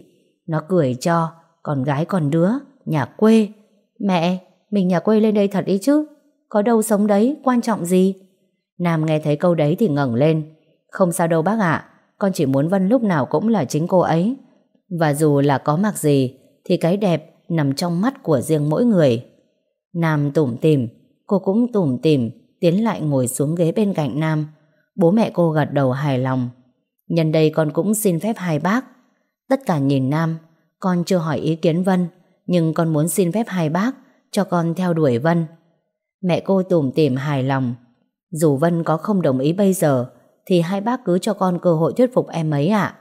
Nó cười cho Còn gái còn đứa, Nhà quê. Mẹ, mình nhà quê lên đây thật ý chứ? Có đâu sống đấy, quan trọng gì? Nam nghe thấy câu đấy thì ngẩng lên. Không sao đâu bác ạ, Con chỉ muốn Vân lúc nào cũng là chính cô ấy. Và dù là có mặc gì, Thì cái đẹp nằm trong mắt của riêng mỗi người. Nam tủm tìm Cô cũng tủm tìm Tiến lại ngồi xuống ghế bên cạnh Nam. Bố mẹ cô gật đầu hài lòng. Nhân đây con cũng xin phép hai bác. Tất cả nhìn Nam, Con chưa hỏi ý kiến Vân, Nhưng con muốn xin phép hai bác Cho con theo đuổi Vân. Mẹ cô tủm tỉm hài lòng. Dù Vân có không đồng ý bây giờ, Thì hai bác cứ cho con cơ hội thuyết phục em ấy ạ.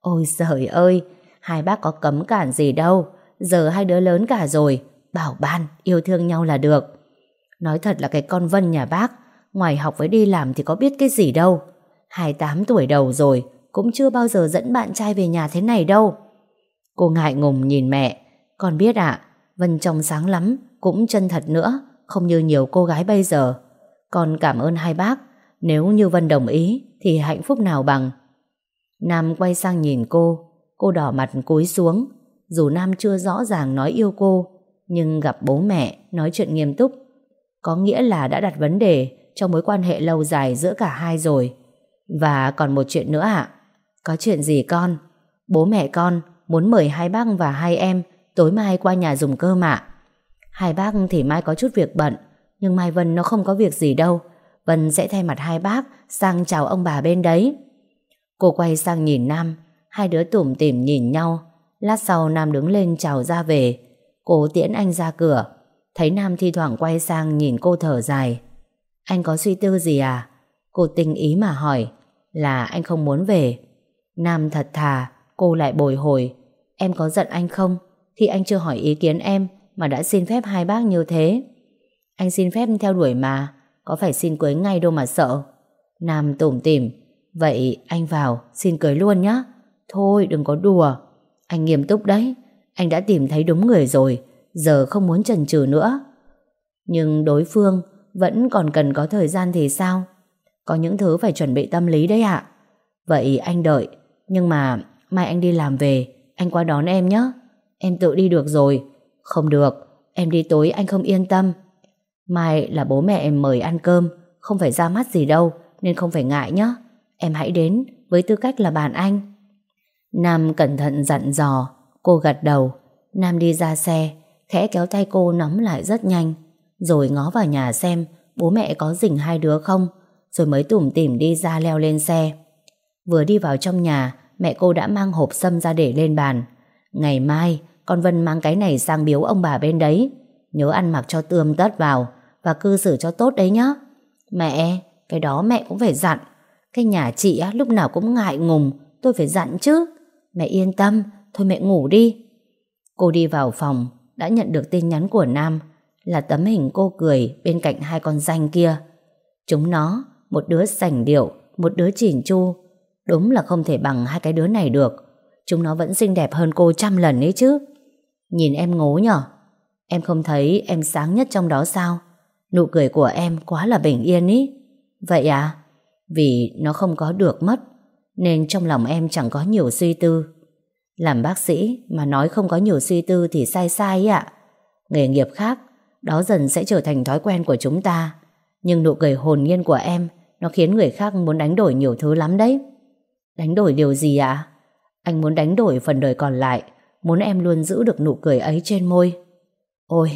Ôi trời ơi, Hai bác có cấm cản gì đâu. Giờ hai đứa lớn cả rồi, Bảo ban, yêu thương nhau là được. Nói thật là cái con Vân nhà bác, Ngoài học với đi làm thì có biết cái gì đâu. 28 tuổi đầu rồi, Cũng chưa bao giờ dẫn bạn trai về nhà thế này đâu. Cô ngại ngùng nhìn mẹ. Con biết ạ, Vân trong sáng lắm, Cũng chân thật nữa, Không như nhiều cô gái bây giờ. Con cảm ơn hai bác. Nếu như Vân đồng ý, Thì hạnh phúc nào bằng? Nam quay sang nhìn cô. Cô đỏ mặt cúi xuống. Dù Nam chưa rõ ràng nói yêu cô, Nhưng gặp bố mẹ, Nói chuyện nghiêm túc. Có nghĩa là đã đặt vấn đề Trong mối quan hệ lâu dài giữa cả hai rồi. Và còn một chuyện nữa ạ. Có chuyện gì con? Bố mẹ con muốn mời hai bác và hai em Tối mai qua nhà dùng cơm ạ. Hai bác thì mai có chút việc bận nhưng Mai Vân nó không có việc gì đâu. Vân sẽ thay mặt hai bác Sang chào ông bà bên đấy. Cô quay sang nhìn Nam. Hai đứa tủm tỉm nhìn nhau. Lát sau Nam đứng lên chào ra về. Cô tiễn anh ra cửa. Thấy Nam thi thoảng quay sang nhìn cô thở dài. Anh có suy tư gì à? Cô tinh ý mà hỏi. Là anh không muốn về. Nam thật thà. Cô lại bồi hồi. Em có giận anh không? Khi anh chưa hỏi ý kiến em Mà đã xin phép hai bác như thế. Anh xin phép theo đuổi mà. Có phải xin cưới ngay đâu mà sợ. Nam tủm tỉm. Vậy anh vào, xin cưới luôn nhé Thôi, đừng có đùa. Anh nghiêm túc đấy. Anh đã tìm thấy đúng người rồi. Giờ không muốn chần chừ nữa. Nhưng đối phương vẫn còn cần có thời gian thì sao? Có những thứ phải chuẩn bị tâm lý đấy ạ. Vậy anh đợi. Nhưng mà mai anh đi làm về. Anh qua đón em nhé Em tự đi được rồi. Không được. Em đi tối anh không yên tâm. Mai là bố mẹ em mời ăn cơm, Không phải ra mắt gì đâu, Nên không phải ngại nhé Em hãy đến với tư cách là bạn anh. Nam cẩn thận dặn dò, Cô gật đầu. Nam đi ra xe, Khẽ kéo tay cô nắm lại rất nhanh. Rồi ngó vào nhà xem Bố mẹ có dình hai đứa không, Rồi mới tủm tỉm đi ra leo lên xe. Vừa đi vào trong nhà, Mẹ cô đã mang hộp sâm ra để lên bàn. Ngày mai, Con Vân mang cái này sang biếu ông bà bên đấy. Nhớ ăn mặc cho tươm tất vào. Và cư xử cho tốt đấy nhá. Mẹ Cái đó mẹ cũng phải dặn. Cái nhà chị á, lúc nào cũng ngại ngùng. Tôi phải dặn chứ. Mẹ yên tâm Thôi mẹ ngủ đi. Cô đi vào phòng Đã nhận được tin nhắn của Nam Là tấm hình cô cười bên cạnh hai con danh kia. Chúng nó Một đứa sành điệu Một đứa chỉn chu. Đúng là không thể bằng hai cái đứa này được. Chúng nó vẫn xinh đẹp hơn cô trăm lần ấy chứ. Nhìn em ngố nhở. Em không thấy em sáng nhất trong đó sao? Nụ cười của em quá là bình yên ý. Vậy à? Vì nó không có được mất Nên trong lòng em chẳng có nhiều suy tư. Làm bác sĩ Mà nói không có nhiều suy tư thì sai sai ạ. Nghề nghiệp khác Đó dần sẽ trở thành thói quen của chúng ta. Nhưng nụ cười hồn nhiên của em Nó khiến người khác muốn đánh đổi nhiều thứ lắm đấy. Đánh đổi điều gì ạ? Anh muốn đánh đổi phần đời còn lại Muốn em luôn giữ được nụ cười ấy trên môi. Ôi,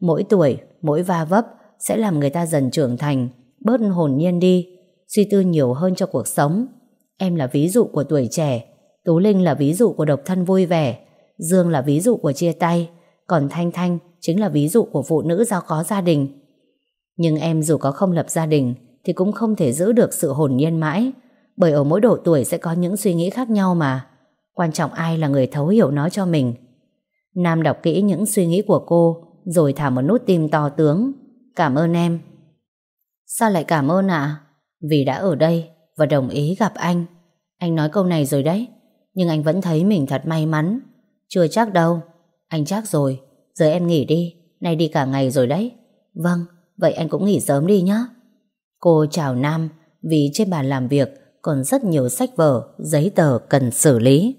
mỗi tuổi, mỗi va vấp sẽ làm người ta dần trưởng thành, bớt hồn nhiên đi, suy tư nhiều hơn cho cuộc sống. Em là ví dụ của tuổi trẻ, Tú Linh là ví dụ của độc thân vui vẻ, Dương là ví dụ của chia tay, còn Thanh Thanh chính là ví dụ của phụ nữ giao có gia đình. Nhưng em dù có không lập gia đình thì cũng không thể giữ được sự hồn nhiên mãi, bởi ở mỗi độ tuổi sẽ có những suy nghĩ khác nhau mà. Quan trọng ai là người thấu hiểu nó cho mình. Nam đọc kỹ những suy nghĩ của cô rồi thả một nút tim to tướng. Cảm ơn em. Sao lại cảm ơn ạ? Vì đã ở đây và đồng ý gặp anh. Anh nói câu này rồi đấy, nhưng anh vẫn thấy mình thật may mắn. Chưa chắc đâu. Anh chắc rồi, giờ em nghỉ đi, nay đi cả ngày rồi đấy. Vâng, vậy anh cũng nghỉ sớm đi nhé. Cô chào Nam vì trên bàn làm việc còn rất nhiều sách vở, giấy tờ cần xử lý.